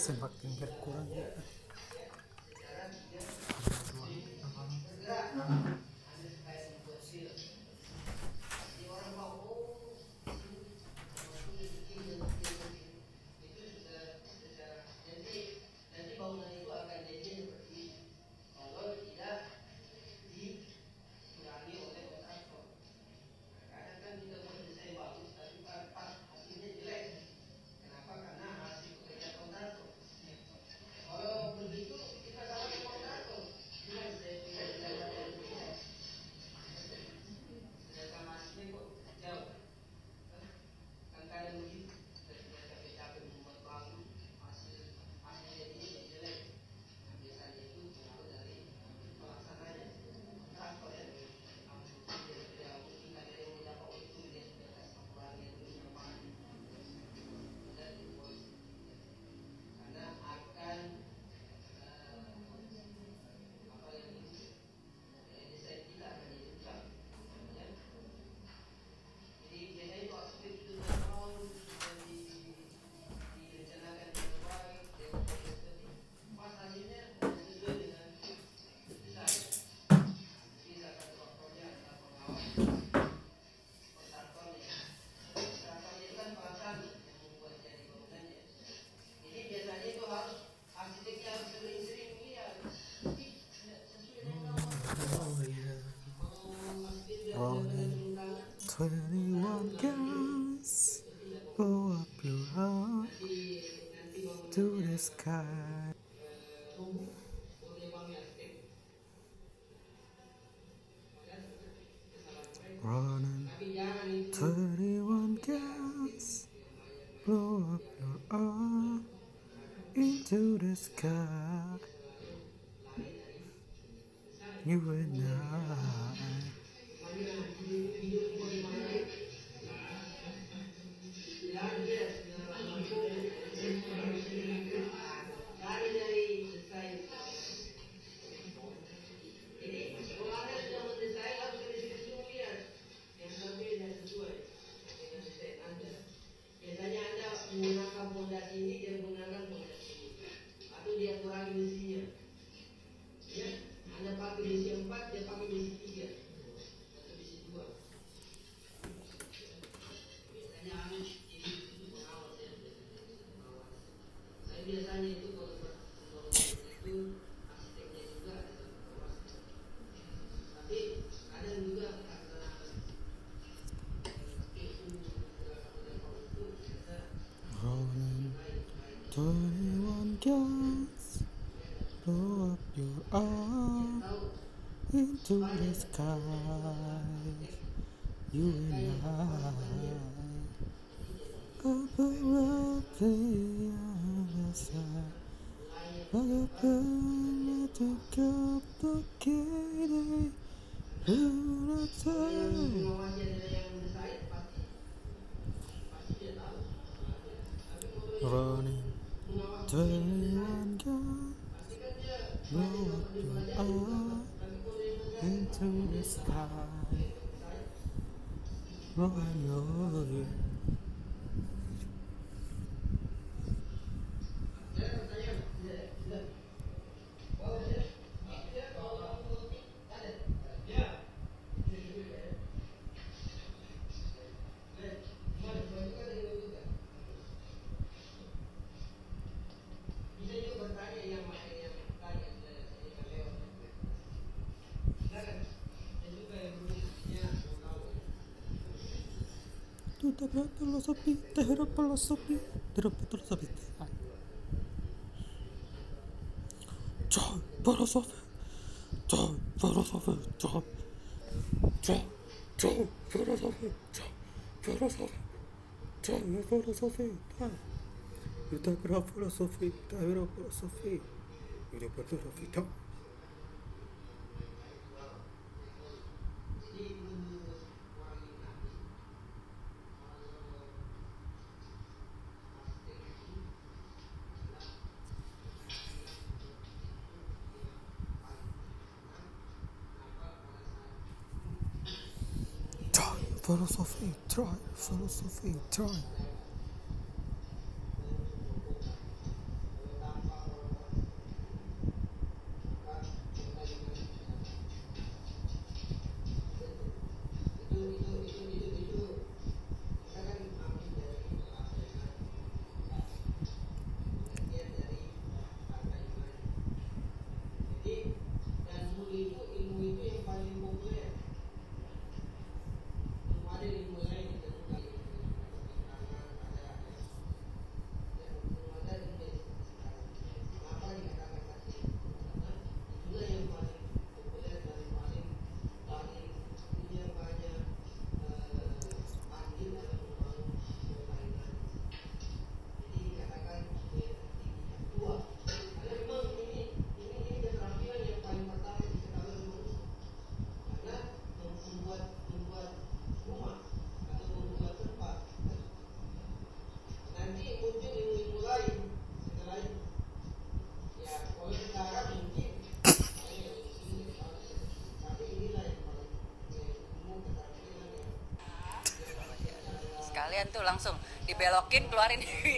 Sen baktın pek Kur'an sky. Joy, philosophy. Joy, philosophy. Joy, joy, joy, philosophy. Joy, philosophy. Joy, philosophy. You talk about philosophy. Talk about philosophy. You talk about philosophy. Sophie, time. Kalian tuh langsung dibelokin keluarin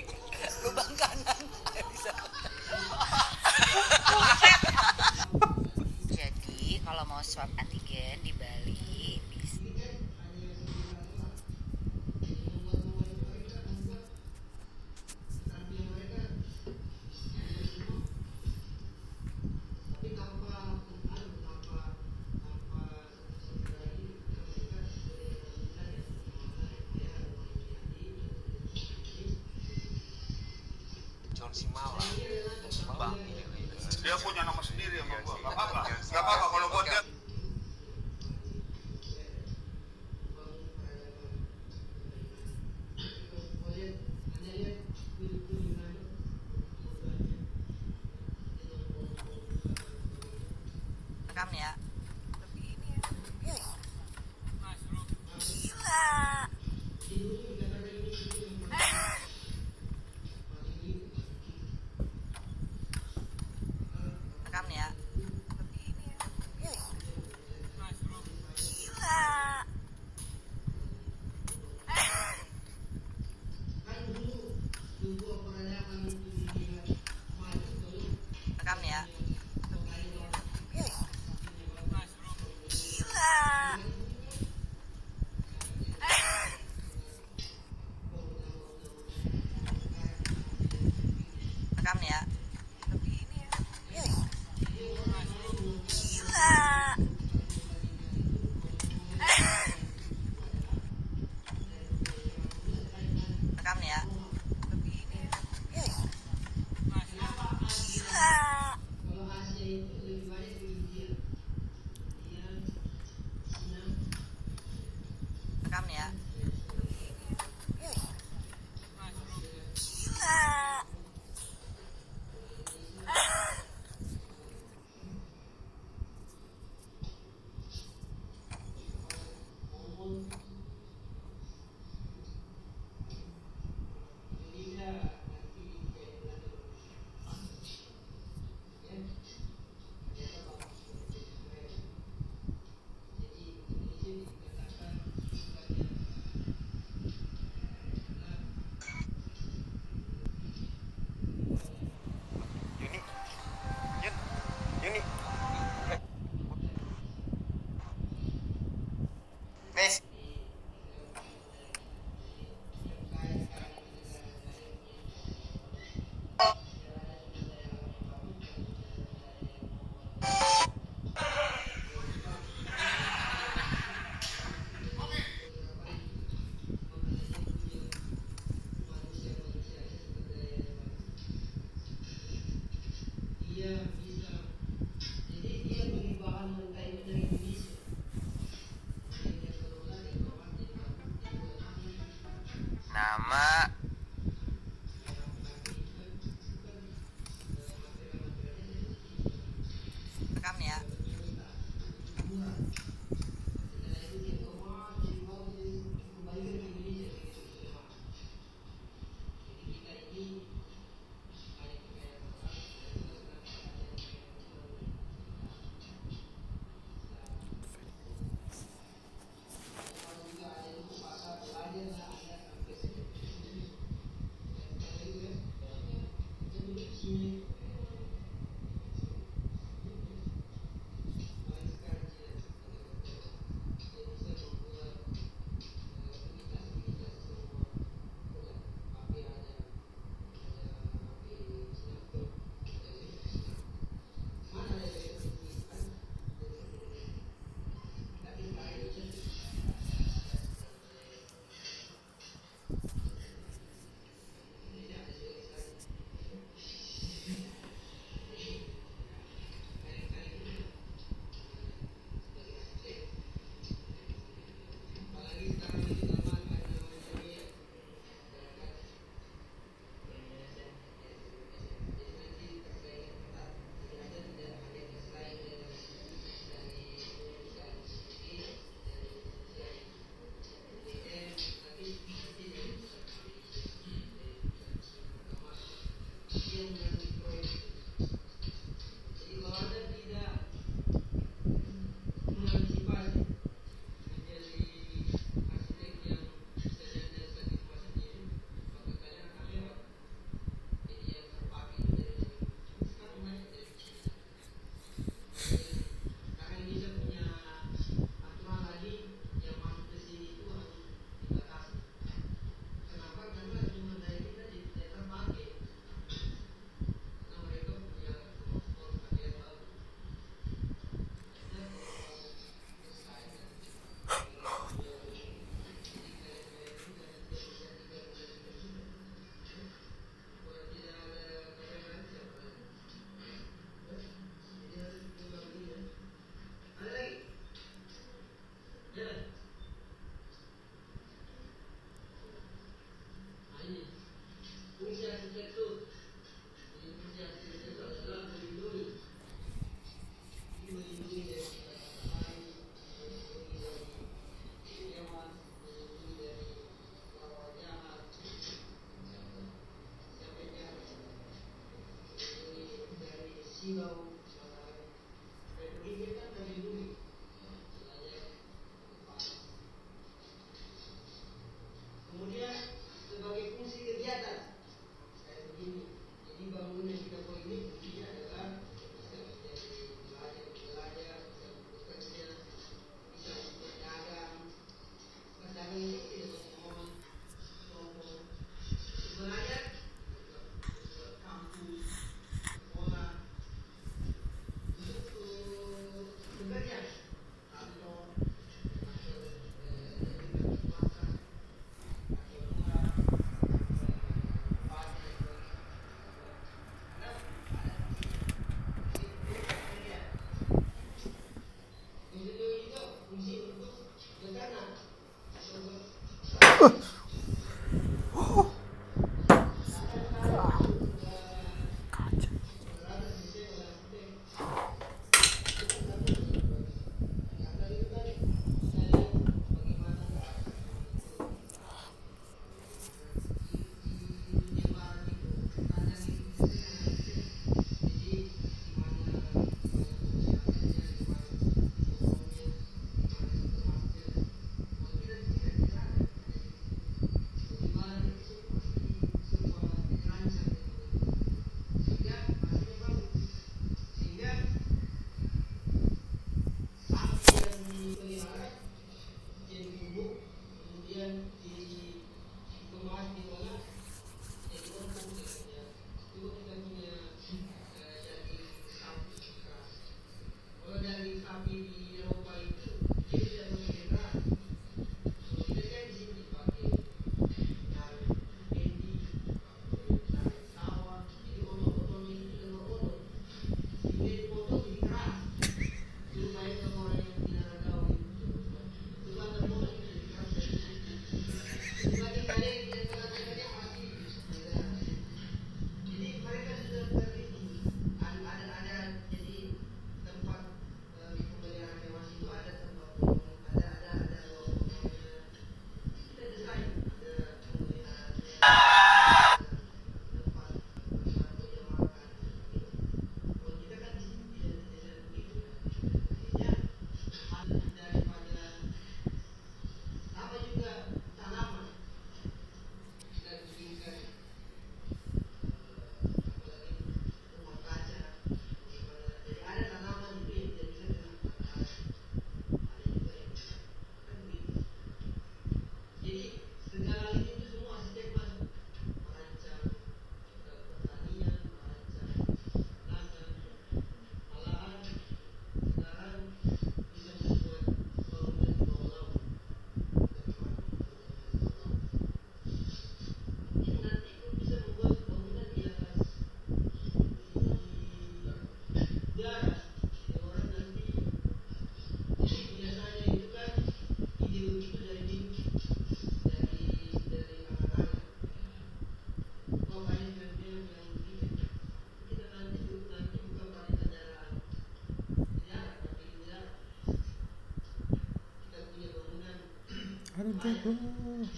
うん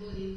волі.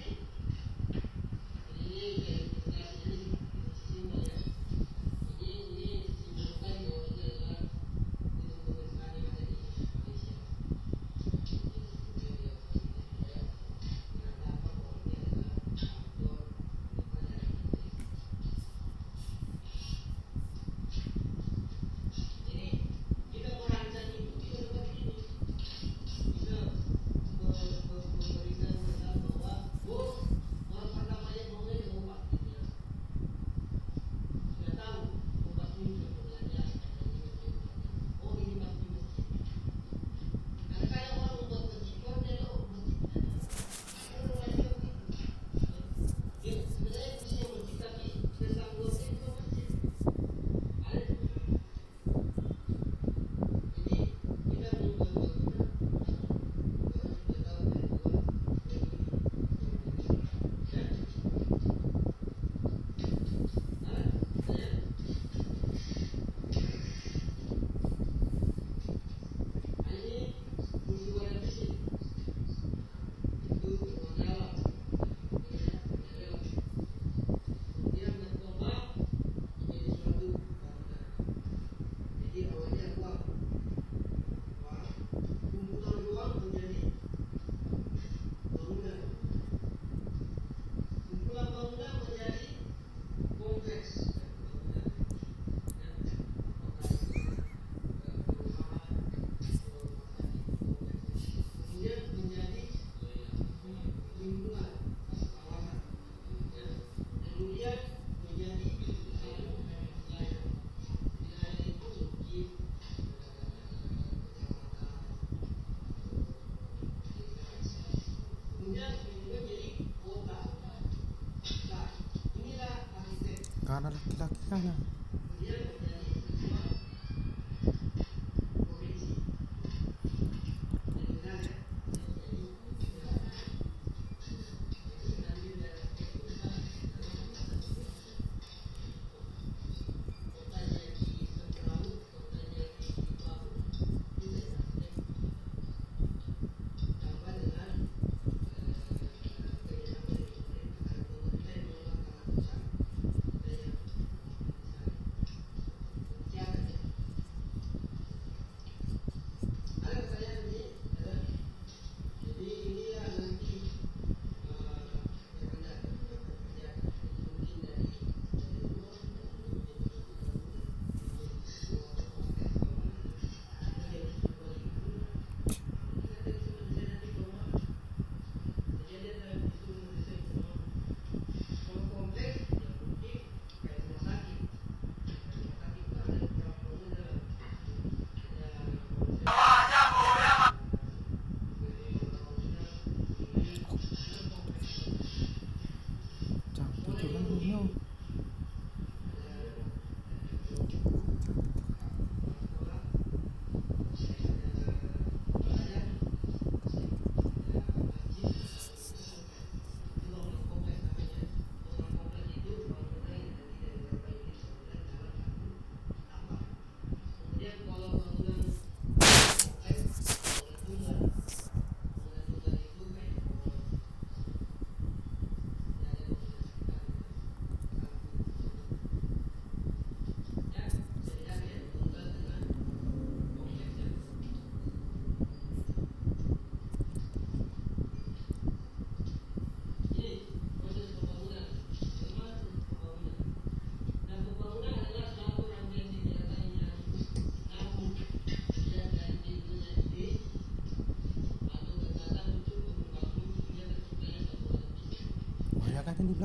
了，给他看看。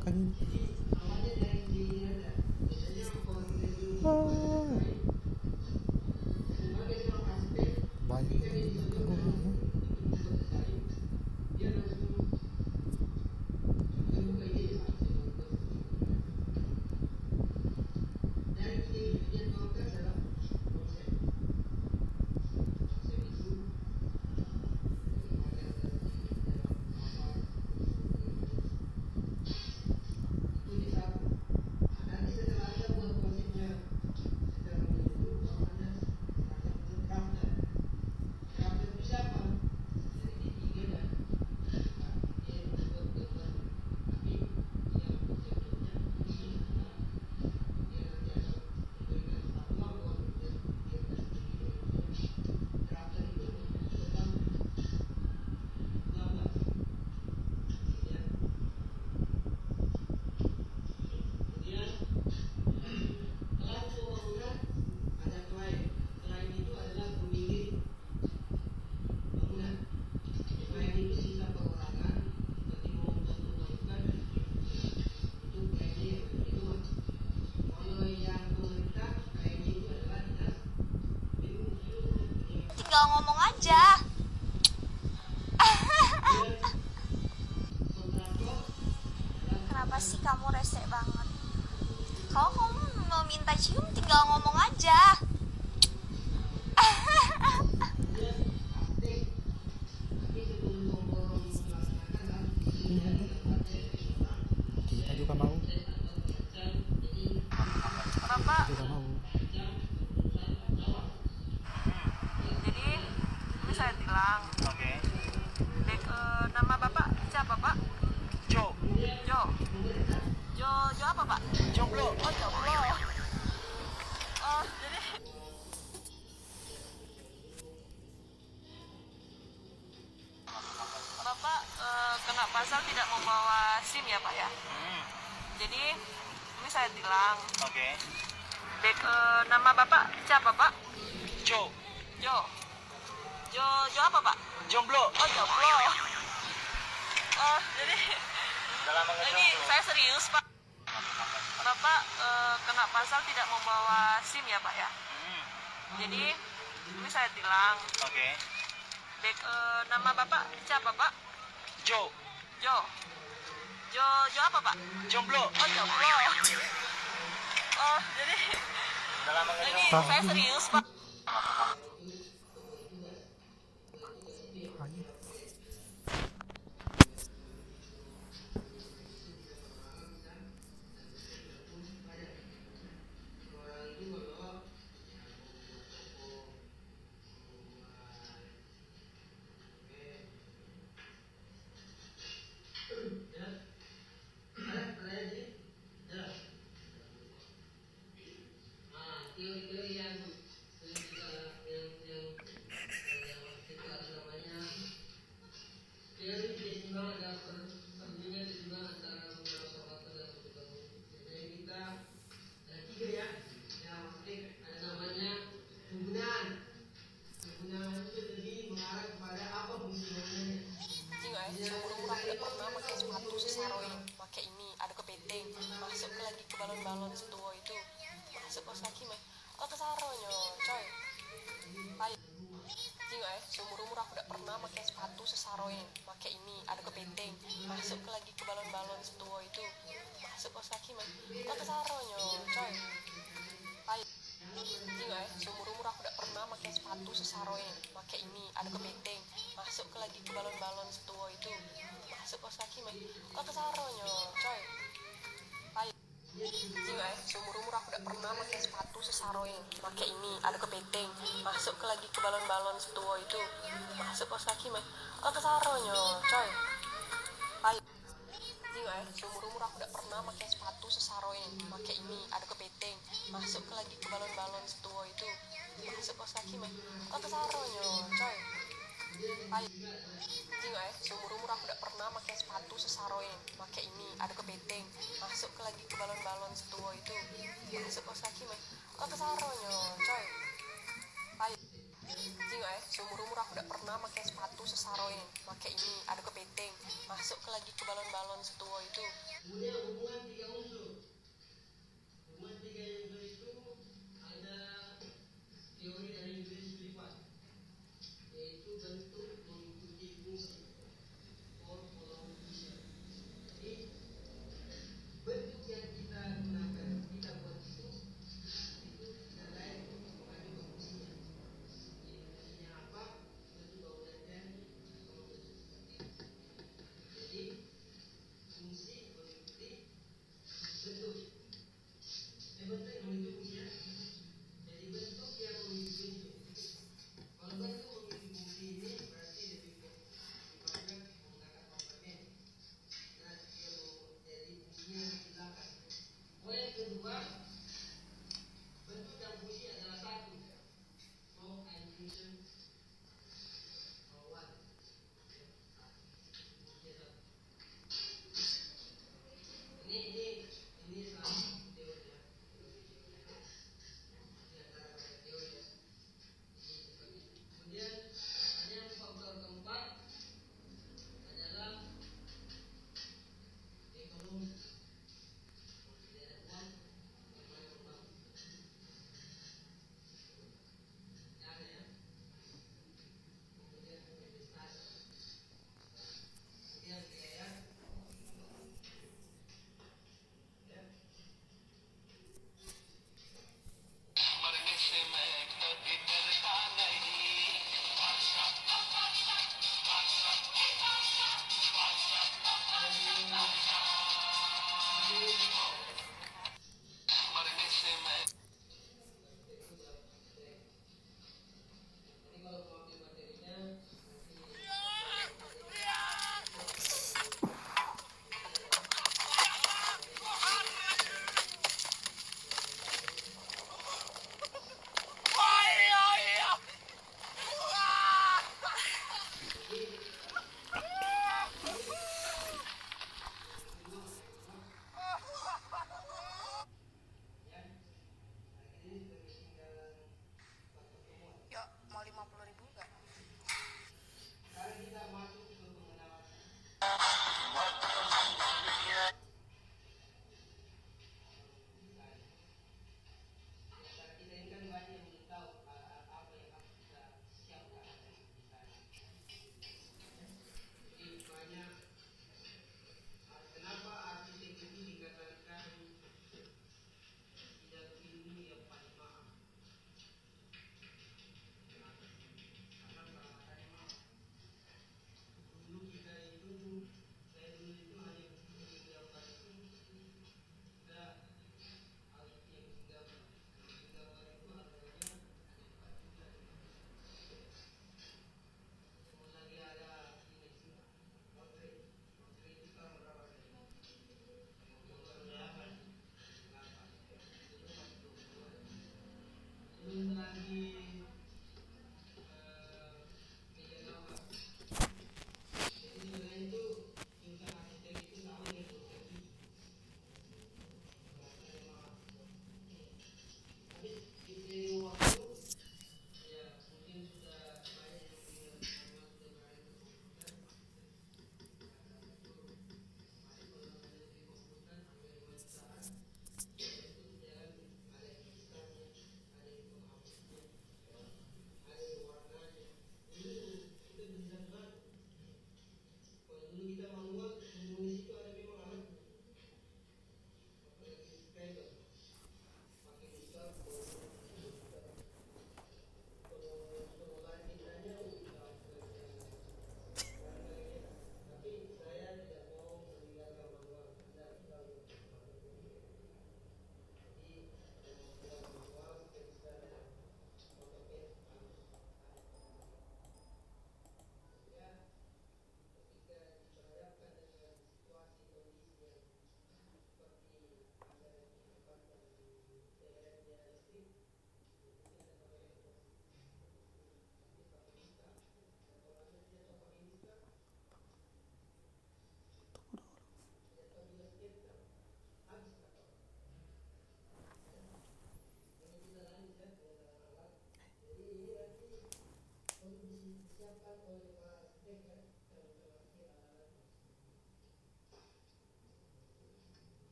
как hilang. Oke. Okay. Dek, uh, nama bapak siapa pak? Jo. Jo. Jo, Jo apa pak? Jomblo. Oh jomblo. Uh, jadi. Dalam ini saya serius pak. Bapak uh, eh, kena pasal tidak membawa SIM ya pak ya? Hmm. Jadi ini saya tilang. Oke. Okay. Dek, uh, nama bapak siapa pak? Jo. Jo. Jo, Jo apa pak? Jomblo. Oh jomblo. Ini saya serius, Pak.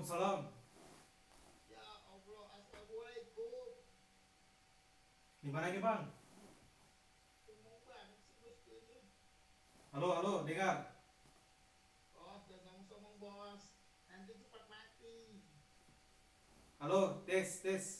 Waalaikumsalam. Ya Allah, assalamualaikum. Di mana ini bang? Halo, halo, dengar. Bos, jangan ngomong bos. Nanti cepat mati. Halo, tes, tes.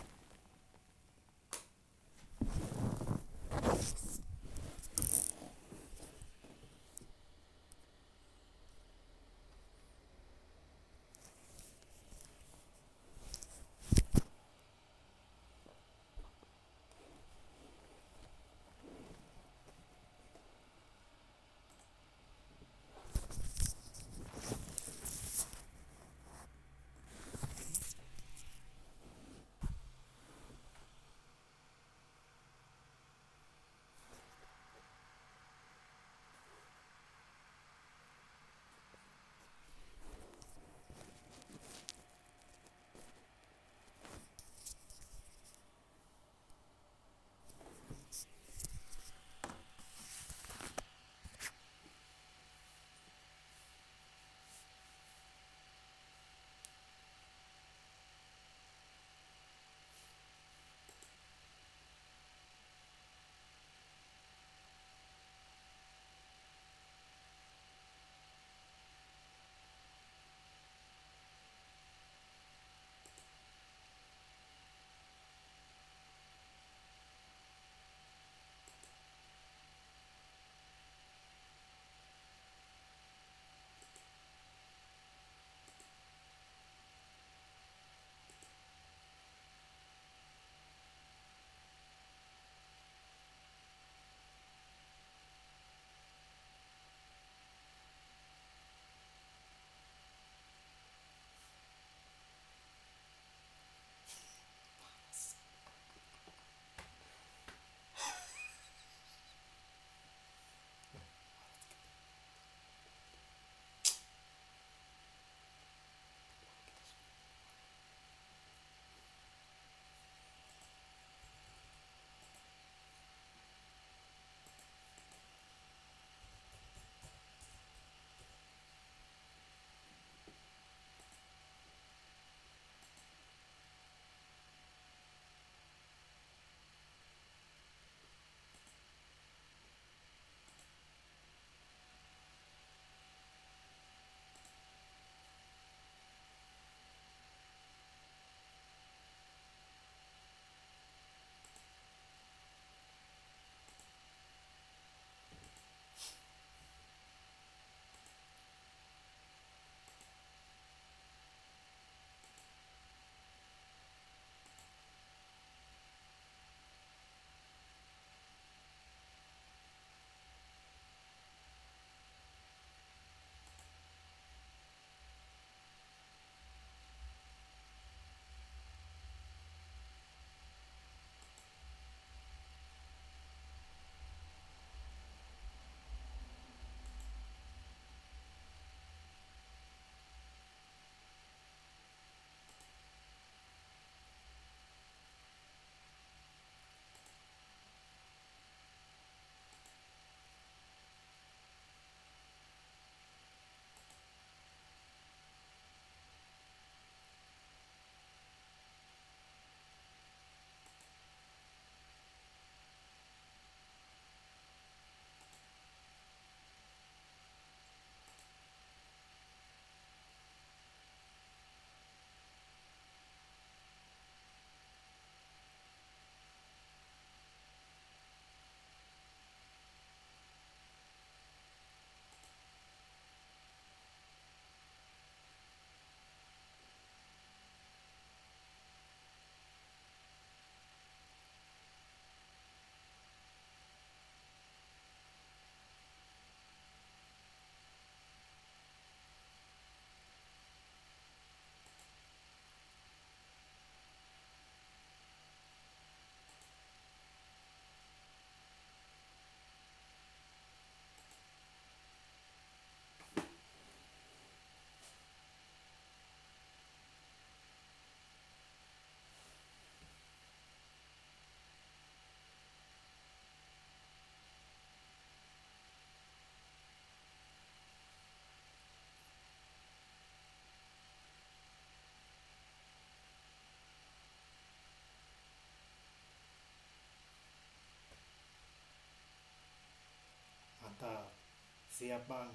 Siap bang.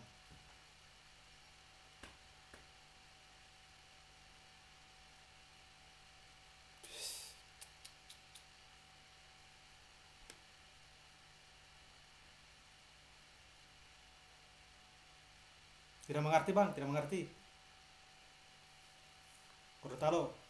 Tidak mengerti bang, tidak mengerti. Gorontalo.